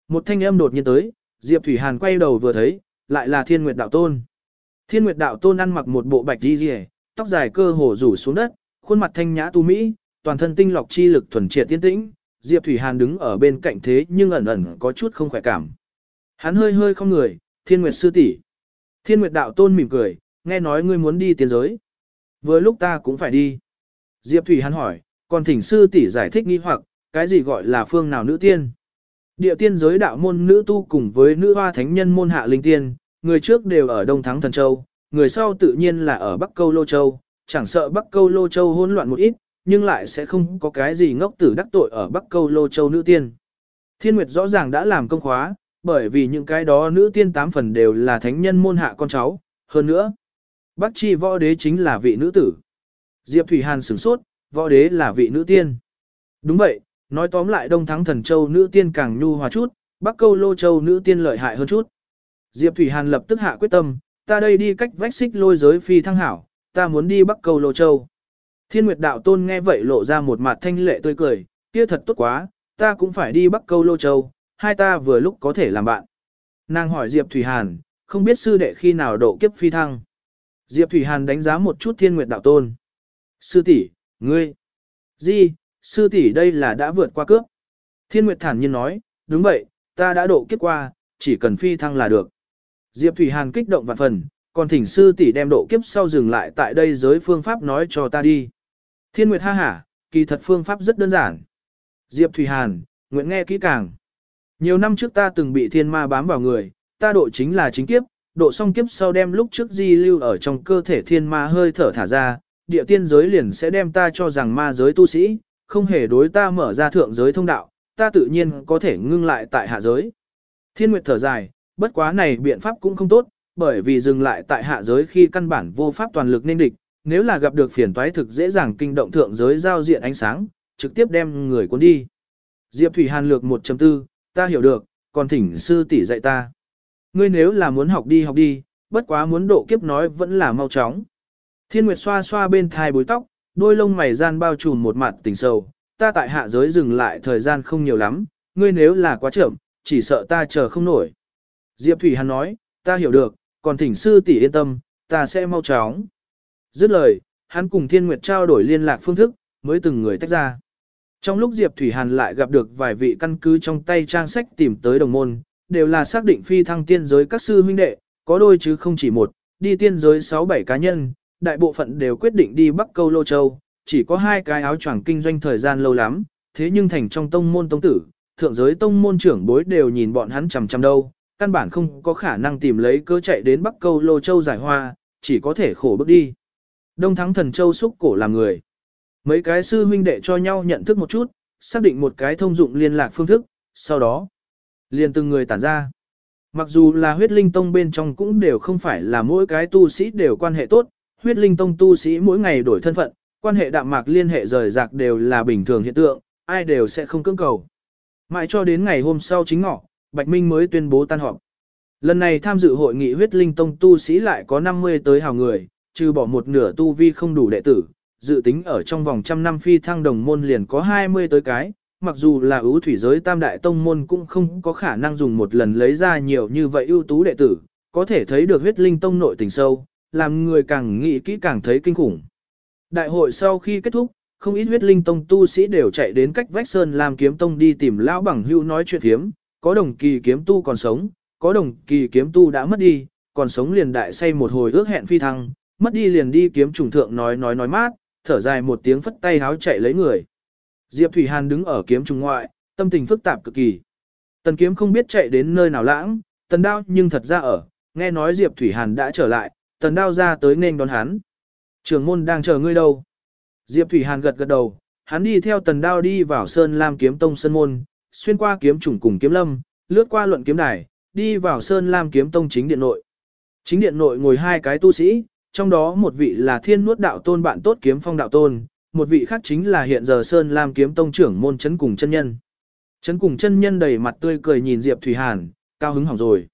Một thanh âm đột nhiên tới, Diệp Thủy Hàn quay đầu vừa thấy, lại là Thiên Nguyệt Đạo Tôn. Thiên Nguyệt Đạo Tôn ăn mặc một bộ bạch đi rìa, tóc dài cơ hồ rủ xuống đất, khuôn mặt thanh nhã tu mỹ, toàn thân tinh lọc chi lực thuần triệt tiên tĩnh. Diệp Thủy Hàn đứng ở bên cạnh thế nhưng ẩn ẩn có chút không khỏe cảm. Hắn hơi hơi không người, Thiên Nguyệt sư tỷ. Thiên Nguyệt Đạo Tôn mỉm cười, nghe nói ngươi muốn đi tiên giới. Vừa lúc ta cũng phải đi. Diệp Thủy Hàn hỏi, còn thỉnh sư tỷ giải thích nghi hoặc, cái gì gọi là phương nào nữ tiên? Địa tiên giới đạo môn nữ tu cùng với nữ hoa thánh nhân môn hạ linh tiên, người trước đều ở Đông Thắng Thần Châu, người sau tự nhiên là ở Bắc Câu Lô Châu, chẳng sợ Bắc Câu Lô Châu hỗn loạn một ít, nhưng lại sẽ không có cái gì ngốc tử đắc tội ở Bắc Câu Lô Châu nữ tiên. Thiên Nguyệt rõ ràng đã làm công khóa, bởi vì những cái đó nữ tiên tám phần đều là thánh nhân môn hạ con cháu, hơn nữa. Bắc chi võ đế chính là vị nữ tử. Diệp Thủy Hàn sửng sốt, võ đế là vị nữ tiên. Đúng vậy, nói tóm lại Đông Thắng Thần Châu nữ tiên càng nhu hòa chút, Bắc Câu Lô Châu nữ tiên lợi hại hơn chút. Diệp Thủy Hàn lập tức hạ quyết tâm, ta đây đi cách vách xích lôi giới phi thăng hảo, ta muốn đi Bắc Câu Lô Châu. Thiên Nguyệt Đạo Tôn nghe vậy lộ ra một mặt thanh lệ tươi cười, kia thật tốt quá, ta cũng phải đi Bắc Câu Lô Châu, hai ta vừa lúc có thể làm bạn. Nàng hỏi Diệp Thủy Hàn, không biết sư đệ khi nào độ kiếp phi thăng. Diệp Thủy Hàn đánh giá một chút Thiên Nguyệt Đạo Tôn. Sư tỷ, ngươi. Gì, sư tỷ đây là đã vượt qua cướp. Thiên Nguyệt thản nhiên nói, đúng vậy, ta đã độ kiếp qua, chỉ cần phi thăng là được. Diệp Thủy Hàn kích động vạn phần, còn thỉnh sư tỷ đem độ kiếp sau dừng lại tại đây giới phương pháp nói cho ta đi. Thiên Nguyệt ha hả, kỳ thật phương pháp rất đơn giản. Diệp Thủy Hàn, nguyện nghe kỹ càng. Nhiều năm trước ta từng bị thiên ma bám vào người, ta độ chính là chính kiếp, độ xong kiếp sau đem lúc trước di lưu ở trong cơ thể thiên ma hơi thở thả ra, địa tiên giới liền sẽ đem ta cho rằng ma giới tu sĩ, không hề đối ta mở ra thượng giới thông đạo, ta tự nhiên có thể ngưng lại tại hạ giới. Thiên Nguyệt thở dài, bất quá này biện pháp cũng không tốt, bởi vì dừng lại tại hạ giới khi căn bản vô pháp toàn lực nên địch, nếu là gặp được phiền toái thực dễ dàng kinh động thượng giới giao diện ánh sáng, trực tiếp đem người cuốn đi. Diệp Thủy Hàn lược 1.4, ta hiểu được, còn thỉnh sư tỷ dạy ta. Ngươi nếu là muốn học đi học đi, bất quá muốn độ kiếp nói vẫn là mau chóng. Thiên Nguyệt xoa xoa bên thai bối tóc, đôi lông mày gian bao trùm một mặt tình sầu, ta tại hạ giới dừng lại thời gian không nhiều lắm, ngươi nếu là quá chậm, chỉ sợ ta chờ không nổi. Diệp Thủy Hàn nói, ta hiểu được, còn thỉnh sư tỷ yên tâm, ta sẽ mau chóng. Dứt lời, hắn cùng Thiên Nguyệt trao đổi liên lạc phương thức, mới từng người tách ra. Trong lúc Diệp Thủy Hàn lại gặp được vài vị căn cứ trong tay trang sách tìm tới đồng môn, đều là xác định phi thăng tiên giới các sư huynh đệ, có đôi chứ không chỉ một, đi tiên giới 6-7 cá nhân, đại bộ phận đều quyết định đi Bắc Câu Lô Châu, chỉ có hai cái áo choàng kinh doanh thời gian lâu lắm, thế nhưng thành trong tông môn tông tử, thượng giới tông môn trưởng bối đều nhìn bọn hắn chằm chằm đâu, căn bản không có khả năng tìm lấy cơ chạy đến Bắc Câu Lô Châu giải hoa, chỉ có thể khổ bước đi. Đông Thắng Thần Châu xúc cổ làm người. Mấy cái sư huynh đệ cho nhau nhận thức một chút, xác định một cái thông dụng liên lạc phương thức, sau đó liền từng người tản ra. Mặc dù là huyết linh tông bên trong cũng đều không phải là mỗi cái tu sĩ đều quan hệ tốt, huyết linh tông tu sĩ mỗi ngày đổi thân phận, quan hệ đạm mạc liên hệ rời rạc đều là bình thường hiện tượng, ai đều sẽ không cưỡng cầu. Mãi cho đến ngày hôm sau chính ngọ, Bạch Minh mới tuyên bố tan họp. Lần này tham dự hội nghị huyết linh tông tu sĩ lại có 50 tới hào người, trừ bỏ một nửa tu vi không đủ đệ tử, dự tính ở trong vòng trăm năm phi thăng đồng môn liền có 20 tới cái, mặc dù là ưu thủy giới tam đại tông môn cũng không có khả năng dùng một lần lấy ra nhiều như vậy ưu tú đệ tử, có thể thấy được huyết linh tông nội tình sâu, làm người càng nghĩ kỹ càng thấy kinh khủng. Đại hội sau khi kết thúc, không ít huyết linh tông tu sĩ đều chạy đến cách vách sơn làm kiếm tông đi tìm lão bằng hưu nói chuyện thiếm, có đồng kỳ kiếm tu còn sống, có đồng kỳ kiếm tu đã mất đi, còn sống liền đại say một hồi ước hẹn phi thăng, mất đi liền đi kiếm trùng thượng nói nói nói mát, thở dài một tiếng phất tay háo chạy lấy người. Diệp Thủy Hàn đứng ở kiếm trùng ngoại, tâm tình phức tạp cực kỳ. Tần kiếm không biết chạy đến nơi nào lãng, tần đao nhưng thật ra ở, nghe nói Diệp Thủy Hàn đã trở lại, tần đao ra tới nên đón hắn. Trường môn đang chờ ngươi đâu? Diệp Thủy Hàn gật gật đầu, hắn đi theo tần đao đi vào Sơn Lam kiếm tông sân môn, xuyên qua kiếm trùng cùng kiếm lâm, lướt qua luận kiếm đài, đi vào Sơn Lam kiếm tông chính điện nội. Chính điện nội ngồi hai cái tu sĩ, trong đó một vị là thiên nuốt đạo tôn bạn tốt kiếm phong đạo tôn, một vị khác chính là hiện giờ Sơn Lam kiếm tông trưởng môn chấn cùng chân nhân. Chấn cùng chân nhân đầy mặt tươi cười nhìn Diệp Thủy Hàn, cao hứng hỏng rồi.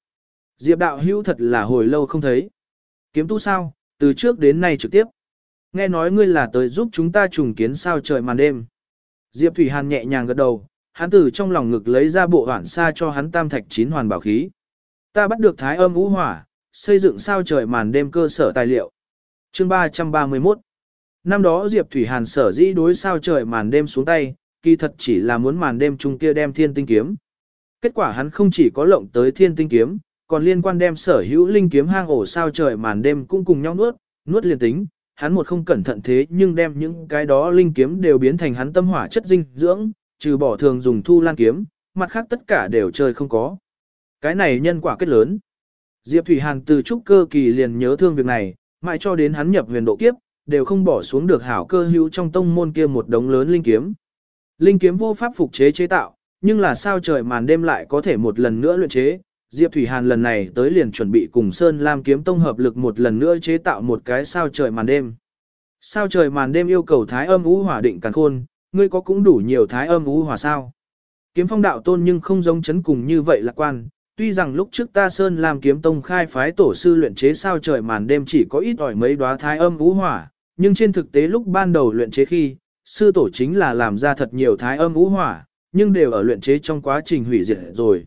Diệp đạo hữu thật là hồi lâu không thấy. Kiếm tu sao, từ trước đến nay trực tiếp. Nghe nói ngươi là tới giúp chúng ta trùng kiến sao trời màn đêm. Diệp Thủy Hàn nhẹ nhàng gật đầu, hắn từ trong lòng ngực lấy ra bộ hoản xa cho hắn tam thạch chín hoàn bảo khí. Ta bắt được thái âm ngũ hỏa, xây dựng sao trời màn đêm cơ sở tài liệu. Chương 331 Năm đó Diệp Thủy Hàn sở dĩ đối sao trời màn đêm xuống tay, kỳ thật chỉ là muốn màn đêm chung kia đem thiên tinh kiếm. Kết quả hắn không chỉ có lộng tới thiên tinh kiếm, còn liên quan đem sở hữu linh kiếm hang ổ sao trời màn đêm cũng cùng nhau nuốt, nuốt liền tính, hắn một không cẩn thận thế nhưng đem những cái đó linh kiếm đều biến thành hắn tâm hỏa chất dinh dưỡng, trừ bỏ thường dùng thu lan kiếm, mặt khác tất cả đều chơi không có. Cái này nhân quả kết lớn. Diệp Thủy Hàn từ trúc cơ kỳ liền nhớ thương việc này, mãi cho đến hắn nhập huyền độ kiếp, đều không bỏ xuống được hảo cơ hữu trong tông môn kia một đống lớn linh kiếm. Linh kiếm vô pháp phục chế chế tạo, nhưng là sao trời màn đêm lại có thể một lần nữa luyện chế. Diệp Thủy Hàn lần này tới liền chuẩn bị cùng Sơn Lam kiếm tông hợp lực một lần nữa chế tạo một cái sao trời màn đêm. Sao trời màn đêm yêu cầu thái âm ú hỏa định càng khôn, ngươi có cũng đủ nhiều thái âm ú hỏa sao? Kiếm phong đạo tôn nhưng không giống chấn cùng như vậy lạc quan, tuy rằng lúc trước ta Sơn Lam kiếm tông khai phái tổ sư luyện chế sao trời màn đêm chỉ có ít ỏi mấy đóa thái âm ú hỏa, nhưng trên thực tế lúc ban đầu luyện chế khi, sư tổ chính là làm ra thật nhiều thái âm ú hỏa, nhưng đều ở luyện chế trong quá trình hủy diệt rồi.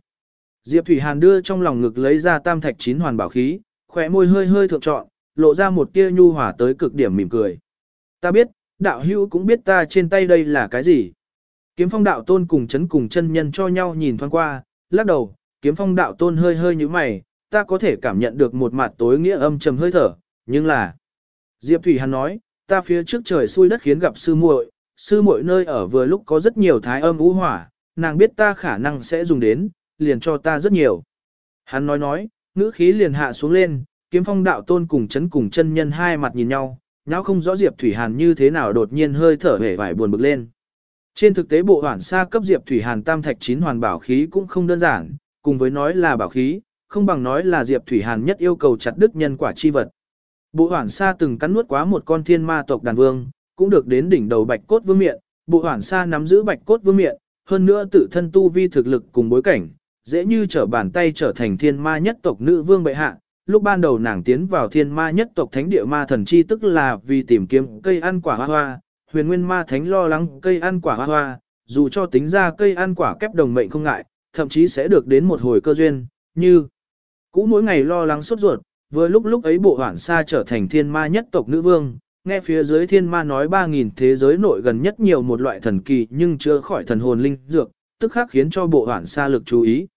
Diệp Thủy Hàn đưa trong lòng ngực lấy ra tam thạch chín hoàn bảo khí, khỏe môi hơi hơi thượng trọn, lộ ra một tia nhu hòa tới cực điểm mỉm cười. Ta biết, đạo hữu cũng biết ta trên tay đây là cái gì. Kiếm phong đạo tôn cùng chấn cùng chân nhân cho nhau nhìn thoáng qua, lắc đầu, kiếm phong đạo tôn hơi hơi như mày, ta có thể cảm nhận được một mặt tối nghĩa âm trầm hơi thở, nhưng là... Diệp Thủy Hàn nói, ta phía trước trời xui đất khiến gặp sư muội, sư muội nơi ở vừa lúc có rất nhiều thái âm ú hỏa, nàng biết ta khả năng sẽ dùng đến, liền cho ta rất nhiều. Hắn nói nói, ngữ khí liền hạ xuống lên, kiếm phong đạo tôn cùng chấn cùng chân nhân hai mặt nhìn nhau, nháo không rõ Diệp Thủy Hàn như thế nào đột nhiên hơi thở hể vải buồn bực lên. Trên thực tế bộ hoản xa cấp Diệp Thủy Hàn tam thạch chín hoàn bảo khí cũng không đơn giản, cùng với nói là bảo khí, không bằng nói là Diệp Thủy Hàn nhất yêu cầu chặt đức nhân quả chi vật. Bộ hoản sa từng cắn nuốt quá một con thiên ma tộc đàn vương, cũng được đến đỉnh đầu bạch cốt vương miện, bộ hoản sa nắm giữ bạch cốt vương miện, hơn nữa tự thân tu vi thực lực cùng bối cảnh, dễ như trở bàn tay trở thành thiên ma nhất tộc nữ vương bệ hạ. Lúc ban đầu nàng tiến vào thiên ma nhất tộc thánh địa ma thần chi tức là vì tìm kiếm cây ăn quả hoa hoa, huyền nguyên ma thánh lo lắng cây ăn quả hoa hoa, dù cho tính ra cây ăn quả kép đồng mệnh không ngại, thậm chí sẽ được đến một hồi cơ duyên, như cũ mỗi ngày lo lắng sốt ruột, vừa lúc lúc ấy bộ hoảng sa trở thành thiên ma nhất tộc nữ vương, nghe phía dưới thiên ma nói 3.000 thế giới nội gần nhất nhiều một loại thần kỳ nhưng chưa khỏi thần hồn linh dược, tức khác khiến cho bộ hoảng sa lực chú ý.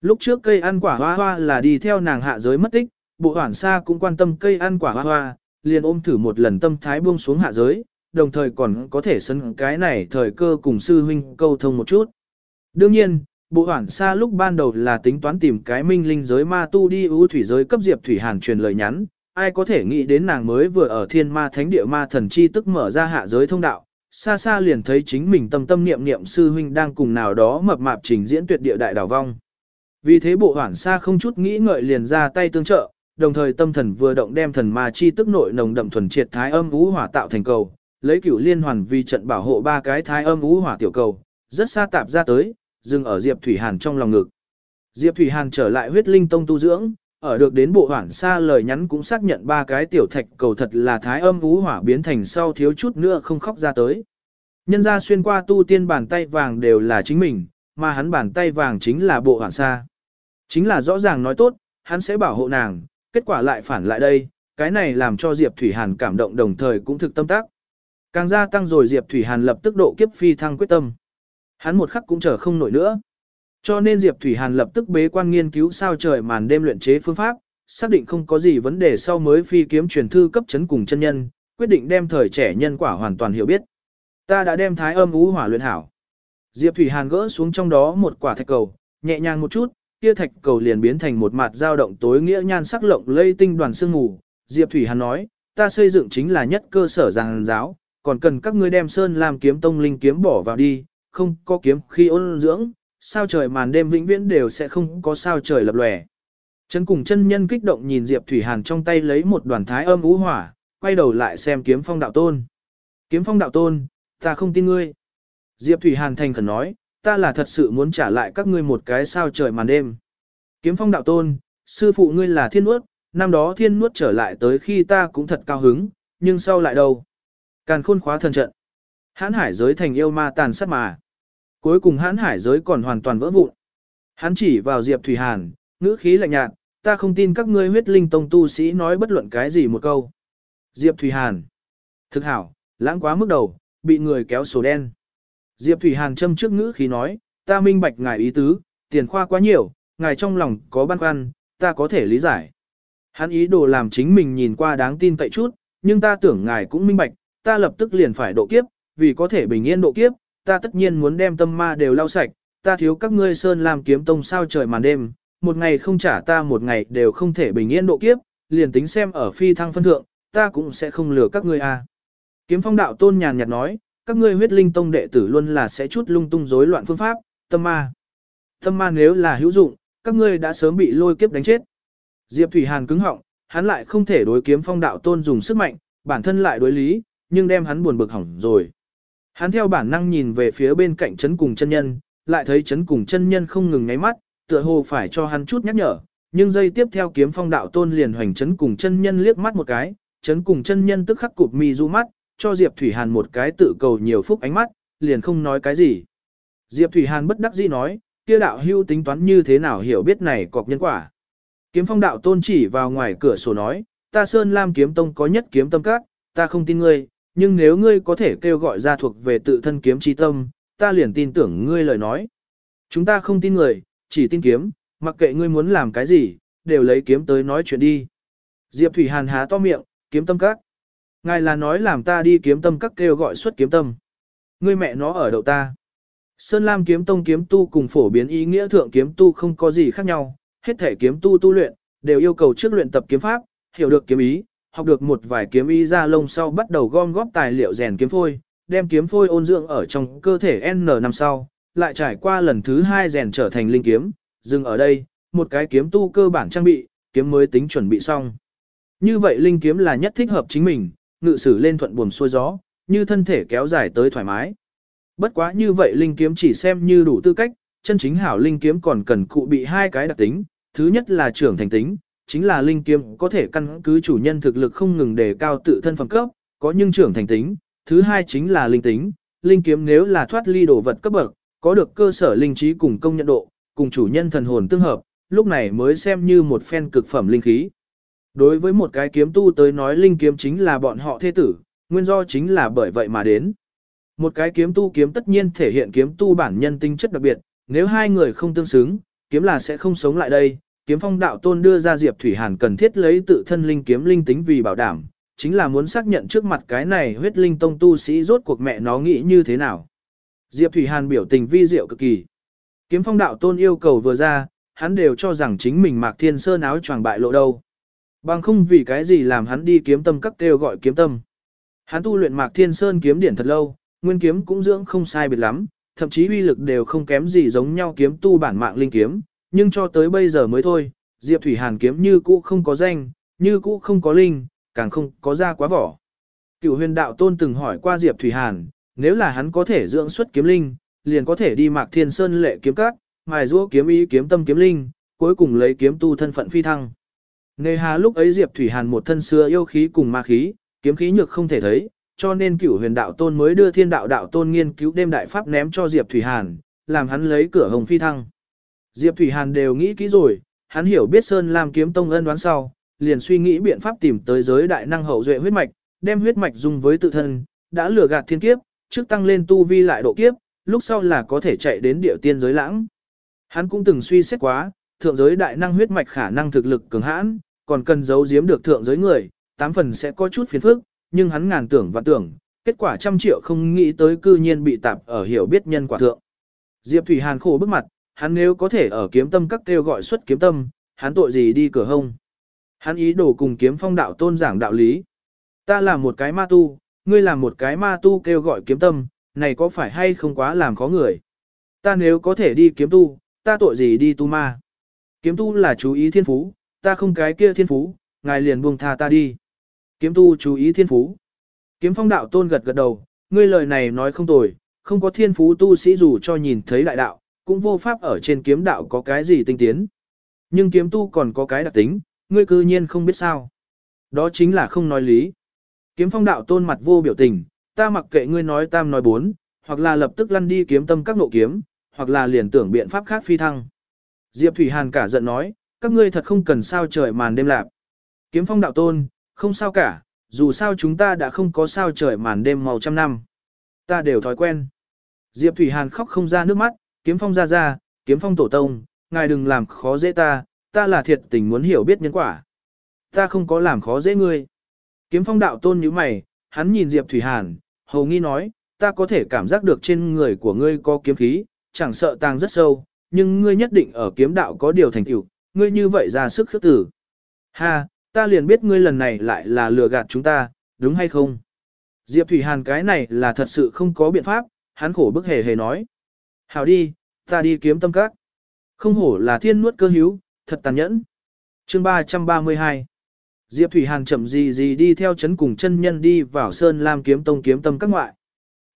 Lúc trước cây ăn quả hoa hoa là đi theo nàng hạ giới mất tích, bộ hoảng sa cũng quan tâm cây ăn quả hoa hoa, liền ôm thử một lần tâm thái buông xuống hạ giới, đồng thời còn có thể sân cái này thời cơ cùng sư huynh câu thông một chút. Đương nhiên, bộ hoảng xa lúc ban đầu là tính toán tìm cái minh linh giới ma tu đi ưu thủy giới cấp diệp thủy hàn truyền lời nhắn, ai có thể nghĩ đến nàng mới vừa ở thiên ma thánh địa ma thần chi tức mở ra hạ giới thông đạo, xa xa liền thấy chính mình tâm tâm niệm niệm sư huynh đang cùng nào đó mập mạp trình diễn tuyệt địa đại đảo vong. Vì thế bộ hoảng xa không chút nghĩ ngợi liền ra tay tương trợ, đồng thời tâm thần vừa động đem thần ma chi tức nội nồng đậm thuần triệt thái âm ú hỏa tạo thành cầu, lấy cửu liên hoàn vì trận bảo hộ ba cái thái âm ú hỏa tiểu cầu, rất xa tạp ra tới, dừng ở Diệp Thủy Hàn trong lòng ngực. Diệp Thủy Hàn trở lại huyết linh tông tu dưỡng, ở được đến bộ hoảng xa lời nhắn cũng xác nhận ba cái tiểu thạch cầu thật là thái âm ú hỏa biến thành sau thiếu chút nữa không khóc ra tới. Nhân ra xuyên qua tu tiên bàn tay vàng đều là chính mình, mà hắn bàn tay vàng chính là bộ hoảng xa. Chính là rõ ràng nói tốt, hắn sẽ bảo hộ nàng, kết quả lại phản lại đây, cái này làm cho Diệp Thủy Hàn cảm động đồng thời cũng thực tâm tác. Càng gia tăng rồi Diệp Thủy Hàn lập tức độ kiếp phi thăng quyết tâm. Hắn một khắc cũng chờ không nổi nữa. Cho nên Diệp Thủy Hàn lập tức bế quan nghiên cứu sao trời màn đêm luyện chế phương pháp, xác định không có gì vấn đề sau mới phi kiếm truyền thư cấp chấn cùng chân nhân, quyết định đem thời trẻ nhân quả hoàn toàn hiểu biết. Ta đã đem thái âm ú hỏa luyện hảo. Diệp Thủy Hàn gỡ xuống trong đó một quả thạch cầu, nhẹ nhàng một chút, kia thạch cầu liền biến thành một mặt dao động tối nghĩa nhan sắc lộng lây tinh đoàn sương mù. Diệp Thủy Hàn nói, ta xây dựng chính là nhất cơ sở giảng giáo, còn cần các ngươi đem sơn làm kiếm tông linh kiếm bỏ vào đi, không có kiếm khi ôn dưỡng, sao trời màn đêm vĩnh viễn đều sẽ không có sao trời lập lòe. Chân cùng chân nhân kích động nhìn Diệp Thủy Hàn trong tay lấy một đoàn thái âm ú hỏa, quay đầu lại xem kiếm phong đạo tôn. Kiếm phong đạo tôn, ta không tin ngươi. Diệp Thủy Hàn thành khẩn nói, ta là thật sự muốn trả lại các ngươi một cái sao trời màn đêm. Kiếm phong đạo tôn, sư phụ ngươi là thiên nuốt, năm đó thiên nuốt trở lại tới khi ta cũng thật cao hứng, nhưng sau lại đâu? Càn khôn khóa thần trận. Hán hải giới thành yêu ma tàn sát mà. Cuối cùng hán hải giới còn hoàn toàn vỡ vụn. Hắn chỉ vào Diệp Thủy Hàn, ngữ khí lạnh nhạt, ta không tin các ngươi huyết linh tông tu sĩ nói bất luận cái gì một câu. Diệp Thủy Hàn. Thực hảo, lãng quá mức đầu, bị người kéo sổ đen. Diệp Thủy Hàn châm trước ngữ khí nói, ta minh bạch ngài ý tứ, tiền khoa quá nhiều, ngài trong lòng có băn khoăn, ta có thể lý giải. Hắn ý đồ làm chính mình nhìn qua đáng tin cậy chút, nhưng ta tưởng ngài cũng minh bạch, ta lập tức liền phải độ kiếp, vì có thể bình yên độ kiếp, ta tất nhiên muốn đem tâm ma đều lau sạch, ta thiếu các ngươi sơn làm kiếm tông sao trời màn đêm, một ngày không trả ta một ngày đều không thể bình yên độ kiếp, liền tính xem ở phi thăng phân thượng, ta cũng sẽ không lừa các ngươi a. À. Kiếm phong đạo tôn nhàn nhạt nói, các ngươi huyết linh tông đệ tử luôn là sẽ chút lung tung rối loạn phương pháp, tâm ma. Tâm ma nếu là hữu dụng, các ngươi đã sớm bị lôi kiếp đánh chết. Diệp Thủy Hàn cứng họng, hắn lại không thể đối kiếm phong đạo tôn dùng sức mạnh, bản thân lại đối lý, nhưng đem hắn buồn bực hỏng rồi. Hắn theo bản năng nhìn về phía bên cạnh chấn cùng chân nhân, lại thấy chấn cùng chân nhân không ngừng ngáy mắt, tựa hồ phải cho hắn chút nhắc nhở, nhưng giây tiếp theo kiếm phong đạo tôn liền hoành chấn cùng chân nhân liếc mắt một cái, chấn cùng chân nhân tức khắc cụp mi du mắt, cho Diệp Thủy Hàn một cái tự cầu nhiều phúc ánh mắt, liền không nói cái gì. Diệp Thủy Hàn bất đắc dĩ nói, kia đạo hưu tính toán như thế nào hiểu biết này cọc nhân quả. Kiếm phong đạo tôn chỉ vào ngoài cửa sổ nói, ta Sơn Lam kiếm tông có nhất kiếm tâm các, ta không tin ngươi, nhưng nếu ngươi có thể kêu gọi ra thuộc về tự thân kiếm chi tâm, ta liền tin tưởng ngươi lời nói. Chúng ta không tin người, chỉ tin kiếm, mặc kệ ngươi muốn làm cái gì, đều lấy kiếm tới nói chuyện đi. Diệp Thủy Hàn há to miệng, kiếm tâm các. Ngài là nói làm ta đi kiếm tâm các kêu gọi xuất kiếm tâm. Ngươi mẹ nó ở đậu ta. Sơn Lam kiếm tông kiếm tu cùng phổ biến ý nghĩa thượng kiếm tu không có gì khác nhau, hết thể kiếm tu tu luyện, đều yêu cầu trước luyện tập kiếm pháp, hiểu được kiếm ý, học được một vài kiếm ý ra lông sau bắt đầu gom góp tài liệu rèn kiếm phôi, đem kiếm phôi ôn dưỡng ở trong cơ thể N năm sau, lại trải qua lần thứ hai rèn trở thành linh kiếm, dừng ở đây, một cái kiếm tu cơ bản trang bị, kiếm mới tính chuẩn bị xong. Như vậy linh kiếm là nhất thích hợp chính mình, ngự sử lên thuận buồm xuôi gió, như thân thể kéo dài tới thoải mái. Bất quá như vậy linh kiếm chỉ xem như đủ tư cách, chân chính hảo linh kiếm còn cần cụ bị hai cái đặc tính, thứ nhất là trưởng thành tính, chính là linh kiếm có thể căn cứ chủ nhân thực lực không ngừng đề cao tự thân phẩm cấp, có nhưng trưởng thành tính, thứ hai chính là linh tính, linh kiếm nếu là thoát ly đồ vật cấp bậc, có được cơ sở linh trí cùng công nhận độ, cùng chủ nhân thần hồn tương hợp, lúc này mới xem như một phen cực phẩm linh khí. Đối với một cái kiếm tu tới nói linh kiếm chính là bọn họ thế tử, nguyên do chính là bởi vậy mà đến. Một cái kiếm tu kiếm tất nhiên thể hiện kiếm tu bản nhân tinh chất đặc biệt, nếu hai người không tương xứng, kiếm là sẽ không sống lại đây. Kiếm phong đạo tôn đưa ra Diệp Thủy Hàn cần thiết lấy tự thân linh kiếm linh tính vì bảo đảm, chính là muốn xác nhận trước mặt cái này huyết linh tông tu sĩ rốt cuộc mẹ nó nghĩ như thế nào. Diệp Thủy Hàn biểu tình vi diệu cực kỳ. Kiếm phong đạo tôn yêu cầu vừa ra, hắn đều cho rằng chính mình mạc thiên sơn áo choàng bại lộ đâu. Bằng không vì cái gì làm hắn đi kiếm tâm các kêu gọi kiếm tâm. Hắn tu luyện mạc thiên sơn kiếm điển thật lâu, nguyên kiếm cũng dưỡng không sai biệt lắm, thậm chí uy lực đều không kém gì giống nhau kiếm tu bản mạng linh kiếm, nhưng cho tới bây giờ mới thôi, Diệp Thủy Hàn kiếm như cũ không có danh, như cũ không có linh, càng không có ra quá vỏ. Cựu huyền đạo tôn từng hỏi qua Diệp Thủy Hàn, nếu là hắn có thể dưỡng xuất kiếm linh, liền có thể đi mạc thiên sơn lệ kiếm các, mài giũa kiếm ý kiếm tâm kiếm linh, cuối cùng lấy kiếm tu thân phận phi thăng. Nề hà lúc ấy Diệp Thủy Hàn một thân xưa yêu khí cùng ma khí, kiếm khí nhược không thể thấy, cho nên cửu huyền đạo tôn mới đưa thiên đạo đạo tôn nghiên cứu đêm đại pháp ném cho Diệp Thủy Hàn, làm hắn lấy cửa hồng phi thăng. Diệp Thủy Hàn đều nghĩ kỹ rồi, hắn hiểu biết Sơn Lam kiếm tông ân đoán sau, liền suy nghĩ biện pháp tìm tới giới đại năng hậu duệ huyết mạch, đem huyết mạch dùng với tự thân, đã lừa gạt thiên kiếp, trước tăng lên tu vi lại độ kiếp, lúc sau là có thể chạy đến địa tiên giới lãng. Hắn cũng từng suy xét quá, thượng giới đại năng huyết mạch khả năng thực lực cường hãn, còn cần giấu giếm được thượng giới người, tám phần sẽ có chút phiền phức, nhưng hắn ngàn tưởng và tưởng, kết quả trăm triệu không nghĩ tới cư nhiên bị tạp ở hiểu biết nhân quả thượng. Diệp Thủy Hàn khổ bức mặt, hắn nếu có thể ở kiếm tâm các kêu gọi xuất kiếm tâm, hắn tội gì đi cửa hông. Hắn ý đồ cùng kiếm phong đạo tôn giảng đạo lý. Ta là một cái ma tu, ngươi là một cái ma tu kêu gọi kiếm tâm, này có phải hay không quá làm khó người. Ta nếu có thể đi kiếm tu, ta tội gì đi tu ma. Kiếm tu là chú ý thiên phú, ta không cái kia thiên phú, ngài liền buông tha ta đi. Kiếm tu chú ý thiên phú. Kiếm phong đạo tôn gật gật đầu, ngươi lời này nói không tồi, không có thiên phú tu sĩ dù cho nhìn thấy đại đạo, cũng vô pháp ở trên kiếm đạo có cái gì tinh tiến. Nhưng kiếm tu còn có cái đặc tính, ngươi cư nhiên không biết sao. Đó chính là không nói lý. Kiếm phong đạo tôn mặt vô biểu tình, ta mặc kệ ngươi nói tam nói bốn, hoặc là lập tức lăn đi kiếm tâm các nộ kiếm, hoặc là liền tưởng biện pháp khác phi thăng. Diệp Thủy Hàn cả giận nói, các ngươi thật không cần sao trời màn đêm lạc. Kiếm phong đạo tôn, không sao cả, dù sao chúng ta đã không có sao trời màn đêm màu trăm năm. Ta đều thói quen. Diệp Thủy Hàn khóc không ra nước mắt, kiếm phong ra ra, kiếm phong tổ tông, ngài đừng làm khó dễ ta, ta là thiệt tình muốn hiểu biết nhân quả. Ta không có làm khó dễ ngươi. Kiếm phong đạo tôn như mày, hắn nhìn Diệp Thủy Hàn, hầu nghi nói, ta có thể cảm giác được trên người của ngươi có kiếm khí, chẳng sợ tàng rất sâu, nhưng ngươi nhất định ở kiếm đạo có điều thành tựu, ngươi như vậy ra sức khước tử. Ha, ta liền biết ngươi lần này lại là lừa gạt chúng ta, đúng hay không? Diệp Thủy Hàn cái này là thật sự không có biện pháp, hắn khổ bức hề hề nói. Hảo đi, ta đi kiếm tâm các. Không hổ là thiên nuốt cơ hữu, thật tàn nhẫn. Chương 332 Diệp Thủy Hàn chậm gì gì đi theo chấn cùng chân nhân đi vào Sơn Lam kiếm tông kiếm tâm các ngoại.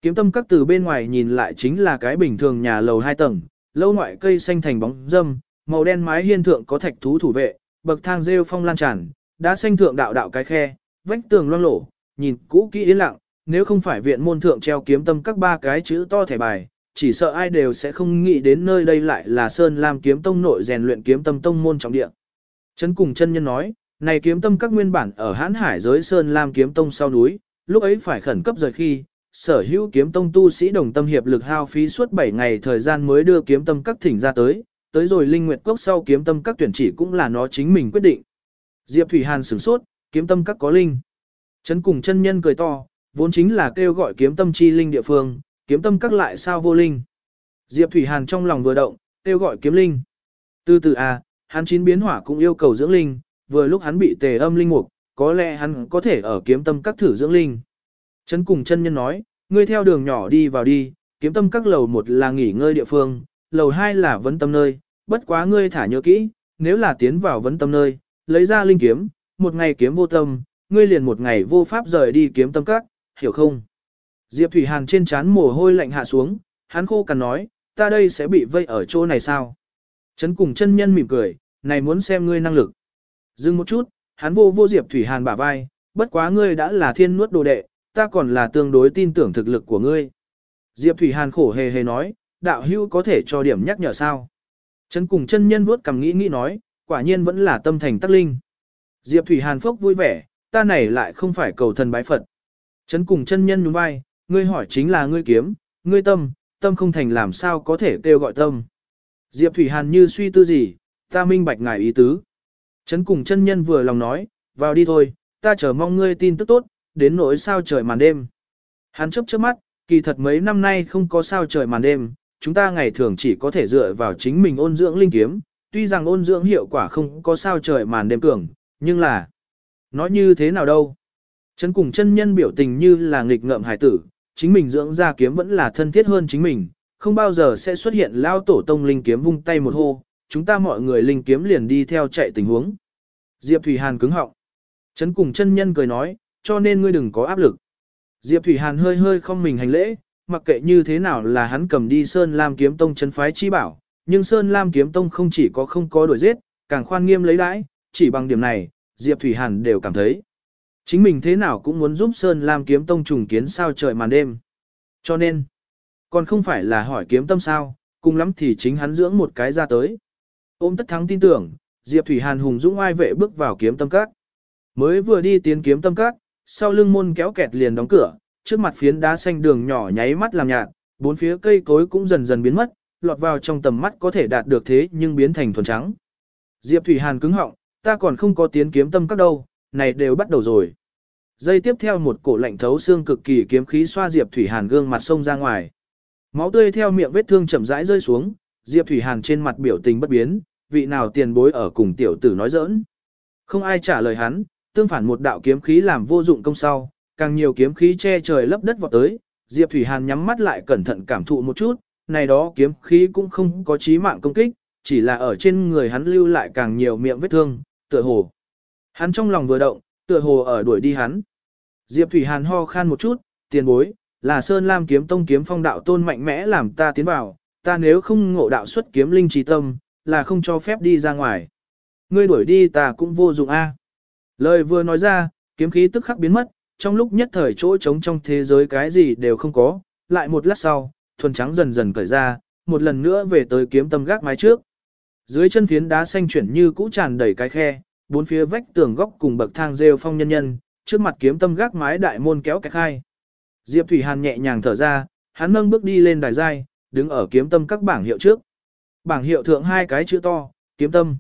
Kiếm tâm các từ bên ngoài nhìn lại chính là cái bình thường nhà lầu hai tầng, lâu ngoại cây xanh thành bóng dâm, màu đen mái hiên thượng có thạch thú thủ vệ, bậc thang rêu phong lan tràn, đá xanh thượng đạo đạo cái khe, vách tường loang lổ, nhìn cũ kỹ yên lặng, nếu không phải viện môn thượng treo kiếm tâm các ba cái chữ to thẻ bài, chỉ sợ ai đều sẽ không nghĩ đến nơi đây lại là Sơn Lam kiếm tông nội rèn luyện kiếm tâm tông môn trọng địa. Trấn cùng chân nhân nói, này kiếm tâm các nguyên bản ở hãn hải giới Sơn Lam kiếm tông sau núi, lúc ấy phải khẩn cấp rời khi, sở hữu kiếm tông tu sĩ đồng tâm hiệp lực hao phí suốt 7 ngày thời gian mới đưa kiếm tâm các thỉnh ra tới, tới rồi linh nguyệt cốc sau kiếm tâm các tuyển chỉ cũng là nó chính mình quyết định. Diệp Thủy Hàn sửng sốt, kiếm tâm các có linh. Chấn cùng chân nhân cười to, vốn chính là kêu gọi kiếm tâm chi linh địa phương, kiếm tâm các lại sao vô linh. Diệp Thủy Hàn trong lòng vừa động, kêu gọi kiếm linh. Từ từ à, hắn chín biến hỏa cũng yêu cầu dưỡng linh, vừa lúc hắn bị tề âm linh mục, có lẽ hắn có thể ở kiếm tâm các thử dưỡng linh. Chấn cùng chân nhân nói, ngươi theo đường nhỏ đi vào đi, kiếm tâm các lầu một là nghỉ ngơi địa phương, lầu hai là vấn tâm nơi, bất quá ngươi thả nhớ kỹ, nếu là tiến vào vấn tâm nơi, lấy ra linh kiếm, một ngày kiếm vô tâm, ngươi liền một ngày vô pháp rời đi kiếm tâm các, hiểu không? Diệp Thủy Hàn trên trán mồ hôi lạnh hạ xuống, hắn khô cằn nói, ta đây sẽ bị vây ở chỗ này sao? Trấn cùng chân nhân mỉm cười, này muốn xem ngươi năng lực. Dừng một chút, hắn vô vô Diệp Thủy Hàn bả vai, bất quá ngươi đã là thiên nuốt đồ đệ, ta còn là tương đối tin tưởng thực lực của ngươi. Diệp Thủy Hàn khổ hề hề nói, đạo Hưu có thể cho điểm nhắc nhở sao? Trấn cùng chân nhân vuốt cầm nghĩ nghĩ nói, quả nhiên vẫn là tâm thành tắc linh. Diệp Thủy Hàn phốc vui vẻ, ta này lại không phải cầu thần bái Phật. Trấn cùng chân nhân nhún vai, ngươi hỏi chính là ngươi kiếm, ngươi tâm, tâm không thành làm sao có thể kêu gọi tâm. Diệp Thủy Hàn như suy tư gì, ta minh bạch ngài ý tứ. Trấn cùng chân nhân vừa lòng nói, vào đi thôi, ta chờ mong ngươi tin tức tốt, đến nỗi sao trời màn đêm. Hắn chấp chớp mắt, kỳ thật mấy năm nay không có sao trời màn đêm, chúng ta ngày thường chỉ có thể dựa vào chính mình ôn dưỡng linh kiếm, tuy rằng ôn dưỡng hiệu quả không có sao trời màn đêm cường, nhưng là, nói như thế nào đâu. Chân cùng chân nhân biểu tình như là nghịch ngợm hải tử, chính mình dưỡng ra kiếm vẫn là thân thiết hơn chính mình, không bao giờ sẽ xuất hiện lao tổ tông linh kiếm vung tay một hô, chúng ta mọi người linh kiếm liền đi theo chạy tình huống. Diệp Thủy Hàn cứng họng. Trấn cùng chân nhân cười nói, cho nên ngươi đừng có áp lực. Diệp Thủy Hàn hơi hơi không mình hành lễ, mặc kệ như thế nào là hắn cầm đi Sơn Lam kiếm tông chân phái chi bảo, nhưng Sơn Lam kiếm tông không chỉ có không có đuổi giết, càng khoan nghiêm lấy đãi, chỉ bằng điểm này, Diệp Thủy Hàn đều cảm thấy. Chính mình thế nào cũng muốn giúp Sơn Lam kiếm tông trùng kiến sao trời màn đêm. Cho nên, còn không phải là hỏi kiếm tâm sao, cùng lắm thì chính hắn dưỡng một cái ra tới. Ôm tất thắng tin tưởng, Diệp Thủy Hàn hùng dũng ai vệ bước vào kiếm tâm các. Mới vừa đi tiến kiếm tâm các, sau lưng môn kéo kẹt liền đóng cửa, trước mặt phiến đá xanh đường nhỏ nháy mắt làm nhạt, bốn phía cây cối cũng dần dần biến mất, lọt vào trong tầm mắt có thể đạt được thế nhưng biến thành thuần trắng. Diệp Thủy Hàn cứng họng, ta còn không có tiến kiếm tâm các đâu, này đều bắt đầu rồi. Giây tiếp theo một cổ lạnh thấu xương cực kỳ kiếm khí xoa Diệp Thủy Hàn gương mặt sông ra ngoài. Máu tươi theo miệng vết thương chậm rãi rơi xuống, Diệp Thủy Hàn trên mặt biểu tình bất biến, vị nào tiền bối ở cùng tiểu tử nói giỡn. Không ai trả lời hắn, tương phản một đạo kiếm khí làm vô dụng công sau, càng nhiều kiếm khí che trời lấp đất vọt tới, Diệp Thủy Hàn nhắm mắt lại cẩn thận cảm thụ một chút, này đó kiếm khí cũng không có chí mạng công kích, chỉ là ở trên người hắn lưu lại càng nhiều miệng vết thương, tựa hồ. Hắn trong lòng vừa động, tựa hồ ở đuổi đi hắn. Diệp Thủy Hàn ho khan một chút, tiền bối, là Sơn Lam kiếm tông kiếm phong đạo tôn mạnh mẽ làm ta tiến vào, ta nếu không ngộ đạo xuất kiếm linh trí tâm, là không cho phép đi ra ngoài. Ngươi đuổi đi ta cũng vô dụng a. Lời vừa nói ra, kiếm khí tức khắc biến mất, trong lúc nhất thời chỗ trống trong thế giới cái gì đều không có, lại một lát sau, thuần trắng dần dần cởi ra, một lần nữa về tới kiếm tâm gác mái trước. Dưới chân phiến đá xanh chuyển như cũ tràn đầy cái khe, bốn phía vách tường góc cùng bậc thang rêu phong nhân nhân, trước mặt kiếm tâm gác mái đại môn kéo kẹt hai. Diệp Thủy Hàn nhẹ nhàng thở ra, hắn nâng bước đi lên đài giai, đứng ở kiếm tâm các bảng hiệu trước. Bảng hiệu thượng hai cái chữ to, kiếm tâm.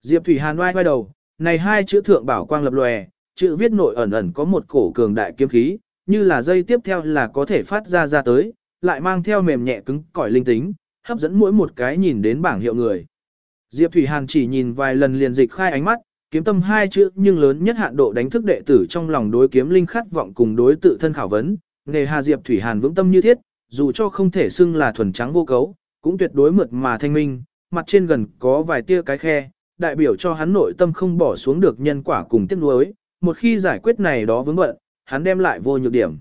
Diệp Thủy Hàn oai quay đầu, này hai chữ thượng bảo quang lập lòe, chữ viết nội ẩn ẩn có một cổ cường đại kiếm khí, như là dây tiếp theo là có thể phát ra ra tới, lại mang theo mềm nhẹ cứng cỏi linh tính, hấp dẫn mỗi một cái nhìn đến bảng hiệu người. Diệp Thủy Hàn chỉ nhìn vài lần liền dịch khai ánh mắt, kiếm tâm hai chữ nhưng lớn nhất hạn độ đánh thức đệ tử trong lòng đối kiếm linh khát vọng cùng đối tự thân khảo vấn, nghề Hà Diệp Thủy Hàn vững tâm như thiết, dù cho không thể xưng là thuần trắng vô cấu, cũng tuyệt đối mượt mà thanh minh, mặt trên gần có vài tia cái khe, đại biểu cho hắn nội tâm không bỏ xuống được nhân quả cùng tiếc nuối, một khi giải quyết này đó vướng bận, hắn đem lại vô nhược điểm.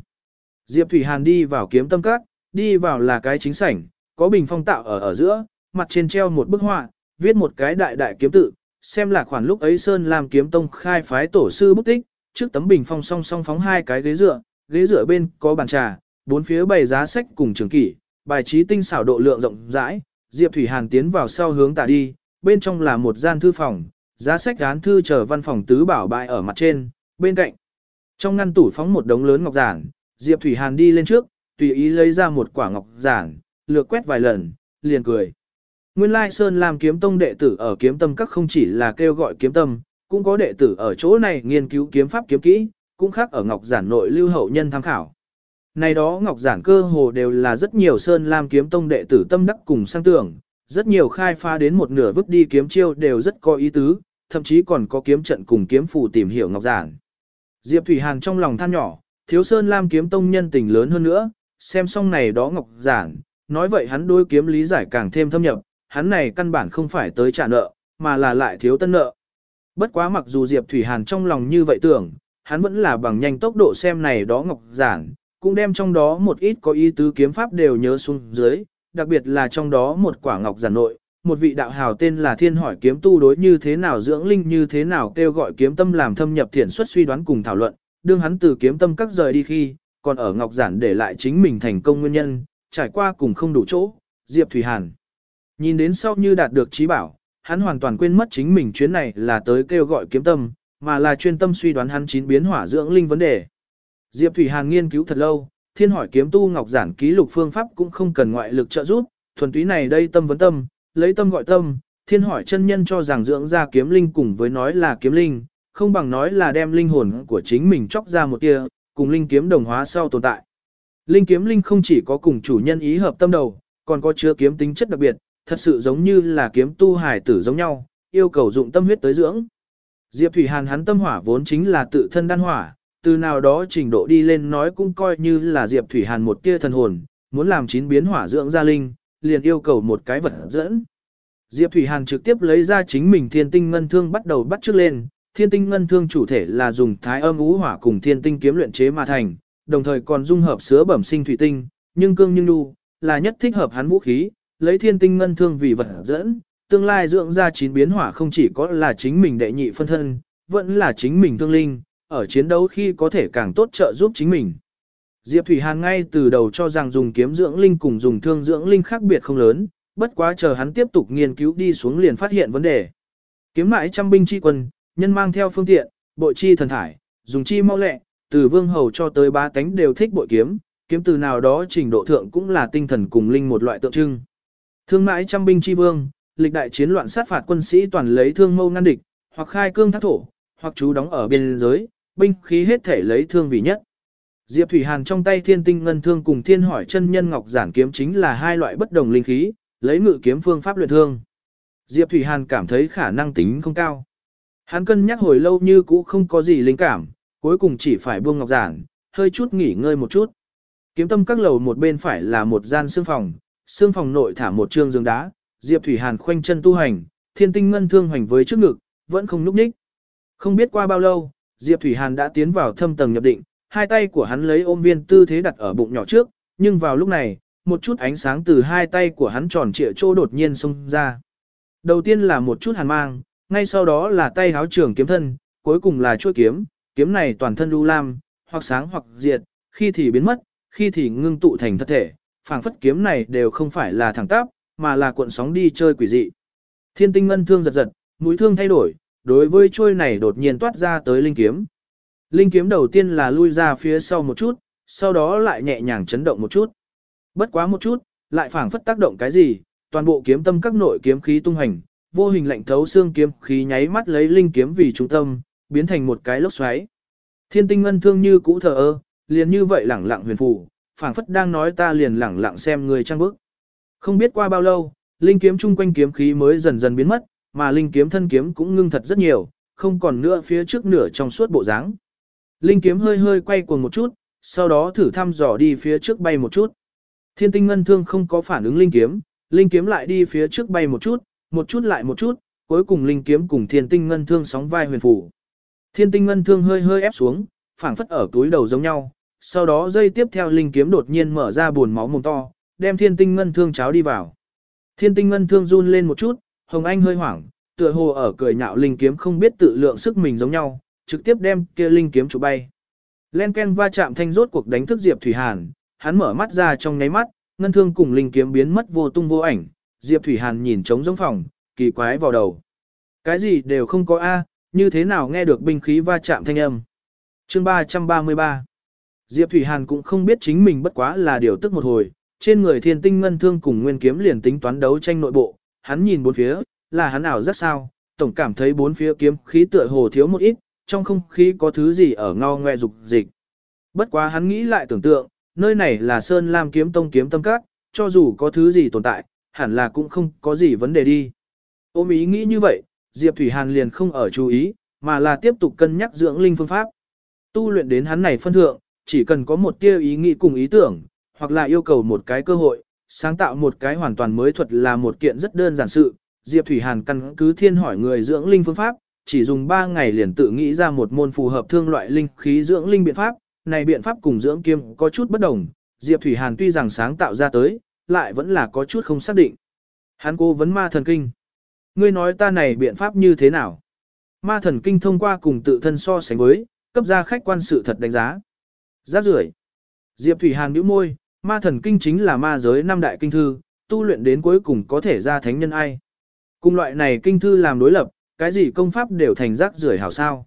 Diệp Thủy Hàn đi vào kiếm tâm các, đi vào là cái chính sảnh, có bình phong tạo ở ở giữa, mặt trên treo một bức họa, viết một cái đại đại kiếm tự, xem là khoản lúc ấy Sơn làm kiếm tông khai phái tổ sư bút tích, trước tấm bình phong song song phóng hai cái ghế dựa, ghế dựa bên có bàn trà, bốn phía bày giá sách cùng trường kỷ, bài trí tinh xảo độ lượng rộng rãi, Diệp Thủy Hàn tiến vào sau hướng tả đi, bên trong là một gian thư phòng, giá sách án thư chờ văn phòng tứ bảo bại ở mặt trên, bên cạnh. Trong ngăn tủ phóng một đống lớn ngọc giản, Diệp Thủy Hàn đi lên trước, tùy ý lấy ra một quả ngọc giản, lược quét vài lần, liền cười. Nguyên Lai Sơn làm kiếm tông đệ tử ở kiếm tâm các không chỉ là kêu gọi kiếm tâm, cũng có đệ tử ở chỗ này nghiên cứu kiếm pháp kiếm kỹ, cũng khác ở ngọc giản nội lưu hậu nhân tham khảo. Này đó ngọc giản cơ hồ đều là rất nhiều Sơn Lam kiếm tông đệ tử tâm đắc cùng sang tưởng, rất nhiều khai phá đến một nửa vứt đi kiếm chiêu đều rất có ý tứ, thậm chí còn có kiếm trận cùng kiếm phù tìm hiểu ngọc giản. Diệp Thủy Hàn trong lòng than nhỏ, thiếu Sơn Lam kiếm tông nhân tình lớn hơn nữa, xem xong này đó ngọc giản, nói vậy hắn đối kiếm lý giải càng thêm thâm nhập, hắn này căn bản không phải tới trả nợ, mà là lại thiếu tân nợ. Bất quá mặc dù Diệp Thủy Hàn trong lòng như vậy tưởng, hắn vẫn là bằng nhanh tốc độ xem này đó ngọc giản, cũng đem trong đó một ít có ý tứ kiếm pháp đều nhớ xuống dưới, đặc biệt là trong đó một quả ngọc giản nội, một vị đạo hào tên là Thiên hỏi kiếm tu đối như thế nào dưỡng linh như thế nào kêu gọi kiếm tâm làm thâm nhập thiện xuất suy đoán cùng thảo luận, đương hắn từ kiếm tâm các rời đi khi, còn ở ngọc giản để lại chính mình thành công nguyên nhân, trải qua cùng không đủ chỗ, Diệp Thủy Hàn. Nhìn đến sau như đạt được trí bảo, hắn hoàn toàn quên mất chính mình chuyến này là tới kêu gọi kiếm tâm, mà là chuyên tâm suy đoán hắn chín biến hỏa dưỡng linh vấn đề. Diệp Thủy Hàn nghiên cứu thật lâu, thiên hỏi kiếm tu ngọc giản ký lục phương pháp cũng không cần ngoại lực trợ giúp, thuần túy này đây tâm vấn tâm, lấy tâm gọi tâm, thiên hỏi chân nhân cho rằng dưỡng ra kiếm linh cùng với nói là kiếm linh, không bằng nói là đem linh hồn của chính mình chóc ra một tia, cùng linh kiếm đồng hóa sau tồn tại. Linh kiếm linh không chỉ có cùng chủ nhân ý hợp tâm đầu, còn có chứa kiếm tính chất đặc biệt, thật sự giống như là kiếm tu hải tử giống nhau, yêu cầu dụng tâm huyết tới dưỡng. Diệp Thủy Hàn hắn tâm hỏa vốn chính là tự thân đan hỏa, từ nào đó trình độ đi lên nói cũng coi như là Diệp Thủy Hàn một tia thần hồn, muốn làm chín biến hỏa dưỡng gia linh, liền yêu cầu một cái vật dẫn. Diệp Thủy Hàn trực tiếp lấy ra chính mình thiên tinh ngân thương bắt đầu bắt trước lên, thiên tinh ngân thương chủ thể là dùng thái âm ú hỏa cùng thiên tinh kiếm luyện chế mà thành, đồng thời còn dung hợp sữa bẩm sinh thủy tinh, nhưng cương nhưng đu, là nhất thích hợp hắn vũ khí, lấy thiên tinh ngân thương vì vật dẫn, tương lai dưỡng ra chín biến hỏa không chỉ có là chính mình đệ nhị phân thân, vẫn là chính mình thương linh, ở chiến đấu khi có thể càng tốt trợ giúp chính mình. Diệp Thủy Hàn ngay từ đầu cho rằng dùng kiếm dưỡng linh cùng dùng thương dưỡng linh khác biệt không lớn, bất quá chờ hắn tiếp tục nghiên cứu đi xuống liền phát hiện vấn đề. Kiếm mãi trăm binh chi quân, nhân mang theo phương tiện, bội chi thần thải, dùng chi mau lẹ, từ vương hầu cho tới ba tánh đều thích bội kiếm, kiếm từ nào đó trình độ thượng cũng là tinh thần cùng linh một loại tượng trưng. Thương mãi trăm binh chi vương, lịch đại chiến loạn sát phạt quân sĩ toàn lấy thương mâu ngăn địch, hoặc khai cương thác thổ, hoặc chú đóng ở biên giới, binh khí hết thể lấy thương vì nhất. Diệp Thủy Hàn trong tay thiên tinh ngân thương cùng thiên hỏi chân nhân ngọc giản kiếm chính là hai loại bất đồng linh khí, lấy ngự kiếm phương pháp luyện thương. Diệp Thủy Hàn cảm thấy khả năng tính không cao. Hắn cân nhắc hồi lâu như cũ không có gì linh cảm, cuối cùng chỉ phải buông ngọc giản, hơi chút nghỉ ngơi một chút. Kiếm tâm các lầu một bên phải là một gian xương phòng, xương phòng nội thả một trương giường đá, Diệp Thủy Hàn khoanh chân tu hành, thiên tinh ngân thương hoành với trước ngực, vẫn không núp ních. Không biết qua bao lâu, Diệp Thủy Hàn đã tiến vào thâm tầng nhập định, hai tay của hắn lấy ôm viên tư thế đặt ở bụng nhỏ trước, nhưng vào lúc này, một chút ánh sáng từ hai tay của hắn tròn trịa trô đột nhiên xông ra. Đầu tiên là một chút hàn mang, ngay sau đó là tay háo trường kiếm thân, cuối cùng là chuôi kiếm, kiếm này toàn thân lưu lam, hoặc sáng hoặc diệt, khi thì biến mất, khi thì ngưng tụ thành thất thể, phảng phất kiếm này đều không phải là thẳng tắp, mà là cuộn sóng đi chơi quỷ dị. Thiên tinh ngân thương giật giật, mũi thương thay đổi, đối với chuôi này đột nhiên toát ra tới linh kiếm. Linh kiếm đầu tiên là lui ra phía sau một chút, sau đó lại nhẹ nhàng chấn động một chút. Bất quá một chút, lại phảng phất tác động cái gì, toàn bộ kiếm tâm các nội kiếm khí tung hành, vô hình lạnh thấu xương kiếm khí nháy mắt lấy linh kiếm vì trung tâm, biến thành một cái lốc xoáy. Thiên tinh ngân thương như cũ thờ ơ, liền như vậy lẳng lặng huyền phù, phảng phất đang nói ta liền lẳng lặng xem người trang bức. Không biết qua bao lâu, linh kiếm chung quanh kiếm khí mới dần dần biến mất, mà linh kiếm thân kiếm cũng ngưng thật rất nhiều, không còn nữa phía trước nửa trong suốt bộ dáng. Linh kiếm hơi hơi quay cuồng một chút, sau đó thử thăm dò đi phía trước bay một chút. Thiên tinh ngân thương không có phản ứng linh kiếm, linh kiếm lại đi phía trước bay một chút, một chút lại một chút, cuối cùng linh kiếm cùng thiên tinh ngân thương sóng vai huyền phủ. Thiên tinh ngân thương hơi hơi ép xuống, phảng phất ở túi đầu giống nhau, sau đó dây tiếp theo linh kiếm đột nhiên mở ra buồn máu mồm to, đem thiên tinh ngân thương cháo đi vào. Thiên tinh ngân thương run lên một chút, Hồng Anh hơi hoảng, tựa hồ ở cười nhạo linh kiếm không biết tự lượng sức mình giống nhau, trực tiếp đem kia linh kiếm chụp bay. Len ken va chạm thanh rốt cuộc đánh thức Diệp Thủy Hàn, hắn mở mắt ra trong nháy mắt, ngân thương cùng linh kiếm biến mất vô tung vô ảnh, Diệp Thủy Hàn nhìn trống giống phòng, kỳ quái vào đầu. Cái gì đều không có a, như thế nào nghe được binh khí va chạm thanh âm. Chương 333 Diệp Thủy Hàn cũng không biết chính mình bất quá là điều tức một hồi, trên người thiên tinh ngân thương cùng nguyên kiếm liền tính toán đấu tranh nội bộ, hắn nhìn bốn phía, là hắn ảo rất sao, tổng cảm thấy bốn phía kiếm khí tựa hồ thiếu một ít, trong không khí có thứ gì ở ngao ngoe dục dịch. Bất quá hắn nghĩ lại tưởng tượng, nơi này là Sơn Lam kiếm tông kiếm tâm các, cho dù có thứ gì tồn tại, hẳn là cũng không có gì vấn đề đi. Ôm ý nghĩ như vậy, Diệp Thủy Hàn liền không ở chú ý, mà là tiếp tục cân nhắc dưỡng linh phương pháp. Tu luyện đến hắn này phân thượng, chỉ cần có một tia ý nghĩ cùng ý tưởng, hoặc là yêu cầu một cái cơ hội, sáng tạo một cái hoàn toàn mới thuật là một kiện rất đơn giản sự. Diệp Thủy Hàn căn cứ thiên hỏi người dưỡng linh phương pháp, chỉ dùng 3 ngày liền tự nghĩ ra một môn phù hợp thương loại linh khí dưỡng linh biện pháp, này biện pháp cùng dưỡng kiếm có chút bất đồng, Diệp Thủy Hàn tuy rằng sáng tạo ra tới, lại vẫn là có chút không xác định. Hắn cố vấn ma thần kinh. Ngươi nói ta này biện pháp như thế nào? Ma thần kinh thông qua cùng tự thân so sánh với, cấp ra khách quan sự thật đánh giá. Giáp rưởi. Diệp Thủy Hàn nhíu môi, ma thần kinh chính là ma giới năm đại kinh thư, tu luyện đến cuối cùng có thể ra thánh nhân ai. Cùng loại này kinh thư làm đối lập, cái gì công pháp đều thành rác rưởi hảo sao.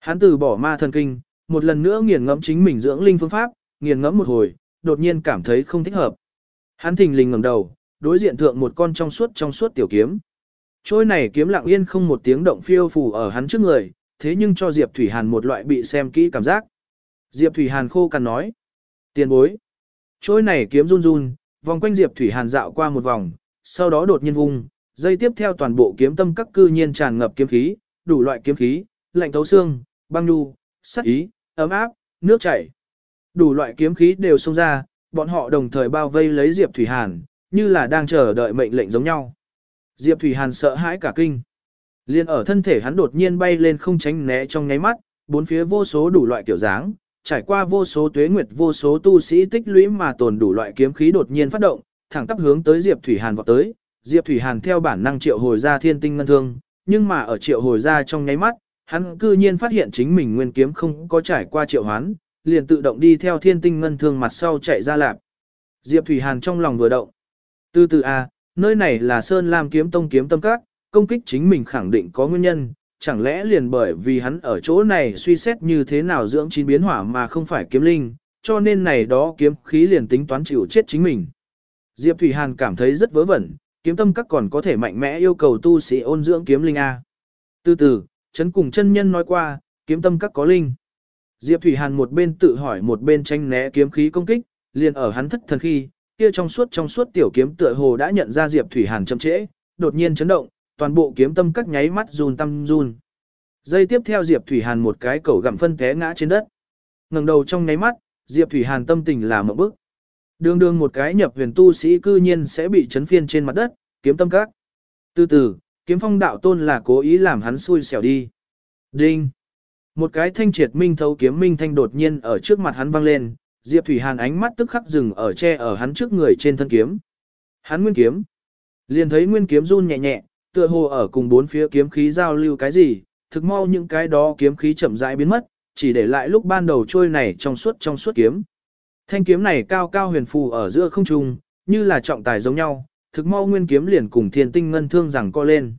Hắn từ bỏ ma thần kinh, một lần nữa nghiền ngẫm chính mình dưỡng linh phương pháp, nghiền ngẫm một hồi, đột nhiên cảm thấy không thích hợp. Hắn thình lình ngẩng đầu, đối diện thượng một con trong suốt trong suốt tiểu kiếm. Trôi này kiếm lặng yên không một tiếng động phiêu phù ở hắn trước người, thế nhưng cho Diệp Thủy Hàn một loại bị xem kỹ cảm giác. Diệp Thủy Hàn khô cằn nói. Tiền bối. Trôi này kiếm run run, vòng quanh Diệp Thủy Hàn dạo qua một vòng, sau đó đột nhiên vung, dây tiếp theo toàn bộ kiếm tâm các cư nhiên tràn ngập kiếm khí, đủ loại kiếm khí, lạnh thấu xương, băng nhu, sắt ý, ấm áp, nước chảy. Đủ loại kiếm khí đều xông ra, bọn họ đồng thời bao vây lấy Diệp Thủy Hàn, như là đang chờ đợi mệnh lệnh giống nhau. Diệp Thủy Hàn sợ hãi cả kinh. Liên ở thân thể hắn đột nhiên bay lên không tránh né trong nháy mắt, bốn phía vô số đủ loại kiểu dáng, trải qua vô số tuế nguyệt vô số tu sĩ tích lũy mà tồn đủ loại kiếm khí đột nhiên phát động, thẳng tắp hướng tới Diệp Thủy Hàn vọt tới, Diệp Thủy Hàn theo bản năng triệu hồi ra thiên tinh ngân thương, nhưng mà ở triệu hồi ra trong nháy mắt, hắn cư nhiên phát hiện chính mình nguyên kiếm không có trải qua triệu hoán, liền tự động đi theo thiên tinh ngân thương mặt sau chạy ra lạp. Diệp Thủy Hàn trong lòng vừa động. Từ từ a, nơi này là Sơn Lam kiếm tông kiếm tâm các, công kích chính mình khẳng định có nguyên nhân, chẳng lẽ liền bởi vì hắn ở chỗ này suy xét như thế nào dưỡng chín biến hỏa mà không phải kiếm linh, cho nên này đó kiếm khí liền tính toán chịu chết chính mình. Diệp Thủy Hàn cảm thấy rất vớ vẩn, kiếm tâm các còn có thể mạnh mẽ yêu cầu tu sĩ ôn dưỡng kiếm linh A. Từ từ, chấn cùng chân nhân nói qua, kiếm tâm các có linh. Diệp Thủy Hàn một bên tự hỏi một bên tranh né kiếm khí công kích, liền ở hắn thất thần khi, kia trong suốt trong suốt tiểu kiếm tựa hồ đã nhận ra Diệp Thủy Hàn chậm trễ, đột nhiên chấn động, toàn bộ kiếm tâm các nháy mắt run tâm run. Giây tiếp theo Diệp Thủy Hàn một cái cẩu gặm phân té ngã trên đất. ngẩng đầu trong nháy mắt, Diệp Thủy Hàn tâm tình là một bức. Đường đường một cái nhập huyền tu sĩ cư nhiên sẽ bị chấn phiên trên mặt đất, kiếm tâm các. Từ từ, kiếm phong đạo tôn là cố ý làm hắn xui xẻo đi. Đinh! Một cái thanh triệt minh thấu kiếm minh thanh đột nhiên ở trước mặt hắn vang lên, Diệp Thủy Hàn ánh mắt tức khắc dừng ở che ở hắn trước người trên thân kiếm. Hắn nguyên kiếm. Liền thấy nguyên kiếm run nhẹ nhẹ, tựa hồ ở cùng bốn phía kiếm khí giao lưu cái gì, thực mau những cái đó kiếm khí chậm rãi biến mất, chỉ để lại lúc ban đầu trôi này trong suốt trong suốt kiếm. Thanh kiếm này cao cao huyền phù ở giữa không trung, như là trọng tài giống nhau, thực mau nguyên kiếm liền cùng thiên tinh ngân thương rằng co lên.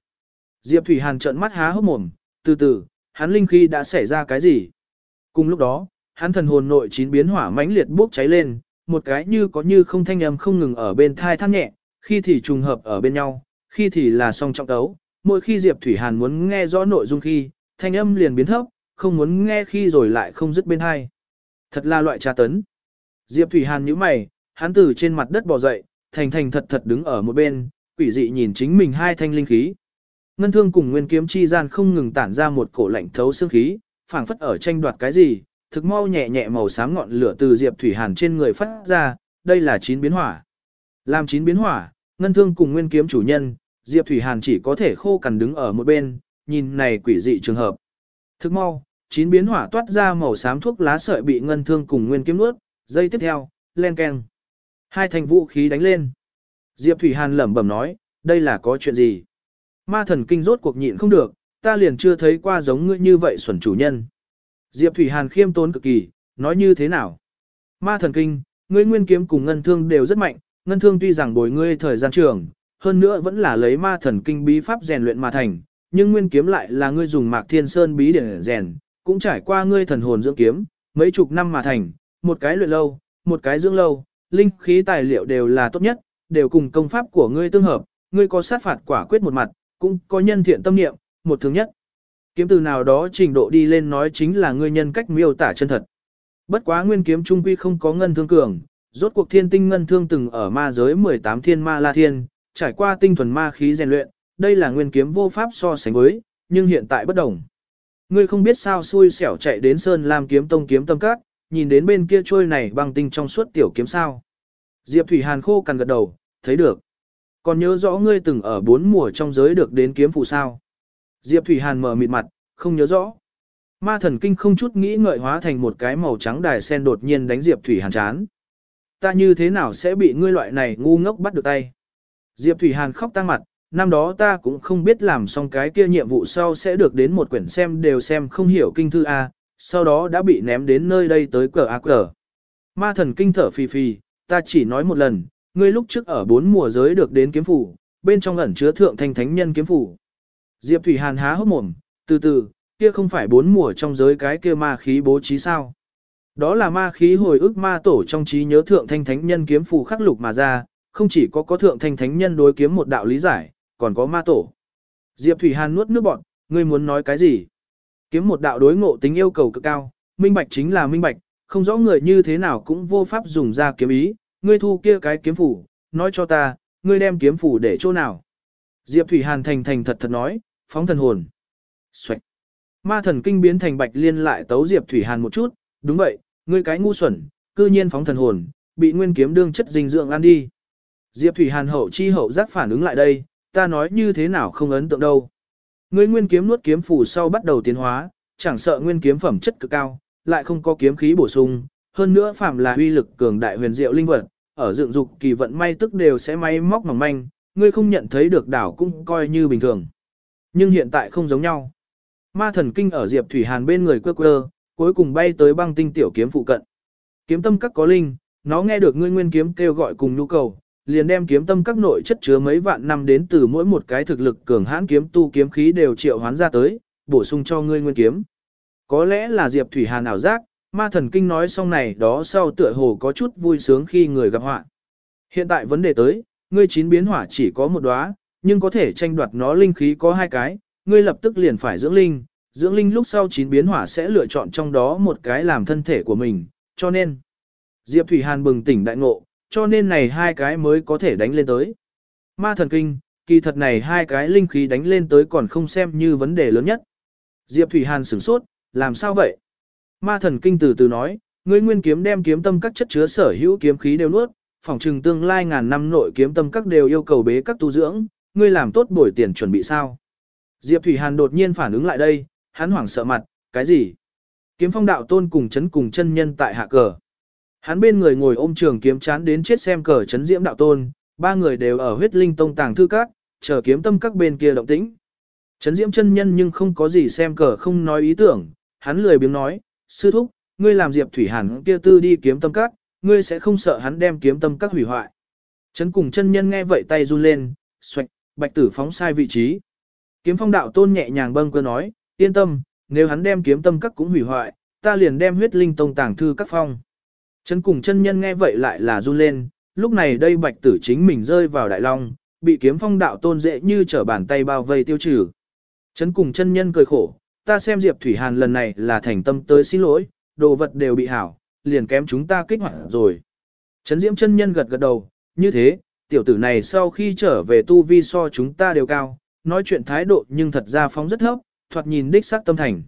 Diệp Thủy Hàn trợn mắt há hốc mồm, từ từ, hắn linh khí đã xảy ra cái gì? Cùng lúc đó, hắn thần hồn nội chín biến hỏa mãnh liệt bốc cháy lên, một cái như có như không thanh âm không ngừng ở bên thai than nhẹ, khi thì trùng hợp ở bên nhau, khi thì là song trọng đấu. Mỗi khi Diệp Thủy Hàn muốn nghe rõ nội dung khi, thanh âm liền biến thấp, không muốn nghe khi rồi lại không dứt bên hai. Thật là loại tra tấn. Diệp Thủy Hàn nhíu mày, hắn từ trên mặt đất bò dậy, thành thành thật thật đứng ở một bên, quỷ dị nhìn chính mình hai thanh linh khí. Ngân thương cùng nguyên kiếm chi gian không ngừng tản ra một cổ lạnh thấu xương khí, phảng phất ở tranh đoạt cái gì, thực mau nhẹ nhẹ màu xám ngọn lửa từ Diệp Thủy Hàn trên người phát ra, đây là chín biến hỏa. Làm chín biến hỏa, ngân thương cùng nguyên kiếm chủ nhân, Diệp Thủy Hàn chỉ có thể khô cằn đứng ở một bên, nhìn này quỷ dị trường hợp. Thực mau, chín biến hỏa toát ra màu xám thuốc lá sợi bị ngân thương cùng nguyên kiếm nuốt, Giây tiếp theo, len keng. Hai thành vũ khí đánh lên. Diệp Thủy Hàn lẩm bẩm nói, đây là có chuyện gì? Ma thần kinh rốt cuộc nhịn không được, ta liền chưa thấy qua giống ngươi như vậy xuẩn chủ nhân. Diệp Thủy Hàn khiêm tốn cực kỳ, nói như thế nào? Ma thần kinh, ngươi nguyên kiếm cùng ngân thương đều rất mạnh, ngân thương tuy rằng bồi ngươi thời gian trường, hơn nữa vẫn là lấy ma thần kinh bí pháp rèn luyện mà thành, nhưng nguyên kiếm lại là ngươi dùng mạc thiên sơn bí để rèn, cũng trải qua ngươi thần hồn dưỡng kiếm, mấy chục năm mà thành, một cái luyện lâu, một cái dưỡng lâu, linh khí tài liệu đều là tốt nhất, đều cùng công pháp của ngươi tương hợp, ngươi có sát phạt quả quyết một mặt, cũng có nhân thiện tâm niệm, một thường nhất. Kiếm từ nào đó trình độ đi lên nói chính là ngươi nhân cách miêu tả chân thật. Bất quá nguyên kiếm trung quy không có ngân thương cường, rốt cuộc thiên tinh ngân thương từng ở ma giới 18 thiên ma la thiên, trải qua tinh thuần ma khí rèn luyện, đây là nguyên kiếm vô pháp so sánh với, nhưng hiện tại bất đồng. Ngươi không biết sao xui xẻo chạy đến Sơn Lam kiếm tông kiếm tâm các, nhìn đến bên kia trôi này băng tinh trong suốt tiểu kiếm sao. Diệp Thủy Hàn khô cằn gật đầu, thấy được. Còn nhớ rõ ngươi từng ở bốn mùa trong giới được đến kiếm phụ sao. Diệp Thủy Hàn mở mịt mặt, không nhớ rõ. Ma thần kinh không chút nghĩ ngợi hóa thành một cái màu trắng đài sen đột nhiên đánh Diệp Thủy Hàn chán. Ta như thế nào sẽ bị ngươi loại này ngu ngốc bắt được tay? Diệp Thủy Hàn khóc tăng mặt, năm đó ta cũng không biết làm xong cái kia nhiệm vụ sau sẽ được đến một quyển xem đều xem không hiểu kinh thư A, sau đó đã bị ném đến nơi đây tới cờ ác cờ. Ma thần kinh thở phì phì, ta chỉ nói một lần, ngươi lúc trước ở bốn mùa giới được đến kiếm phủ, bên trong ẩn chứa thượng thanh thánh nhân kiếm phủ. Diệp Thủy Hàn há hốc mồm, từ từ, kia không phải bốn mùa trong giới cái kia ma khí bố trí sao. Đó là ma khí hồi ức ma tổ trong trí nhớ thượng thanh thánh nhân kiếm phù khắc lục mà ra, không chỉ có có thượng thanh thánh nhân đối kiếm một đạo lý giải, còn có ma tổ. Diệp Thủy Hàn nuốt nước bọt, ngươi muốn nói cái gì? Kiếm một đạo đối ngộ tính yêu cầu cực cao, minh bạch chính là minh bạch, không rõ người như thế nào cũng vô pháp dùng ra kiếm ý, ngươi thu kia cái kiếm phủ, nói cho ta, ngươi đem kiếm phủ để chỗ nào. Diệp Thủy Hàn thành thành thật thật nói, phóng thần hồn. Xoạch. Ma thần kinh biến thành bạch liên lại tấu Diệp Thủy Hàn một chút, đúng vậy, ngươi cái ngu xuẩn, cư nhiên phóng thần hồn, bị nguyên kiếm đương chất dinh dưỡng ăn đi. Diệp Thủy Hàn hậu chi hậu giác phản ứng lại đây, ta nói như thế nào không ấn tượng đâu. Ngươi nguyên kiếm nuốt kiếm phủ sau bắt đầu tiến hóa, chẳng sợ nguyên kiếm phẩm chất cực cao, lại không có kiếm khí bổ sung, hơn nữa phạm là uy lực cường đại huyền diệu linh vật, ở dựng dục kỳ vận may tức đều sẽ may móc mỏng manh, ngươi không nhận thấy được đảo cũng coi như bình thường. Nhưng hiện tại không giống nhau. Ma thần kinh ở Diệp Thủy Hàn bên người quơ quơ, cuối cùng bay tới băng tinh tiểu kiếm phụ cận. Kiếm tâm các có linh, nó nghe được ngươi nguyên kiếm kêu gọi cùng nhu cầu, liền đem kiếm tâm các nội chất chứa mấy vạn năm đến từ mỗi một cái thực lực cường hãn kiếm tu kiếm khí đều triệu hoán ra tới, bổ sung cho ngươi nguyên kiếm. Có lẽ là Diệp Thủy Hàn ảo giác, ma thần kinh nói xong này đó sau tựa hồ có chút vui sướng khi người gặp họa. Hiện tại vấn đề tới, ngươi chín biến hỏa chỉ có một đóa, nhưng có thể tranh đoạt nó linh khí có hai cái, ngươi lập tức liền phải dưỡng linh, dưỡng linh lúc sau chín biến hỏa sẽ lựa chọn trong đó một cái làm thân thể của mình, cho nên Diệp Thủy Hàn bừng tỉnh đại ngộ, cho nên này hai cái mới có thể đánh lên tới. Ma thần kinh, kỳ thật này hai cái linh khí đánh lên tới còn không xem như vấn đề lớn nhất. Diệp Thủy Hàn sửng sốt, làm sao vậy? Ma thần kinh từ từ nói, ngươi nguyên kiếm đem kiếm tâm các chất chứa sở hữu kiếm khí đều nuốt, phòng trừng tương lai ngàn năm nội kiếm tâm các đều yêu cầu bế các tu dưỡng, ngươi làm tốt bồi tiền chuẩn bị sao? Diệp Thủy Hàn đột nhiên phản ứng lại đây, hắn hoảng sợ mặt, cái gì? Kiếm phong đạo tôn cùng chấn cùng chân nhân tại hạ cờ. Hắn bên người ngồi ôm trường kiếm chán đến chết xem cờ chấn diễm đạo tôn, ba người đều ở huyết linh tông tàng thư các, chờ kiếm tâm các bên kia động tĩnh. Chấn diễm chân nhân nhưng không có gì xem cờ không nói ý tưởng, hắn lười biếng nói, sư thúc, ngươi làm diệp thủy hàn kia tư đi kiếm tâm các, ngươi sẽ không sợ hắn đem kiếm tâm các hủy hoại. Chấn cùng chân nhân nghe vậy tay run lên, xoạch, bạch tử phóng sai vị trí. Kiếm phong đạo tôn nhẹ nhàng bâng cơ nói, yên tâm, nếu hắn đem kiếm tâm các cũng hủy hoại, ta liền đem huyết linh tông tàng thư các phong. Chân cùng chân nhân nghe vậy lại là run lên, lúc này đây bạch tử chính mình rơi vào đại long, bị kiếm phong đạo tôn dễ như trở bàn tay bao vây tiêu trừ. Chân cùng chân nhân cười khổ, ta xem Diệp Thủy Hàn lần này là thành tâm tới xin lỗi, đồ vật đều bị hảo, liền kém chúng ta kích hoạt rồi. Trấn Diễm chân nhân gật gật đầu, như thế, tiểu tử này sau khi trở về tu vi so chúng ta đều cao, nói chuyện thái độ nhưng thật ra phóng rất thấp, thoạt nhìn đích xác tâm thành.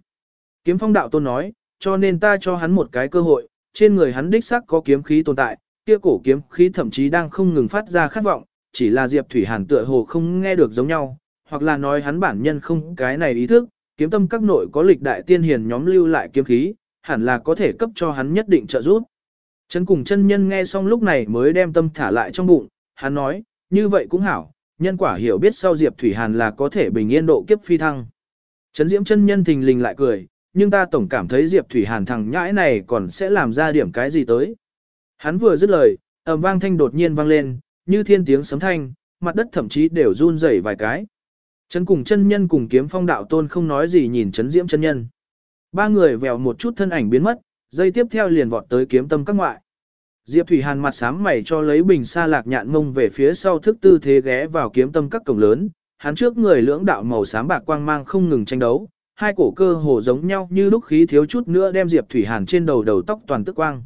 Kiếm phong đạo tôn nói, cho nên ta cho hắn một cái cơ hội, trên người hắn đích xác có kiếm khí tồn tại, kia cổ kiếm khí thậm chí đang không ngừng phát ra khát vọng, chỉ là Diệp Thủy Hàn tựa hồ không nghe được giống nhau, hoặc là nói hắn bản nhân không cái này ý thức, kiếm tâm các nội có lịch đại tiên hiền nhóm lưu lại kiếm khí, hẳn là có thể cấp cho hắn nhất định trợ giúp. Chân cùng chân nhân nghe xong lúc này mới đem tâm thả lại trong bụng, hắn nói, như vậy cũng hảo, nhân quả hiểu biết sau Diệp Thủy Hàn là có thể bình yên độ kiếp phi thăng. Trấn Diễm chân nhân thình lình lại cười, nhưng ta tổng cảm thấy Diệp Thủy Hàn thằng nhãi này còn sẽ làm ra điểm cái gì tới. Hắn vừa dứt lời, ầm vang thanh đột nhiên vang lên, như thiên tiếng sấm thanh, mặt đất thậm chí đều run rẩy vài cái. Trấn cùng chân nhân cùng kiếm phong đạo tôn không nói gì nhìn Trấn Diễm chân nhân. Ba người vèo một chút thân ảnh biến mất, dây tiếp theo liền vọt tới kiếm tâm các ngoại. Diệp Thủy Hàn mặt sám mày cho lấy bình xa lạc nhạn ngông về phía sau thức tư thế ghé vào kiếm tâm các cổng lớn, hắn trước người lưỡng đạo màu xám bạc quang mang không ngừng tranh đấu, hai cổ cơ hồ giống nhau như lúc khí thiếu chút nữa đem Diệp Thủy Hàn trên đầu đầu tóc toàn tức quang.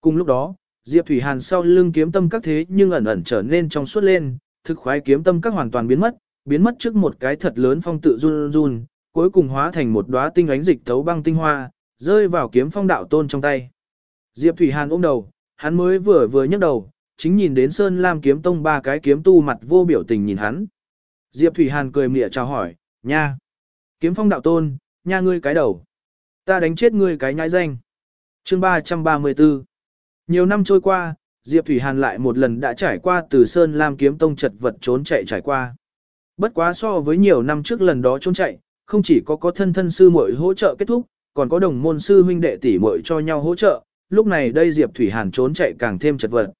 Cùng lúc đó, Diệp Thủy Hàn sau lưng kiếm tâm các thế nhưng ẩn ẩn trở nên trong suốt lên, thực khoái kiếm tâm các hoàn toàn biến mất, biến mất trước một cái thật lớn phong tự run run, cuối cùng hóa thành một đóa tinh ánh dịch thấu băng tinh hoa, rơi vào kiếm phong đạo tôn trong tay. Diệp Thủy Hàn ôm đầu, hắn mới vừa vừa nhấc đầu, chính nhìn đến Sơn Lam kiếm tông ba cái kiếm tu mặt vô biểu tình nhìn hắn. Diệp Thủy Hàn cười mỉa chào hỏi, nha. Kiếm phong đạo tôn, nha ngươi cái đầu. Ta đánh chết ngươi cái nhãi danh. Chương 334 Nhiều năm trôi qua, Diệp Thủy Hàn lại một lần đã trải qua từ Sơn Lam kiếm tông chật vật trốn chạy trải qua. Bất quá so với nhiều năm trước lần đó trốn chạy, không chỉ có có thân thân sư muội hỗ trợ kết thúc, còn có đồng môn sư huynh đệ tỷ muội cho nhau hỗ trợ, lúc này đây Diệp Thủy Hàn trốn chạy càng thêm chật vật.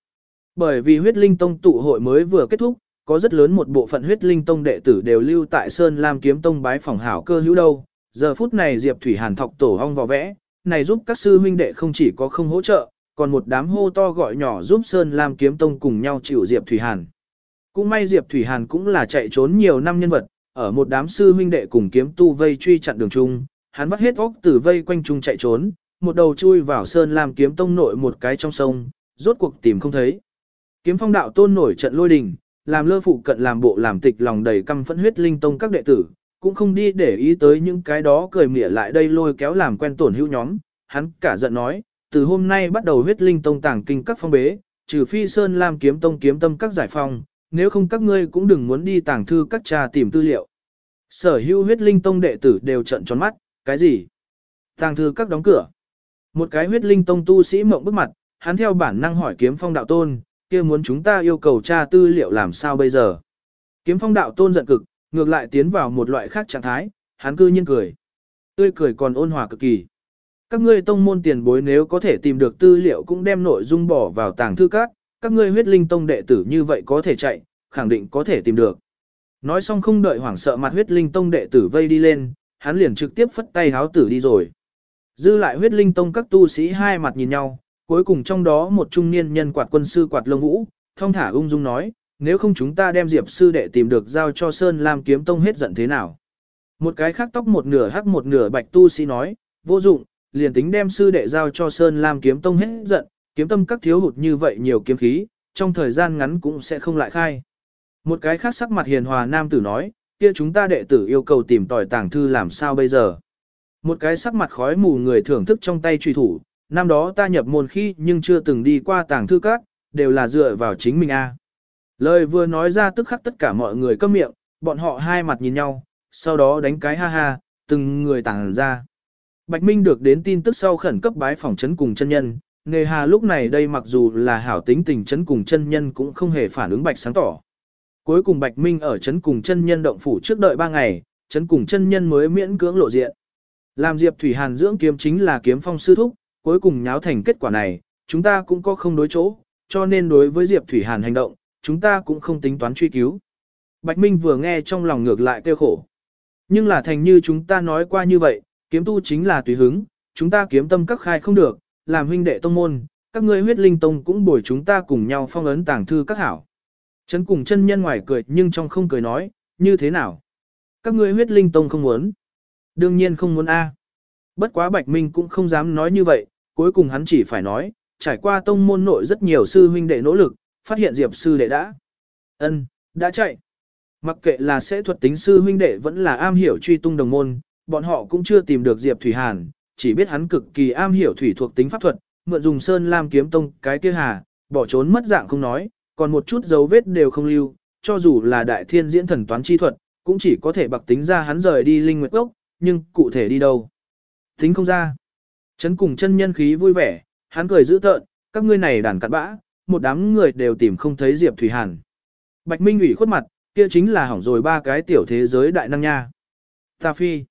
Bởi vì huyết linh tông tụ hội mới vừa kết thúc, có rất lớn một bộ phận huyết linh tông đệ tử đều lưu tại Sơn Lam kiếm tông bái phòng hảo cơ hữu đâu. Giờ phút này Diệp Thủy Hàn thọc tổ hong vò vẽ, này giúp các sư huynh đệ không chỉ có không hỗ trợ, còn một đám hô to gọi nhỏ giúp Sơn Lam kiếm tông cùng nhau chịu Diệp Thủy Hàn. Cũng may Diệp Thủy Hàn cũng là chạy trốn nhiều năm nhân vật, ở một đám sư huynh đệ cùng kiếm tu vây truy chặn đường chung, hắn vắt hết óc từ vây quanh chung chạy trốn, một đầu chui vào Sơn Lam kiếm tông nội một cái trong sông, rốt cuộc tìm không thấy. Kiếm phong đạo tôn nổi trận lôi đình, làm lơ phụ cận làm bộ làm tịch lòng đầy căm phẫn huyết linh tông các đệ tử, cũng không đi để ý tới những cái đó cười mỉa lại đây lôi kéo làm quen tổn hữu nhóm, hắn cả giận nói, từ hôm nay bắt đầu huyết linh tông tàng kinh các phong bế, trừ phi sơn lam kiếm tông kiếm tâm các giải phong, nếu không các ngươi cũng đừng muốn đi tàng thư các trà tìm tư liệu. Sở hữu huyết linh tông đệ tử đều trận tròn mắt, cái gì? Tàng thư các đóng cửa. Một cái huyết linh tông tu sĩ mộng bức mặt, hắn theo bản năng hỏi kiếm phong đạo tôn, kia muốn chúng ta yêu cầu tra tư liệu làm sao bây giờ. Kiếm phong đạo tôn giận cực, ngược lại tiến vào một loại khác trạng thái, hắn cư nhiên cười. Tươi cười còn ôn hòa cực kỳ. Các ngươi tông môn tiền bối nếu có thể tìm được tư liệu cũng đem nội dung bỏ vào tàng thư các, các ngươi huyết linh tông đệ tử như vậy có thể chạy, khẳng định có thể tìm được. Nói xong không đợi hoảng sợ mặt huyết linh tông đệ tử vây đi lên, hắn liền trực tiếp phất tay háo tử đi rồi. Dư lại huyết linh tông các tu sĩ hai mặt nhìn nhau, cuối cùng trong đó một trung niên nhân quạt quân sư quạt lông vũ, thông thả ung dung nói, nếu không chúng ta đem diệp sư đệ tìm được giao cho Sơn Lam kiếm tông hết giận thế nào. Một cái khác tóc một nửa hắc một nửa bạch tu sĩ nói, vô dụng, liền tính đem sư đệ giao cho Sơn Lam kiếm tông hết giận, kiếm tâm các thiếu hụt như vậy nhiều kiếm khí, trong thời gian ngắn cũng sẽ không lại khai. Một cái khác sắc mặt hiền hòa nam tử nói, kia chúng ta đệ tử yêu cầu tìm tỏi tàng thư làm sao bây giờ. Một cái sắc mặt khói mù người thưởng thức trong tay truy thủ, năm đó ta nhập môn khi nhưng chưa từng đi qua tàng thư các, đều là dựa vào chính mình a. Lời vừa nói ra tức khắc tất cả mọi người câm miệng, bọn họ hai mặt nhìn nhau, sau đó đánh cái ha ha, từng người tàng ra. Bạch Minh được đến tin tức sau khẩn cấp bái phỏng chấn cùng chân nhân, nghề hà lúc này đây mặc dù là hảo tính tình chấn cùng chân nhân cũng không hề phản ứng bạch sáng tỏ. Cuối cùng Bạch Minh ở chấn cùng chân nhân động phủ trước đợi ba ngày, chấn cùng chân nhân mới miễn cưỡng lộ diện. Làm Diệp Thủy Hàn dưỡng kiếm chính là kiếm phong sư thúc, cuối cùng nháo thành kết quả này, chúng ta cũng có không đối chỗ, cho nên đối với Diệp Thủy Hàn hành động, chúng ta cũng không tính toán truy cứu. Bạch Minh vừa nghe trong lòng ngược lại kêu khổ. Nhưng là thành như chúng ta nói qua như vậy, kiếm tu chính là tùy hứng, chúng ta kiếm tâm các khai không được, làm huynh đệ tông môn, các ngươi huyết linh tông cũng bồi chúng ta cùng nhau phong ấn tàng thư các hảo. Trấn cùng chân nhân ngoài cười nhưng trong không cười nói, như thế nào? Các ngươi huyết linh tông không muốn. Đương nhiên không muốn A. Bất quá Bạch Minh cũng không dám nói như vậy, cuối cùng hắn chỉ phải nói, trải qua tông môn nội rất nhiều sư huynh đệ nỗ lực, phát hiện Diệp sư đệ đã. ân đã chạy. Mặc kệ là sẽ thuật tính sư huynh đệ vẫn là am hiểu truy tung đồng môn, bọn họ cũng chưa tìm được Diệp Thủy Hàn, chỉ biết hắn cực kỳ am hiểu thủy thuộc tính pháp thuật, mượn dùng sơn lam kiếm tông cái kia hà, bỏ trốn mất dạng không nói, còn một chút dấu vết đều không lưu, cho dù là đại thiên diễn thần toán chi thuật, cũng chỉ có thể bạc tính ra hắn rời đi linh nguyệt cốc, nhưng cụ thể đi đâu. Tính không ra. Chấn cùng chân nhân khí vui vẻ, hắn cười giữ tợn, các ngươi này đàn cặn bã, một đám người đều tìm không thấy Diệp Thủy Hàn. Bạch Minh ủy khuất mặt, kia chính là hỏng rồi ba cái tiểu thế giới đại năng nha. Ta phi.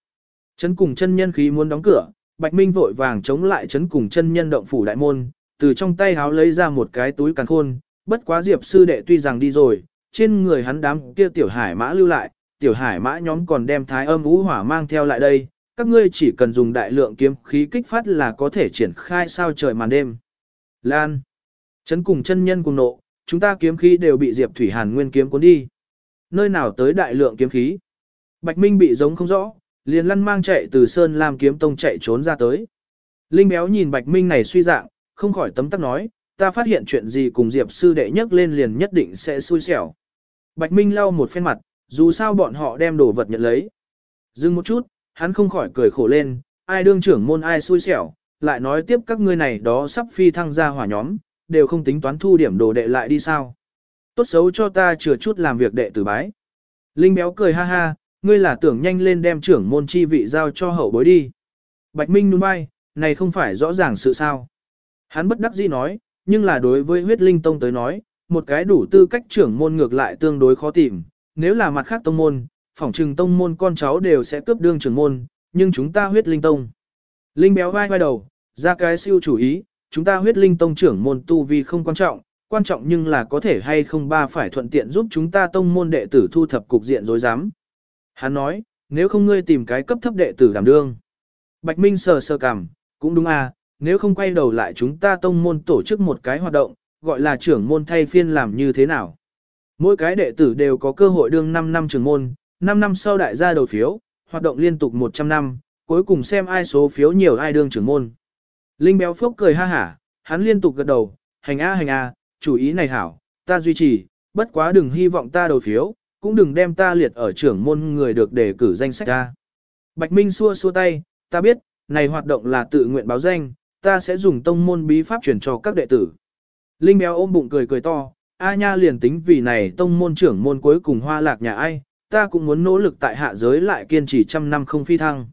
Chấn cùng chân nhân khí muốn đóng cửa, Bạch Minh vội vàng chống lại chấn cùng chân nhân động phủ đại môn, từ trong tay háo lấy ra một cái túi càn khôn, bất quá Diệp sư đệ tuy rằng đi rồi, trên người hắn đám kia tiểu hải mã lưu lại, tiểu hải mã nhóm còn đem thái âm ú hỏa mang theo lại đây, các ngươi chỉ cần dùng đại lượng kiếm khí kích phát là có thể triển khai sao trời màn đêm. Lan. Chấn cùng chân nhân cùng nộ, chúng ta kiếm khí đều bị Diệp Thủy Hàn nguyên kiếm cuốn đi. Nơi nào tới đại lượng kiếm khí? Bạch Minh bị giống không rõ, liền lăn mang chạy từ Sơn Lam kiếm tông chạy trốn ra tới. Linh béo nhìn Bạch Minh này suy dạng, không khỏi tấm tắc nói, ta phát hiện chuyện gì cùng Diệp sư đệ nhắc lên liền nhất định sẽ xui xẻo. Bạch Minh lau một phen mặt, dù sao bọn họ đem đồ vật nhận lấy. Dừng một chút, hắn không khỏi cười khổ lên, ai đương trưởng môn ai xui xẻo, lại nói tiếp các ngươi này đó sắp phi thăng ra hỏa nhóm, đều không tính toán thu điểm đồ đệ lại đi sao. Tốt xấu cho ta chừa chút làm việc đệ tử bái. Linh béo cười ha ha, ngươi là tưởng nhanh lên đem trưởng môn chi vị giao cho hậu bối đi. Bạch Minh nhún vai, này không phải rõ ràng sự sao. Hắn bất đắc dĩ nói, nhưng là đối với huyết linh tông tới nói, một cái đủ tư cách trưởng môn ngược lại tương đối khó tìm, nếu là mặt khác tông môn, phỏng trừng tông môn con cháu đều sẽ cướp đương trưởng môn, nhưng chúng ta huyết linh tông. Linh béo vai vai đầu, ra cái siêu chủ ý, chúng ta huyết linh tông trưởng môn tu vi không quan trọng, quan trọng nhưng là có thể hay không ba phải thuận tiện giúp chúng ta tông môn đệ tử thu thập cục diện rối rắm. Hắn nói, nếu không ngươi tìm cái cấp thấp đệ tử đảm đương. Bạch Minh sờ sờ cằm, cũng đúng à, nếu không quay đầu lại chúng ta tông môn tổ chức một cái hoạt động, gọi là trưởng môn thay phiên làm như thế nào. Mỗi cái đệ tử đều có cơ hội đương 5 năm trưởng môn, 5 năm sau đại gia đầu phiếu, hoạt động liên tục 100 năm, cuối cùng xem ai số phiếu nhiều ai đương trưởng môn. Linh béo phốc cười ha hả, hắn liên tục gật đầu, hành a hành a, chủ ý này hảo, ta duy trì, bất quá đừng hy vọng ta đầu phiếu, cũng đừng đem ta liệt ở trưởng môn người được đề cử danh sách ra. Bạch Minh xua xua tay, ta biết, này hoạt động là tự nguyện báo danh, ta sẽ dùng tông môn bí pháp truyền cho các đệ tử. Linh béo ôm bụng cười cười to, A nha liền tính vì này tông môn trưởng môn cuối cùng hoa lạc nhà ai, ta cũng muốn nỗ lực tại hạ giới lại kiên trì trăm năm không phi thăng.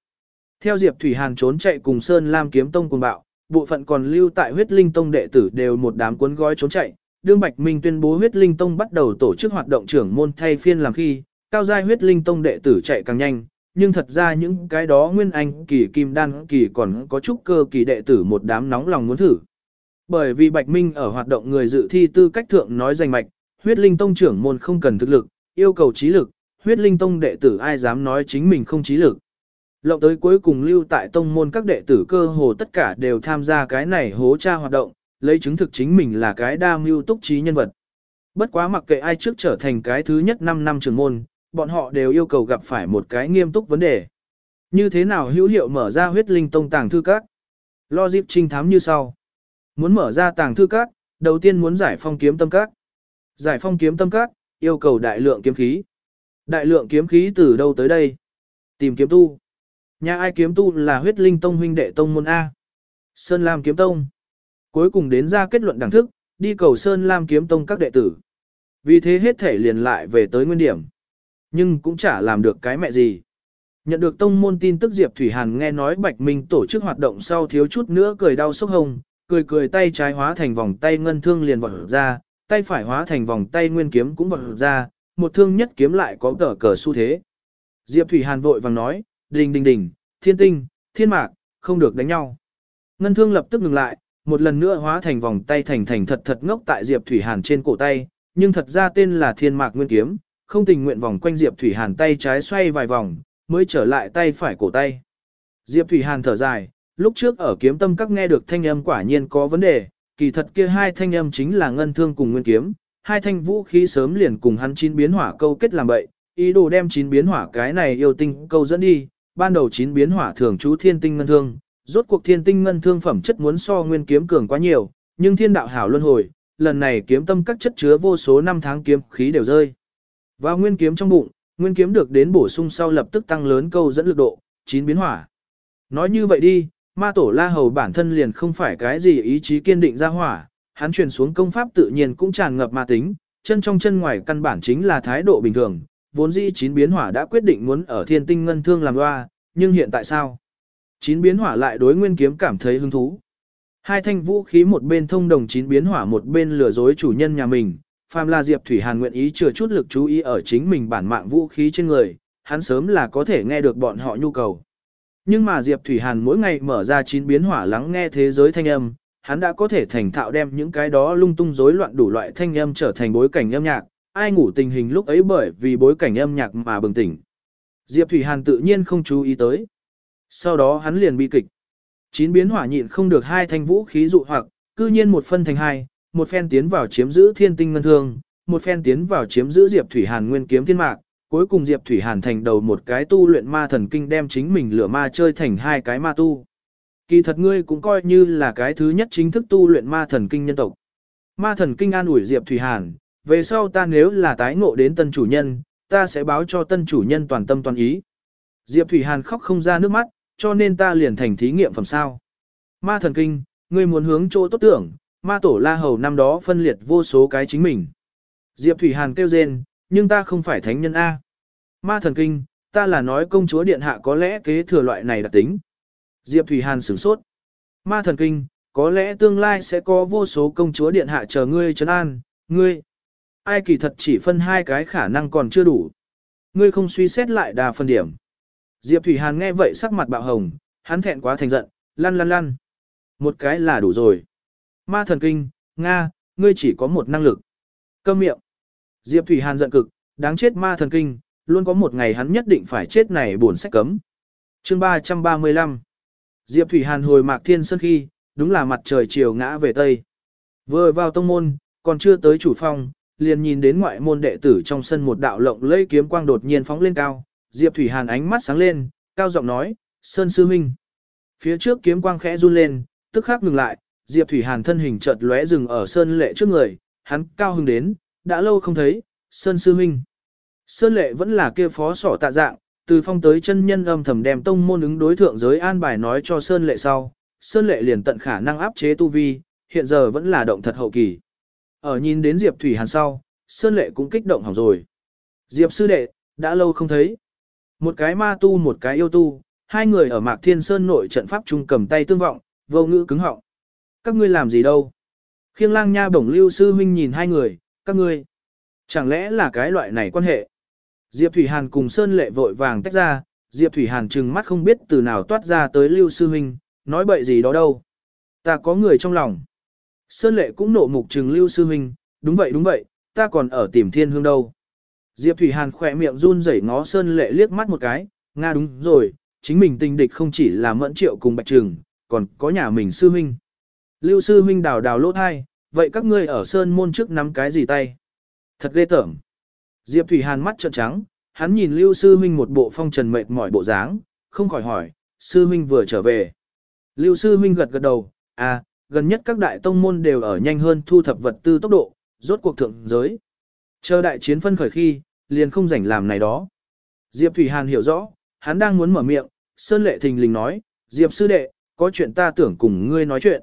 Theo Diệp Thủy Hàn trốn chạy cùng Sơn Lam kiếm tông cùng bạo, bộ phận còn lưu tại huyết linh tông đệ tử đều một đám cuốn gói trốn chạy, đương Bạch Minh tuyên bố huyết linh tông bắt đầu tổ chức hoạt động trưởng môn thay phiên làm khi, cao giai huyết linh tông đệ tử chạy càng nhanh, nhưng thật ra những cái đó nguyên anh kỳ kim đan kỳ còn có chút cơ kỳ đệ tử một đám nóng lòng muốn thử. Bởi vì Bạch Minh ở hoạt động người dự thi tư cách thượng nói danh mạch, huyết linh tông trưởng môn không cần thực lực, yêu cầu trí lực, huyết linh tông đệ tử ai dám nói chính mình không trí lực. Lộng tới cuối cùng lưu tại tông môn các đệ tử cơ hồ tất cả đều tham gia cái này hố tra hoạt động, lấy chứng thực chính mình là cái đa mưu túc trí nhân vật. Bất quá mặc kệ ai trước trở thành cái thứ nhất 5 năm trưởng môn, bọn họ đều yêu cầu gặp phải một cái nghiêm túc vấn đề. Như thế nào hữu hiệu mở ra huyết linh tông tàng thư các? Logic trinh thám như sau. Muốn mở ra tàng thư các, đầu tiên muốn giải phong kiếm tâm các. Giải phong kiếm tâm các, yêu cầu đại lượng kiếm khí. Đại lượng kiếm khí từ đâu tới đây? Tìm kiếm tu. Nhà ai kiếm tu là huyết linh tông huynh đệ tông môn A. Sơn Lam kiếm tông. Cuối cùng đến ra kết luận đẳng thức, đi cầu Sơn Lam kiếm tông các đệ tử. Vì thế hết thể liền lại về tới nguyên điểm. Nhưng cũng chả làm được cái mẹ gì. Nhận được tông môn tin tức Diệp Thủy Hàn nghe nói Bạch Minh tổ chức hoạt động sau thiếu chút nữa cười đau sốc hồng, cười cười tay trái hóa thành vòng tay ngân thương liền vọt ra, tay phải hóa thành vòng tay nguyên kiếm cũng vọt ra, một thương nhất kiếm lại có tờ cờ xu thế. Diệp Thủy Hàn vội vàng nói, đình đình đình, thiên tinh, thiên mạc, không được đánh nhau. Ngân thương lập tức ngừng lại, một lần nữa hóa thành vòng tay thành thành thật thật ngốc tại Diệp Thủy Hàn trên cổ tay, nhưng thật ra tên là thiên mạc nguyên kiếm, không tình nguyện vòng quanh Diệp Thủy Hàn tay trái xoay vài vòng, mới trở lại tay phải cổ tay. Diệp Thủy Hàn thở dài, lúc trước ở kiếm tâm các nghe được thanh âm quả nhiên có vấn đề, kỳ thật kia hai thanh âm chính là ngân thương cùng nguyên kiếm, hai thanh vũ khí sớm liền cùng hắn chín biến hỏa câu kết làm bậy, ý đồ đem chín biến hỏa cái này yêu tinh câu dẫn đi, ban đầu chín biến hỏa thường chú thiên tinh ngân thương, rốt cuộc thiên tinh ngân thương phẩm chất muốn so nguyên kiếm cường quá nhiều, nhưng thiên đạo hảo luân hồi, lần này kiếm tâm các chất chứa vô số năm tháng kiếm khí đều rơi. Vào nguyên kiếm trong bụng, nguyên kiếm được đến bổ sung sau lập tức tăng lớn câu dẫn lực độ, chín biến hỏa. Nói như vậy đi, ma tổ la hầu bản thân liền không phải cái gì ý chí kiên định ra hỏa, hắn truyền xuống công pháp tự nhiên cũng tràn ngập ma tính, chân trong chân ngoài căn bản chính là thái độ bình thường, vốn dĩ chín biến hỏa đã quyết định muốn ở thiên tinh ngân thương làm loa, nhưng hiện tại sao? Chín biến hỏa lại đối nguyên kiếm cảm thấy hứng thú. Hai thanh vũ khí một bên thông đồng chín biến hỏa một bên lừa dối chủ nhân nhà mình, phàm là Diệp Thủy Hàn nguyện ý chừa chút lực chú ý ở chính mình bản mạng vũ khí trên người, hắn sớm là có thể nghe được bọn họ nhu cầu. Nhưng mà Diệp Thủy Hàn mỗi ngày mở ra chín biến hỏa lắng nghe thế giới thanh âm, hắn đã có thể thành thạo đem những cái đó lung tung rối loạn đủ loại thanh âm trở thành bối cảnh âm nhạc, ai ngủ tình hình lúc ấy bởi vì bối cảnh âm nhạc mà bừng tỉnh. Diệp Thủy Hàn tự nhiên không chú ý tới. Sau đó hắn liền bi kịch. Chín biến hỏa nhịn không được hai thanh vũ khí dụ hoặc, cư nhiên một phân thành hai, một phen tiến vào chiếm giữ thiên tinh ngân thương, một phen tiến vào chiếm giữ Diệp Thủy Hàn nguyên kiếm thiên mạc, cuối cùng Diệp Thủy Hàn thành đầu một cái tu luyện ma thần kinh đem chính mình lửa ma chơi thành hai cái ma tu. Kỳ thật ngươi cũng coi như là cái thứ nhất chính thức tu luyện ma thần kinh nhân tộc. Ma thần kinh an ủi Diệp Thủy Hàn, về sau ta nếu là tái ngộ đến tân chủ nhân, ta sẽ báo cho tân chủ nhân toàn tâm toàn ý. Diệp Thủy Hàn khóc không ra nước mắt, cho nên ta liền thành thí nghiệm phẩm sao. Ma thần kinh, ngươi muốn hướng chỗ tốt tưởng, ma tổ la hầu năm đó phân liệt vô số cái chính mình. Diệp Thủy Hàn kêu rên, nhưng ta không phải thánh nhân A. Ma thần kinh, ta là nói công chúa điện hạ có lẽ kế thừa loại này đặc tính. Diệp Thủy Hàn sửng sốt. Ma thần kinh, có lẽ tương lai sẽ có vô số công chúa điện hạ chờ ngươi trấn an, ngươi. Ai kỳ thật chỉ phân hai cái khả năng còn chưa đủ. Ngươi không suy xét lại đà phân điểm. Diệp Thủy Hàn nghe vậy sắc mặt bạo hồng, hắn thẹn quá thành giận, lăn lăn lăn. Một cái là đủ rồi. Ma thần kinh, Nga, ngươi chỉ có một năng lực. Câm miệng. Diệp Thủy Hàn giận cực, đáng chết ma thần kinh, luôn có một ngày hắn nhất định phải chết này buồn sách cấm. Chương 335 Diệp Thủy Hàn hồi mạc thiên sơn khi, đúng là mặt trời chiều ngã về Tây. Vừa vào tông môn, còn chưa tới chủ phong, liền nhìn đến ngoại môn đệ tử trong sân một đạo lộng lây kiếm quang đột nhiên phóng lên cao. Diệp Thủy Hàn ánh mắt sáng lên, cao giọng nói, Sơn Sư Minh. Phía trước kiếm quang khẽ run lên, tức khắc ngừng lại, Diệp Thủy Hàn thân hình chợt lóe dừng ở Sơn Lệ trước người, hắn cao hứng đến, đã lâu không thấy, Sơn Sư Minh. Sơn Lệ vẫn là kia phó sỏ tạ dạng, từ phong tới chân nhân âm thầm đem tông môn ứng đối thượng giới an bài nói cho Sơn Lệ sau, Sơn Lệ liền tận khả năng áp chế tu vi, hiện giờ vẫn là động thật hậu kỳ. Ở nhìn đến Diệp Thủy Hàn sau, Sơn Lệ cũng kích động hỏng rồi. Diệp sư đệ, đã lâu không thấy. Một cái ma tu một cái yêu tu, hai người ở Mạc Thiên Sơn nội trận pháp trung cầm tay tương vọng, vô ngữ cứng họng. Các ngươi làm gì đâu? Khiêng lang nha bổng lưu sư huynh nhìn hai người, các ngươi. Chẳng lẽ là cái loại này quan hệ? Diệp Thủy Hàn cùng Sơn Lệ vội vàng tách ra, Diệp Thủy Hàn trừng mắt không biết từ nào toát ra tới lưu sư Minh, nói bậy gì đó đâu. Ta có người trong lòng. Sơn Lệ cũng nộ mục trừng lưu sư Minh. đúng vậy đúng vậy, ta còn ở tìm thiên hương đâu. Diệp Thủy Hàn khỏe miệng run rẩy ngó Sơn Lệ liếc mắt một cái, Nga đúng rồi, chính mình tình địch không chỉ là mẫn triệu cùng bạch trừng, còn có nhà mình sư Minh. Lưu sư Minh đào đào lỗ thai, vậy các ngươi ở Sơn môn trước nắm cái gì tay? Thật ghê tởm. Diệp Thủy Hàn mắt trợn trắng, hắn nhìn Lưu sư Minh một bộ phong trần mệt mỏi bộ dáng, không khỏi hỏi, sư Minh vừa trở về. Lưu sư Minh gật gật đầu, à, gần nhất các đại tông môn đều ở nhanh hơn thu thập vật tư tốc độ, rốt cuộc thượng giới. Chờ đại chiến phân khởi khi, liền không rảnh làm này đó. Diệp Thủy Hàn hiểu rõ, hắn đang muốn mở miệng, Sơn Lệ thình lình nói, Diệp sư đệ, có chuyện ta tưởng cùng ngươi nói chuyện.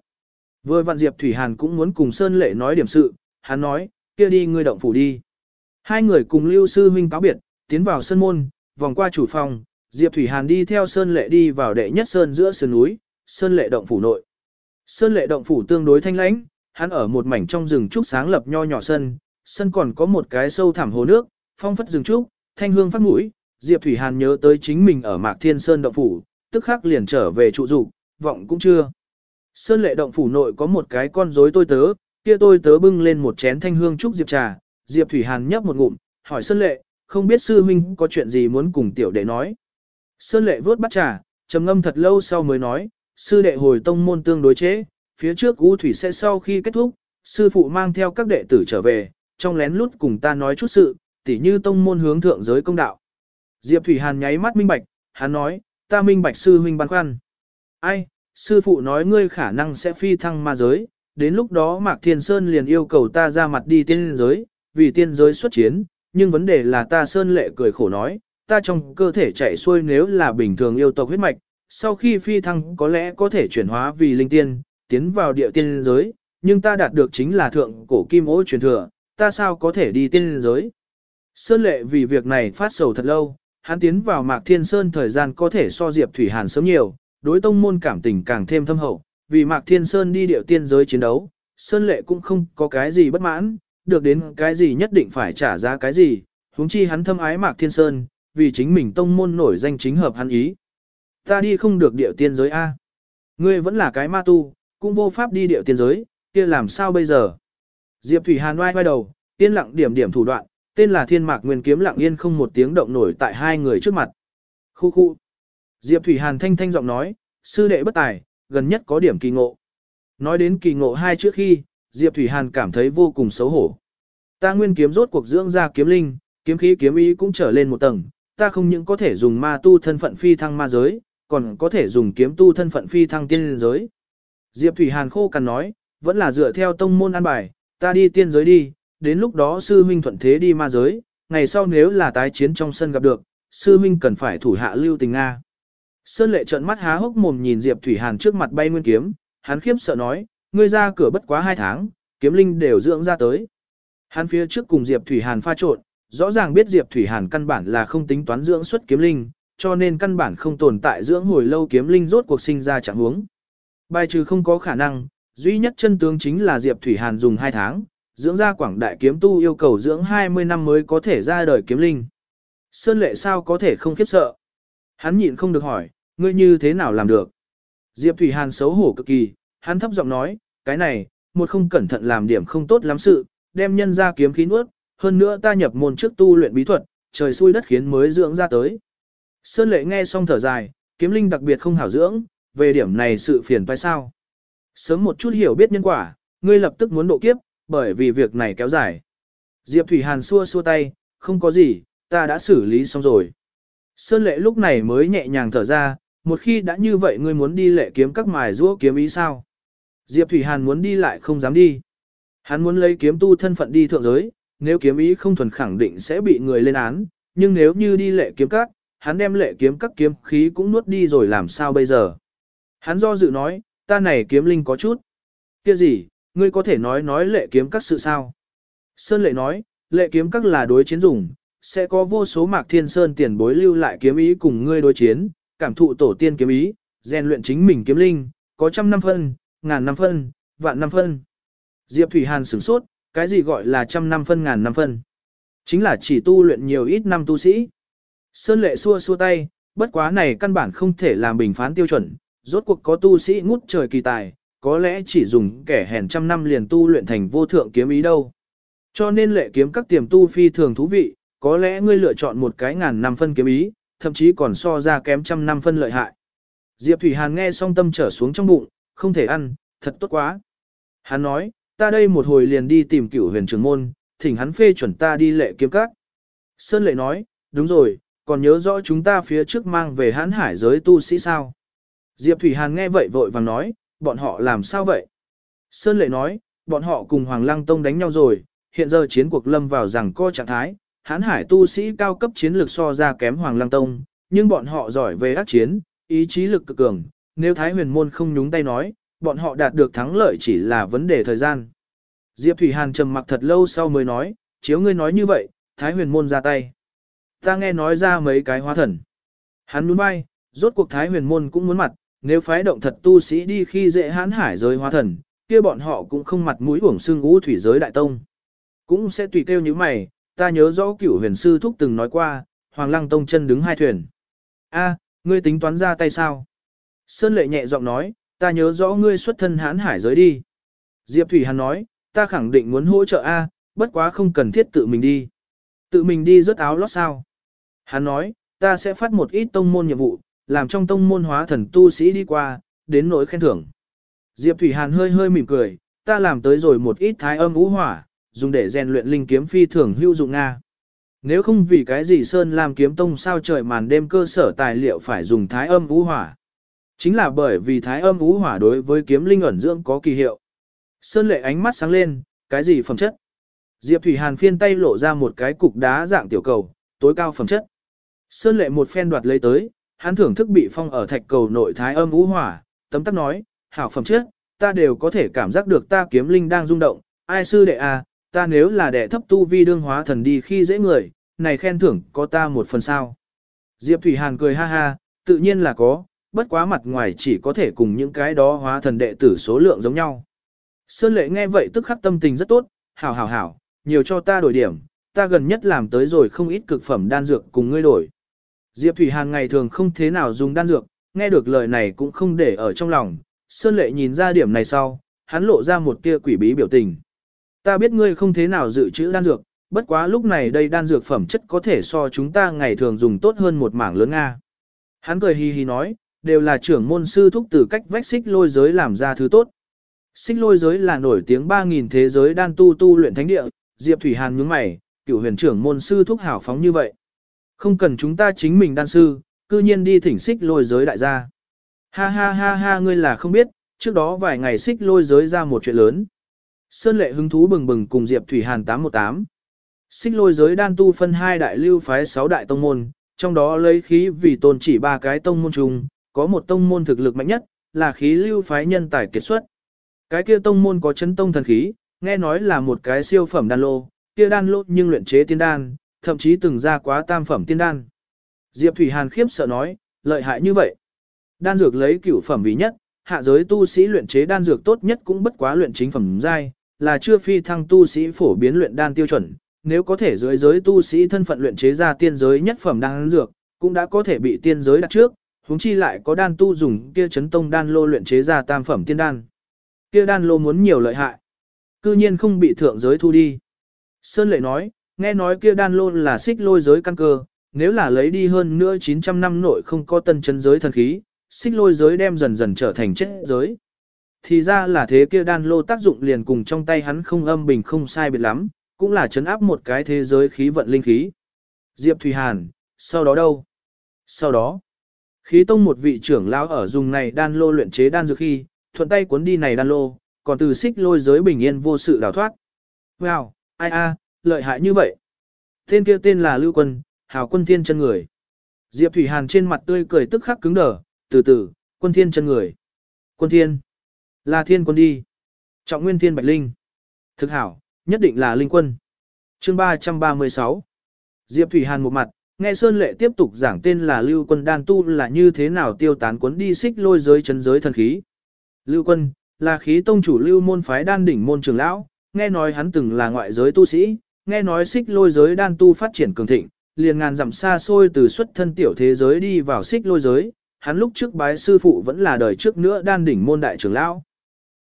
Vừa vặn Diệp Thủy Hàn cũng muốn cùng Sơn Lệ nói điểm sự, hắn nói, kia đi ngươi động phủ đi. Hai người cùng Lưu Sư Huynh cáo biệt, tiến vào sân môn, vòng qua chủ phòng, Diệp Thủy Hàn đi theo Sơn Lệ đi vào đệ nhất sơn giữa sườn núi, Sơn Lệ động phủ nội. Sơn Lệ động phủ tương đối thanh lãnh, hắn ở một mảnh trong rừng trúc sáng lập nho nhỏ sân, sân còn có một cái sâu thẳm hồ nước, phong phất rừng trúc, thanh hương phát mũi, Diệp Thủy Hàn nhớ tới chính mình ở Mạc Thiên Sơn động phủ, tức khắc liền trở về trụ dục, vọng cũng chưa. Sơn Lệ động phủ nội có một cái con rối tôi tớ, kia tôi tớ bưng lên một chén thanh hương trúc diệp trà, Diệp Thủy Hàn nhấp một ngụm, hỏi Sơn Lệ, không biết sư huynh có chuyện gì muốn cùng tiểu đệ nói. Sơn Lệ vớt bắt trà, trầm ngâm thật lâu sau mới nói, sư đệ hồi tông môn tương đối chế, phía trước U Thủy sẽ sau khi kết thúc, sư phụ mang theo các đệ tử trở về, trong lén lút cùng ta nói chút sự, tỉ như tông môn hướng thượng giới công đạo. Diệp Thủy Hàn nháy mắt minh bạch, hắn nói, ta minh bạch sư huynh băn khoăn. Ai, sư phụ nói ngươi khả năng sẽ phi thăng ma giới, đến lúc đó Mạc Thiên Sơn liền yêu cầu ta ra mặt đi tiên giới, vì tiên giới xuất chiến, nhưng vấn đề là ta Sơn lệ cười khổ nói, ta trong cơ thể chạy xuôi nếu là bình thường yêu tộc huyết mạch, sau khi phi thăng có lẽ có thể chuyển hóa vì linh tiên, tiến vào địa tiên giới, nhưng ta đạt được chính là thượng cổ kim ô truyền thừa, ta sao có thể đi tiên giới. Sơn lệ vì việc này phát sầu thật lâu, hắn tiến vào Mạc Thiên Sơn thời gian có thể so Diệp Thủy Hàn sớm nhiều, đối tông môn cảm tình càng thêm thâm hậu, vì Mạc Thiên Sơn đi điệu tiên giới chiến đấu, Sơn Lệ cũng không có cái gì bất mãn, được đến cái gì nhất định phải trả giá cái gì, huống chi hắn thâm ái Mạc Thiên Sơn, vì chính mình tông môn nổi danh chính hợp hắn ý. Ta đi không được điệu tiên giới A. Ngươi vẫn là cái ma tu, cũng vô pháp đi điệu tiên giới, kia làm sao bây giờ? Diệp Thủy Hàn oai oai đầu, tiên lặng điểm điểm thủ đoạn, tên là Thiên Mạc Nguyên Kiếm lặng yên không một tiếng động nổi tại hai người trước mặt. Khu khu. Diệp Thủy Hàn thanh thanh giọng nói, sư đệ bất tài, gần nhất có điểm kỳ ngộ. Nói đến kỳ ngộ hai trước khi, Diệp Thủy Hàn cảm thấy vô cùng xấu hổ. Ta nguyên kiếm rốt cuộc dưỡng ra kiếm linh, kiếm khí kiếm ý cũng trở lên một tầng, ta không những có thể dùng ma tu thân phận phi thăng ma giới, còn có thể dùng kiếm tu thân phận phi thăng tiên giới. Diệp Thủy Hàn khô cằn nói, vẫn là dựa theo tông môn an bài, ta đi tiên giới đi, đến lúc đó sư huynh thuận thế đi ma giới, ngày sau nếu là tái chiến trong sân gặp được, sư huynh cần phải thủ hạ lưu tình Nga. Sơn lệ trợn mắt há hốc mồm nhìn Diệp Thủy Hàn trước mặt bay nguyên kiếm, hắn khiếp sợ nói, ngươi ra cửa bất quá hai tháng, kiếm linh đều dưỡng ra tới. Hắn phía trước cùng Diệp Thủy Hàn pha trộn, rõ ràng biết Diệp Thủy Hàn căn bản là không tính toán dưỡng xuất kiếm linh, cho nên căn bản không tồn tại dưỡng hồi lâu kiếm linh rốt cuộc sinh ra trạng huống. Bài trừ không có khả năng, duy nhất chân tướng chính là Diệp Thủy Hàn dùng hai tháng, dưỡng ra quảng đại kiếm tu yêu cầu dưỡng 20 năm mới có thể ra đời kiếm linh. Sơn lệ sao có thể không khiếp sợ? Hắn nhịn không được hỏi, ngươi như thế nào làm được? Diệp Thủy Hàn xấu hổ cực kỳ, hắn thấp giọng nói, cái này, một không cẩn thận làm điểm không tốt lắm sự, đem nhân ra kiếm khí nuốt, hơn nữa ta nhập môn trước tu luyện bí thuật, trời xui đất khiến mới dưỡng ra tới. Sơn lệ nghe xong thở dài, kiếm linh đặc biệt không hảo dưỡng, về điểm này sự phiền phải sao? Sớm một chút hiểu biết nhân quả, ngươi lập tức muốn độ kiếp, bởi vì việc này kéo dài. Diệp Thủy Hàn xua xua tay, không có gì, ta đã xử lý xong rồi. Sơn lệ lúc này mới nhẹ nhàng thở ra, một khi đã như vậy ngươi muốn đi lệ kiếm các mài rũa kiếm ý sao? Diệp Thủy Hàn muốn đi lại không dám đi. Hắn muốn lấy kiếm tu thân phận đi thượng giới, nếu kiếm ý không thuần khẳng định sẽ bị người lên án, nhưng nếu như đi lệ kiếm các, hắn đem lệ kiếm các kiếm khí cũng nuốt đi rồi làm sao bây giờ? Hắn do dự nói, ta này kiếm linh có chút. Kia gì, ngươi có thể nói nói lệ kiếm các sự sao? Sơn lệ nói, lệ kiếm các là đối chiến dùng, sẽ có vô số mạc thiên sơn tiền bối lưu lại kiếm ý cùng ngươi đối chiến, cảm thụ tổ tiên kiếm ý, rèn luyện chính mình kiếm linh, có trăm năm phân, ngàn năm phân, vạn năm phân. Diệp Thủy Hàn sửng sốt, cái gì gọi là trăm năm phân ngàn năm phân? Chính là chỉ tu luyện nhiều ít năm tu sĩ. Sơn lệ xua xua tay, bất quá này căn bản không thể làm bình phán tiêu chuẩn, rốt cuộc có tu sĩ ngút trời kỳ tài, có lẽ chỉ dùng kẻ hèn trăm năm liền tu luyện thành vô thượng kiếm ý đâu. Cho nên lệ kiếm các tiềm tu phi thường thú vị, có lẽ ngươi lựa chọn một cái ngàn năm phân kiếm ý, thậm chí còn so ra kém trăm năm phân lợi hại. Diệp Thủy Hàn nghe xong tâm trở xuống trong bụng, không thể ăn, thật tốt quá. Hắn nói, ta đây một hồi liền đi tìm cửu huyền trường môn, thỉnh hắn phê chuẩn ta đi lệ kiếm các. Sơn lệ nói, đúng rồi, còn nhớ rõ chúng ta phía trước mang về hãn hải giới tu sĩ sao. Diệp Thủy Hàn nghe vậy vội vàng nói, bọn họ làm sao vậy? Sơn lệ nói, bọn họ cùng Hoàng Lăng Tông đánh nhau rồi, hiện giờ chiến cuộc lâm vào rằng co trạng thái, hãn hải tu sĩ cao cấp chiến lược so ra kém Hoàng Lăng Tông, nhưng bọn họ giỏi về ác chiến, ý chí lực cực cường, nếu Thái huyền môn không nhúng tay nói, bọn họ đạt được thắng lợi chỉ là vấn đề thời gian. Diệp Thủy Hàn trầm mặc thật lâu sau mới nói, chiếu ngươi nói như vậy, Thái huyền môn ra tay. Ta nghe nói ra mấy cái hóa thần. Hắn muốn bay, rốt cuộc Thái huyền môn cũng muốn mặt, nếu phái động thật tu sĩ đi khi dễ hãn hải giới hóa thần, kia bọn họ cũng không mặt mũi uổng xương ngũ thủy giới đại tông. Cũng sẽ tùy kêu như mày, ta nhớ rõ cửu huyền sư thúc từng nói qua, Hoàng Lăng Tông chân đứng hai thuyền. A, ngươi tính toán ra tay sao? Sơn lệ nhẹ giọng nói, ta nhớ rõ ngươi xuất thân hãn hải giới đi. Diệp Thủy Hàn nói, ta khẳng định muốn hỗ trợ A, bất quá không cần thiết tự mình đi. Tự mình đi rớt áo lót sao? Hắn nói, ta sẽ phát một ít tông môn nhiệm vụ, làm trong tông môn hóa thần tu sĩ đi qua, đến nỗi khen thưởng. Diệp Thủy Hàn hơi hơi mỉm cười, ta làm tới rồi một ít thái âm ngũ hỏa, dùng để rèn luyện linh kiếm phi thường hữu dụng Nga. Nếu không vì cái gì Sơn làm kiếm tông sao trời màn đêm cơ sở tài liệu phải dùng thái âm ngũ hỏa. Chính là bởi vì thái âm ú hỏa đối với kiếm linh ẩn dưỡng có kỳ hiệu. Sơn lệ ánh mắt sáng lên, cái gì phẩm chất? Diệp Thủy Hàn phiên tay lộ ra một cái cục đá dạng tiểu cầu, tối cao phẩm chất. Sơn lệ một phen đoạt lấy tới, hắn thưởng thức bị phong ở thạch cầu nội thái âm ú hỏa, tấm tắc nói, hảo phẩm chất, ta đều có thể cảm giác được ta kiếm linh đang rung động, ai sư đệ à, ta nếu là đệ thấp tu vi đương hóa thần đi khi dễ người, này khen thưởng có ta một phần sao. Diệp Thủy Hàn cười ha ha, tự nhiên là có, bất quá mặt ngoài chỉ có thể cùng những cái đó hóa thần đệ tử số lượng giống nhau. Sơn lệ nghe vậy tức khắc tâm tình rất tốt, hảo hảo hảo, nhiều cho ta đổi điểm, ta gần nhất làm tới rồi không ít cực phẩm đan dược cùng ngươi đổi. Diệp Thủy Hàn ngày thường không thế nào dùng đan dược, nghe được lời này cũng không để ở trong lòng, Sơn lệ nhìn ra điểm này sau, hắn lộ ra một tia quỷ bí biểu tình. Ta biết ngươi không thế nào dự trữ đan dược, bất quá lúc này đây đan dược phẩm chất có thể so chúng ta ngày thường dùng tốt hơn một mảng lớn Nga. Hắn cười hi hi nói, đều là trưởng môn sư thúc từ cách vách xích lôi giới làm ra thứ tốt. Xích lôi giới là nổi tiếng 3.000 thế giới đan tu tu luyện thánh địa, Diệp Thủy Hàn nhướng mày, cựu huyền trưởng môn sư thúc hảo phóng như vậy. Không cần chúng ta chính mình đan sư, cư nhiên đi thỉnh xích lôi giới đại gia. Ha ha ha ha ngươi là không biết, trước đó vài ngày xích lôi giới ra một chuyện lớn. Sơn lệ hứng thú bừng bừng cùng Diệp Thủy Hàn 818. Xích lôi giới đan tu phân hai đại lưu phái sáu đại tông môn, trong đó lấy khí vì tôn chỉ ba cái tông môn chung, có một tông môn thực lực mạnh nhất, là khí lưu phái nhân tài kết xuất. Cái kia tông môn có chấn tông thần khí, nghe nói là một cái siêu phẩm đan lô, kia đan lô nhưng luyện chế tiên đan, thậm chí từng ra quá tam phẩm tiên đan. Diệp Thủy Hàn khiếp sợ nói, lợi hại như vậy. Đan dược lấy cửu phẩm vì nhất, hạ giới tu sĩ luyện chế đan dược tốt nhất cũng bất quá luyện chính phẩm giai, là chưa phi thăng tu sĩ phổ biến luyện đan tiêu chuẩn, nếu có thể dưới giới tu sĩ thân phận luyện chế ra tiên giới nhất phẩm đan dược, cũng đã có thể bị tiên giới đặt trước, huống chi lại có đan tu dùng kia chấn tông đan lô luyện chế ra tam phẩm tiên đan. Kia đan lô muốn nhiều lợi hại, cư nhiên không bị thượng giới thu đi. Sơn Lệ nói, nghe nói kia đan lô là xích lôi giới căn cơ, nếu là lấy đi hơn nữa 900 năm nội không có tân chân giới thần khí, xích lôi giới đem dần dần trở thành chết giới. Thì ra là thế kia đan lô tác dụng liền cùng trong tay hắn không âm bình không sai biệt lắm, cũng là chấn áp một cái thế giới khí vận linh khí. Diệp Thùy Hàn, sau đó đâu? Sau đó, khí tông một vị trưởng lão ở dùng này đan lô luyện chế đan dược khi, thuận tay cuốn đi này đan lô, còn từ xích lôi giới bình yên vô sự đào thoát. Wow, ai a, lợi hại như vậy. Tên kia tên là Lưu Quân, hào quân thiên chân người. Diệp Thủy Hàn trên mặt tươi cười tức khắc cứng đờ, từ từ, quân thiên chân người. Quân thiên. Là thiên quân đi. Trọng nguyên thiên bạch linh. Thực hảo, nhất định là linh quân. Chương 336 Diệp Thủy Hàn một mặt, nghe Sơn Lệ tiếp tục giảng tên là Lưu Quân Đan Tu là như thế nào tiêu tán cuốn đi xích lôi giới chấn giới thần khí. Lưu Quân, là khí tông chủ lưu môn phái đan đỉnh môn trường lão, nghe nói hắn từng là ngoại giới tu sĩ, nghe nói xích lôi giới đan tu phát triển cường thịnh, liền ngàn dặm xa xôi từ xuất thân tiểu thế giới đi vào xích lôi giới, hắn lúc trước bái sư phụ vẫn là đời trước nữa đan đỉnh môn đại trưởng lão.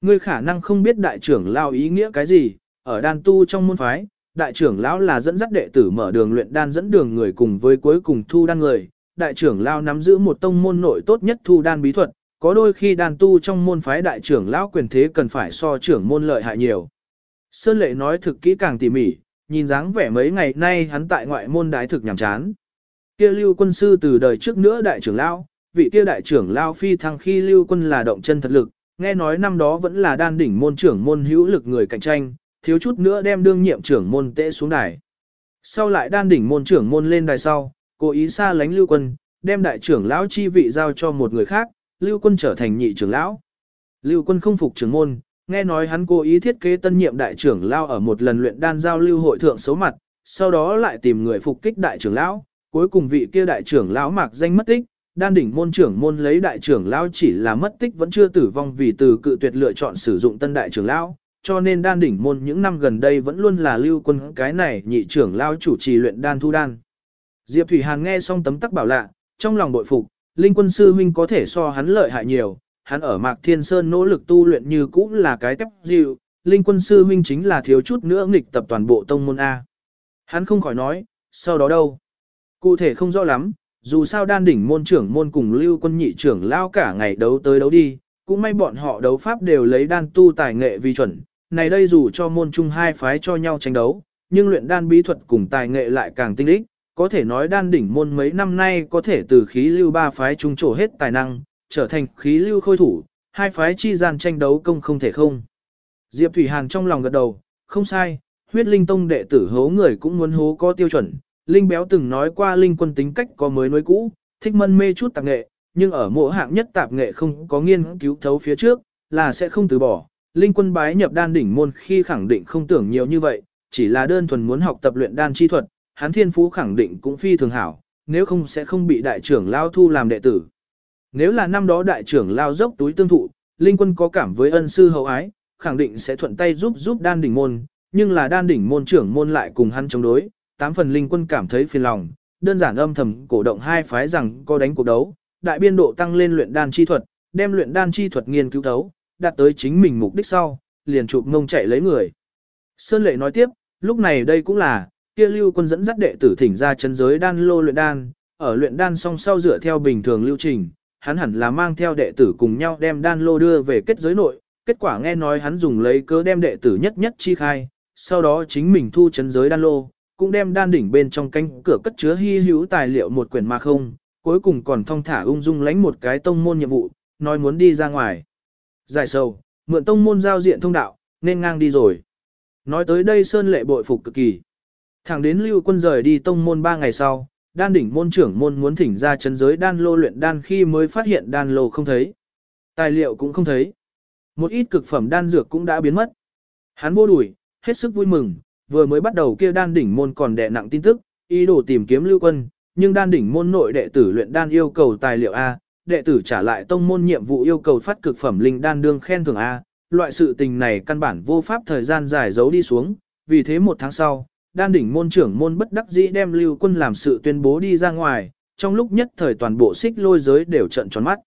Ngươi khả năng không biết đại trưởng lão ý nghĩa cái gì, ở đan tu trong môn phái, đại trưởng lão là dẫn dắt đệ tử mở đường luyện đan dẫn đường người cùng với cuối cùng thu đan người, đại trưởng lão nắm giữ một tông môn nội tốt nhất thu đan bí thuật, có đôi khi đan tu trong môn phái đại trưởng lão quyền thế cần phải so trưởng môn lợi hại nhiều. Sơn lệ nói thực kỹ càng tỉ mỉ, nhìn dáng vẻ mấy ngày nay hắn tại ngoại môn đái thực nhàm chán. Kia lưu quân sư từ đời trước nữa đại trưởng lão, vị kia đại trưởng lão phi thăng khi lưu quân là động chân thật lực, nghe nói năm đó vẫn là đan đỉnh môn trưởng môn hữu lực người cạnh tranh, thiếu chút nữa đem đương nhiệm trưởng môn tệ xuống đài. Sau lại đan đỉnh môn trưởng môn lên đài sau, cố ý xa lánh lưu quân, đem đại trưởng lão chi vị giao cho một người khác, lưu quân trở thành nhị trưởng lão. Lưu quân không phục trưởng môn, nghe nói hắn cố ý thiết kế tân nhiệm đại trưởng lão ở một lần luyện đan giao lưu hội thượng xấu mặt, sau đó lại tìm người phục kích đại trưởng lão, cuối cùng vị kia đại trưởng lão mạc danh mất tích, đan đỉnh môn trưởng môn lấy đại trưởng lão chỉ là mất tích vẫn chưa tử vong vì từ cự tuyệt lựa chọn sử dụng tân đại trưởng lão, cho nên đan đỉnh môn những năm gần đây vẫn luôn là lưu quân cái này nhị trưởng lao chủ trì luyện đan thu đan. Diệp Thủy Hàn nghe xong tấm tắc bảo lạ, trong lòng bội phục, linh quân sư huynh có thể so hắn lợi hại nhiều, hắn ở Mạc Thiên Sơn nỗ lực tu luyện như cũ là cái tép dịu, linh quân sư huynh chính là thiếu chút nữa nghịch tập toàn bộ tông môn A. Hắn không khỏi nói, sau đó đâu? Cụ thể không rõ lắm, dù sao đan đỉnh môn trưởng môn cùng lưu quân nhị trưởng lao cả ngày đấu tới đấu đi, cũng may bọn họ đấu pháp đều lấy đan tu tài nghệ vi chuẩn, này đây dù cho môn chung hai phái cho nhau tranh đấu, nhưng luyện đan bí thuật cùng tài nghệ lại càng tinh ích, có thể nói đan đỉnh môn mấy năm nay có thể từ khí lưu ba phái trung trổ hết tài năng, trở thành khí lưu khôi thủ, hai phái chi gian tranh đấu công không thể không. Diệp Thủy Hàn trong lòng gật đầu, không sai, huyết linh tông đệ tử hố người cũng muốn hố có tiêu chuẩn, Linh Béo từng nói qua Linh quân tính cách có mới nuôi cũ, thích mân mê chút tạp nghệ, nhưng ở mỗi hạng nhất tạp nghệ không có nghiên cứu thấu phía trước, là sẽ không từ bỏ. Linh quân bái nhập đan đỉnh môn khi khẳng định không tưởng nhiều như vậy, chỉ là đơn thuần muốn học tập luyện đan chi thuật, hắn thiên phú khẳng định cũng phi thường hảo, nếu không sẽ không bị đại trưởng lao thu làm đệ tử. Nếu là năm đó đại trưởng lao dốc túi tương thụ, Linh quân có cảm với ân sư hậu ái, khẳng định sẽ thuận tay giúp giúp đan đỉnh môn, nhưng là đan đỉnh môn trưởng môn lại cùng hắn chống đối, tám phần linh quân cảm thấy phiền lòng, đơn giản âm thầm cổ động hai phái rằng có đánh cuộc đấu, đại biên độ tăng lên luyện đan chi thuật, đem luyện đan chi thuật nghiên cứu thấu, đạt tới chính mình mục đích sau, liền chụp ngông chạy lấy người. Sơn Lệ nói tiếp, lúc này đây cũng là, kia lưu quân dẫn dắt đệ tử thỉnh ra chân giới đan lô luyện đan, ở luyện đan song sau dựa theo bình thường lưu trình, hắn hẳn là mang theo đệ tử cùng nhau đem đan lô đưa về kết giới nội, kết quả nghe nói hắn dùng lấy cớ đem đệ tử nhất nhất chi khai, sau đó chính mình thu chân giới đan lô, cũng đem đan đỉnh bên trong cánh cửa cất chứa hy hữu tài liệu một quyển mà không, cuối cùng còn thong thả ung dung lánh một cái tông môn nhiệm vụ, nói muốn đi ra ngoài. Giải sầu, mượn tông môn giao diện thông đạo, nên ngang đi rồi. Nói tới đây Sơn Lệ bội phục cực kỳ. Thẳng đến lưu quân rời đi tông môn ba ngày sau, đan đỉnh môn trưởng môn muốn thỉnh ra chân giới đan lô luyện đan khi mới phát hiện đan lô không thấy. Tài liệu cũng không thấy. Một ít cực phẩm đan dược cũng đã biến mất. Hắn vô đuổi, hết sức vui mừng, vừa mới bắt đầu kia đan đỉnh môn còn đè nặng tin tức, ý đồ tìm kiếm lưu quân, nhưng đan đỉnh môn nội đệ tử luyện đan yêu cầu tài liệu A, đệ tử trả lại tông môn nhiệm vụ yêu cầu phát cực phẩm linh đan đương khen thưởng A, loại sự tình này căn bản vô pháp thời gian dài giấu đi xuống, vì thế một tháng sau, đan đỉnh môn trưởng môn bất đắc dĩ đem lưu quân làm sự tuyên bố đi ra ngoài, trong lúc nhất thời toàn bộ xích lôi giới đều trận tròn mắt.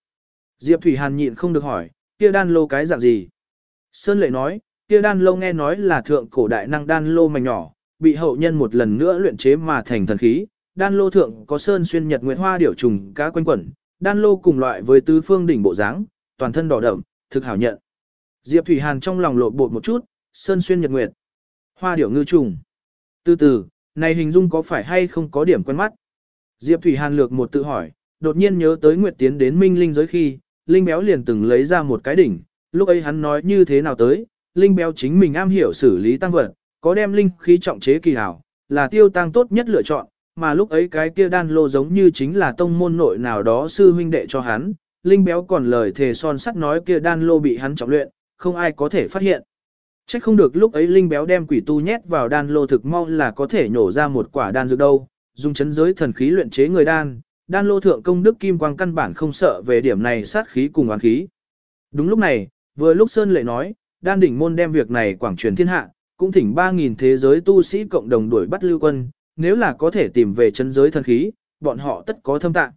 Diệp Thủy Hàn nhịn không được hỏi, kia đan lô cái dạng gì? Sơn Lệ nói, kia đan lô nghe nói là thượng cổ đại năng đan lô mảnh nhỏ, bị hậu nhân một lần nữa luyện chế mà thành thần khí. Đan lô thượng có sơn xuyên nhật nguyệt hoa điểu trùng cá quanh quẩn, đan lô cùng loại với tứ phương đỉnh bộ dáng, toàn thân đỏ đậm, thực hảo nhận. Diệp Thủy Hàn trong lòng lột bột một chút, sơn xuyên nhật nguyệt, hoa điểu ngư trùng. Từ từ, này hình dung có phải hay không có điểm quen mắt? Diệp Thủy Hàn lược một tự hỏi, đột nhiên nhớ tới Nguyệt tiến đến Minh Linh giới khi, Linh béo liền từng lấy ra một cái đỉnh, lúc ấy hắn nói như thế nào tới, linh béo chính mình am hiểu xử lý tăng vật, có đem linh khí trọng chế kỳ hảo, là tiêu tăng tốt nhất lựa chọn, mà lúc ấy cái kia đan lô giống như chính là tông môn nội nào đó sư huynh đệ cho hắn, linh béo còn lời thề son sắt nói kia đan lô bị hắn trọng luyện, không ai có thể phát hiện. Chắc không được lúc ấy linh béo đem quỷ tu nhét vào đan lô thực mau là có thể nhổ ra một quả đan dược đâu, dùng chấn giới thần khí luyện chế người đan, đan lô thượng công đức kim quang căn bản không sợ về điểm này sát khí cùng oán khí. Đúng lúc này, vừa lúc Sơn Lệ nói, đan đỉnh môn đem việc này quảng truyền thiên hạ, cũng thỉnh 3.000 thế giới tu sĩ cộng đồng đuổi bắt lưu quân, nếu là có thể tìm về chân giới thần khí, bọn họ tất có thâm tạng.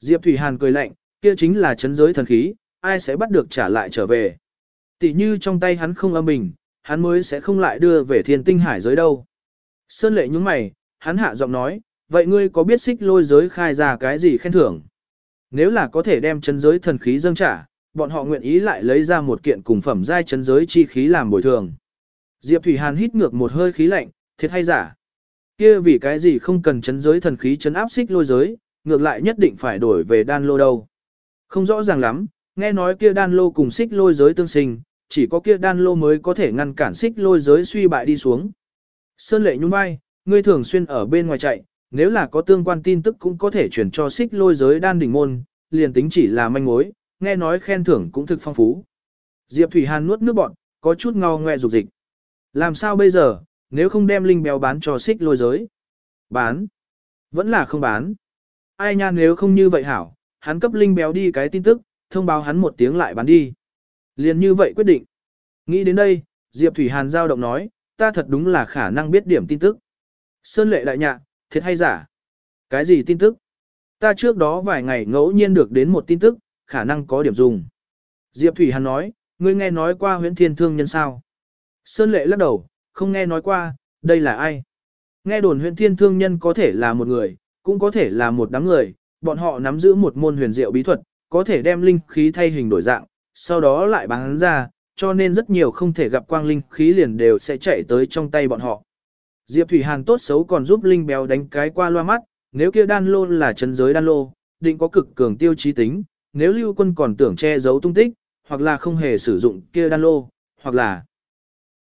Diệp Thủy Hàn cười lạnh, kia chính là chân giới thần khí, ai sẽ bắt được trả lại trở về. Tỷ như trong tay hắn không âm bình, hắn mới sẽ không lại đưa về thiên tinh hải giới đâu. Sơn lệ nhúng mày, hắn hạ giọng nói, vậy ngươi có biết xích lôi giới khai ra cái gì khen thưởng? Nếu là có thể đem chân giới thần khí dâng trả, bọn họ nguyện ý lại lấy ra một kiện cùng phẩm giai chân giới chi khí làm bồi thường. Diệp Thủy Hàn hít ngược một hơi khí lạnh, thiệt hay giả? Kia vì cái gì không cần chấn giới thần khí chấn áp xích lôi giới, ngược lại nhất định phải đổi về đan lô đâu. Không rõ ràng lắm, nghe nói kia đan lô cùng xích lôi giới tương sinh, chỉ có kia đan lô mới có thể ngăn cản xích lôi giới suy bại đi xuống. Sơn lệ nhún vai, ngươi thường xuyên ở bên ngoài chạy, nếu là có tương quan tin tức cũng có thể chuyển cho xích lôi giới đan đỉnh môn, liền tính chỉ là manh mối, nghe nói khen thưởng cũng thực phong phú. Diệp Thủy Hàn nuốt nước bọn, có chút ngao ngoe dục dịch. Làm sao bây giờ, nếu không đem linh béo bán cho xích lôi giới? Bán? Vẫn là không bán. Ai nha nếu không như vậy hảo, hắn cấp linh béo đi cái tin tức, thông báo hắn một tiếng lại bán đi. Liền như vậy quyết định. Nghĩ đến đây, Diệp Thủy Hàn giao động nói, ta thật đúng là khả năng biết điểm tin tức. Sơn lệ đại nhạ, thiệt hay giả? Cái gì tin tức? Ta trước đó vài ngày ngẫu nhiên được đến một tin tức, khả năng có điểm dùng. Diệp Thủy Hàn nói, ngươi nghe nói qua huyễn thiên thương nhân sao? Sơn lệ lắc đầu, không nghe nói qua, đây là ai? Nghe đồn huyện thiên thương nhân có thể là một người, cũng có thể là một đám người, bọn họ nắm giữ một môn huyền diệu bí thuật, có thể đem linh khí thay hình đổi dạng, sau đó lại bán ra, cho nên rất nhiều không thể gặp quang linh khí liền đều sẽ chạy tới trong tay bọn họ. Diệp Thủy Hàn tốt xấu còn giúp linh béo đánh cái qua loa mắt, nếu kia đan lô là chân giới đan lô, định có cực cường tiêu chí tính, nếu lưu quân còn tưởng che giấu tung tích, hoặc là không hề sử dụng kia đan lô, hoặc là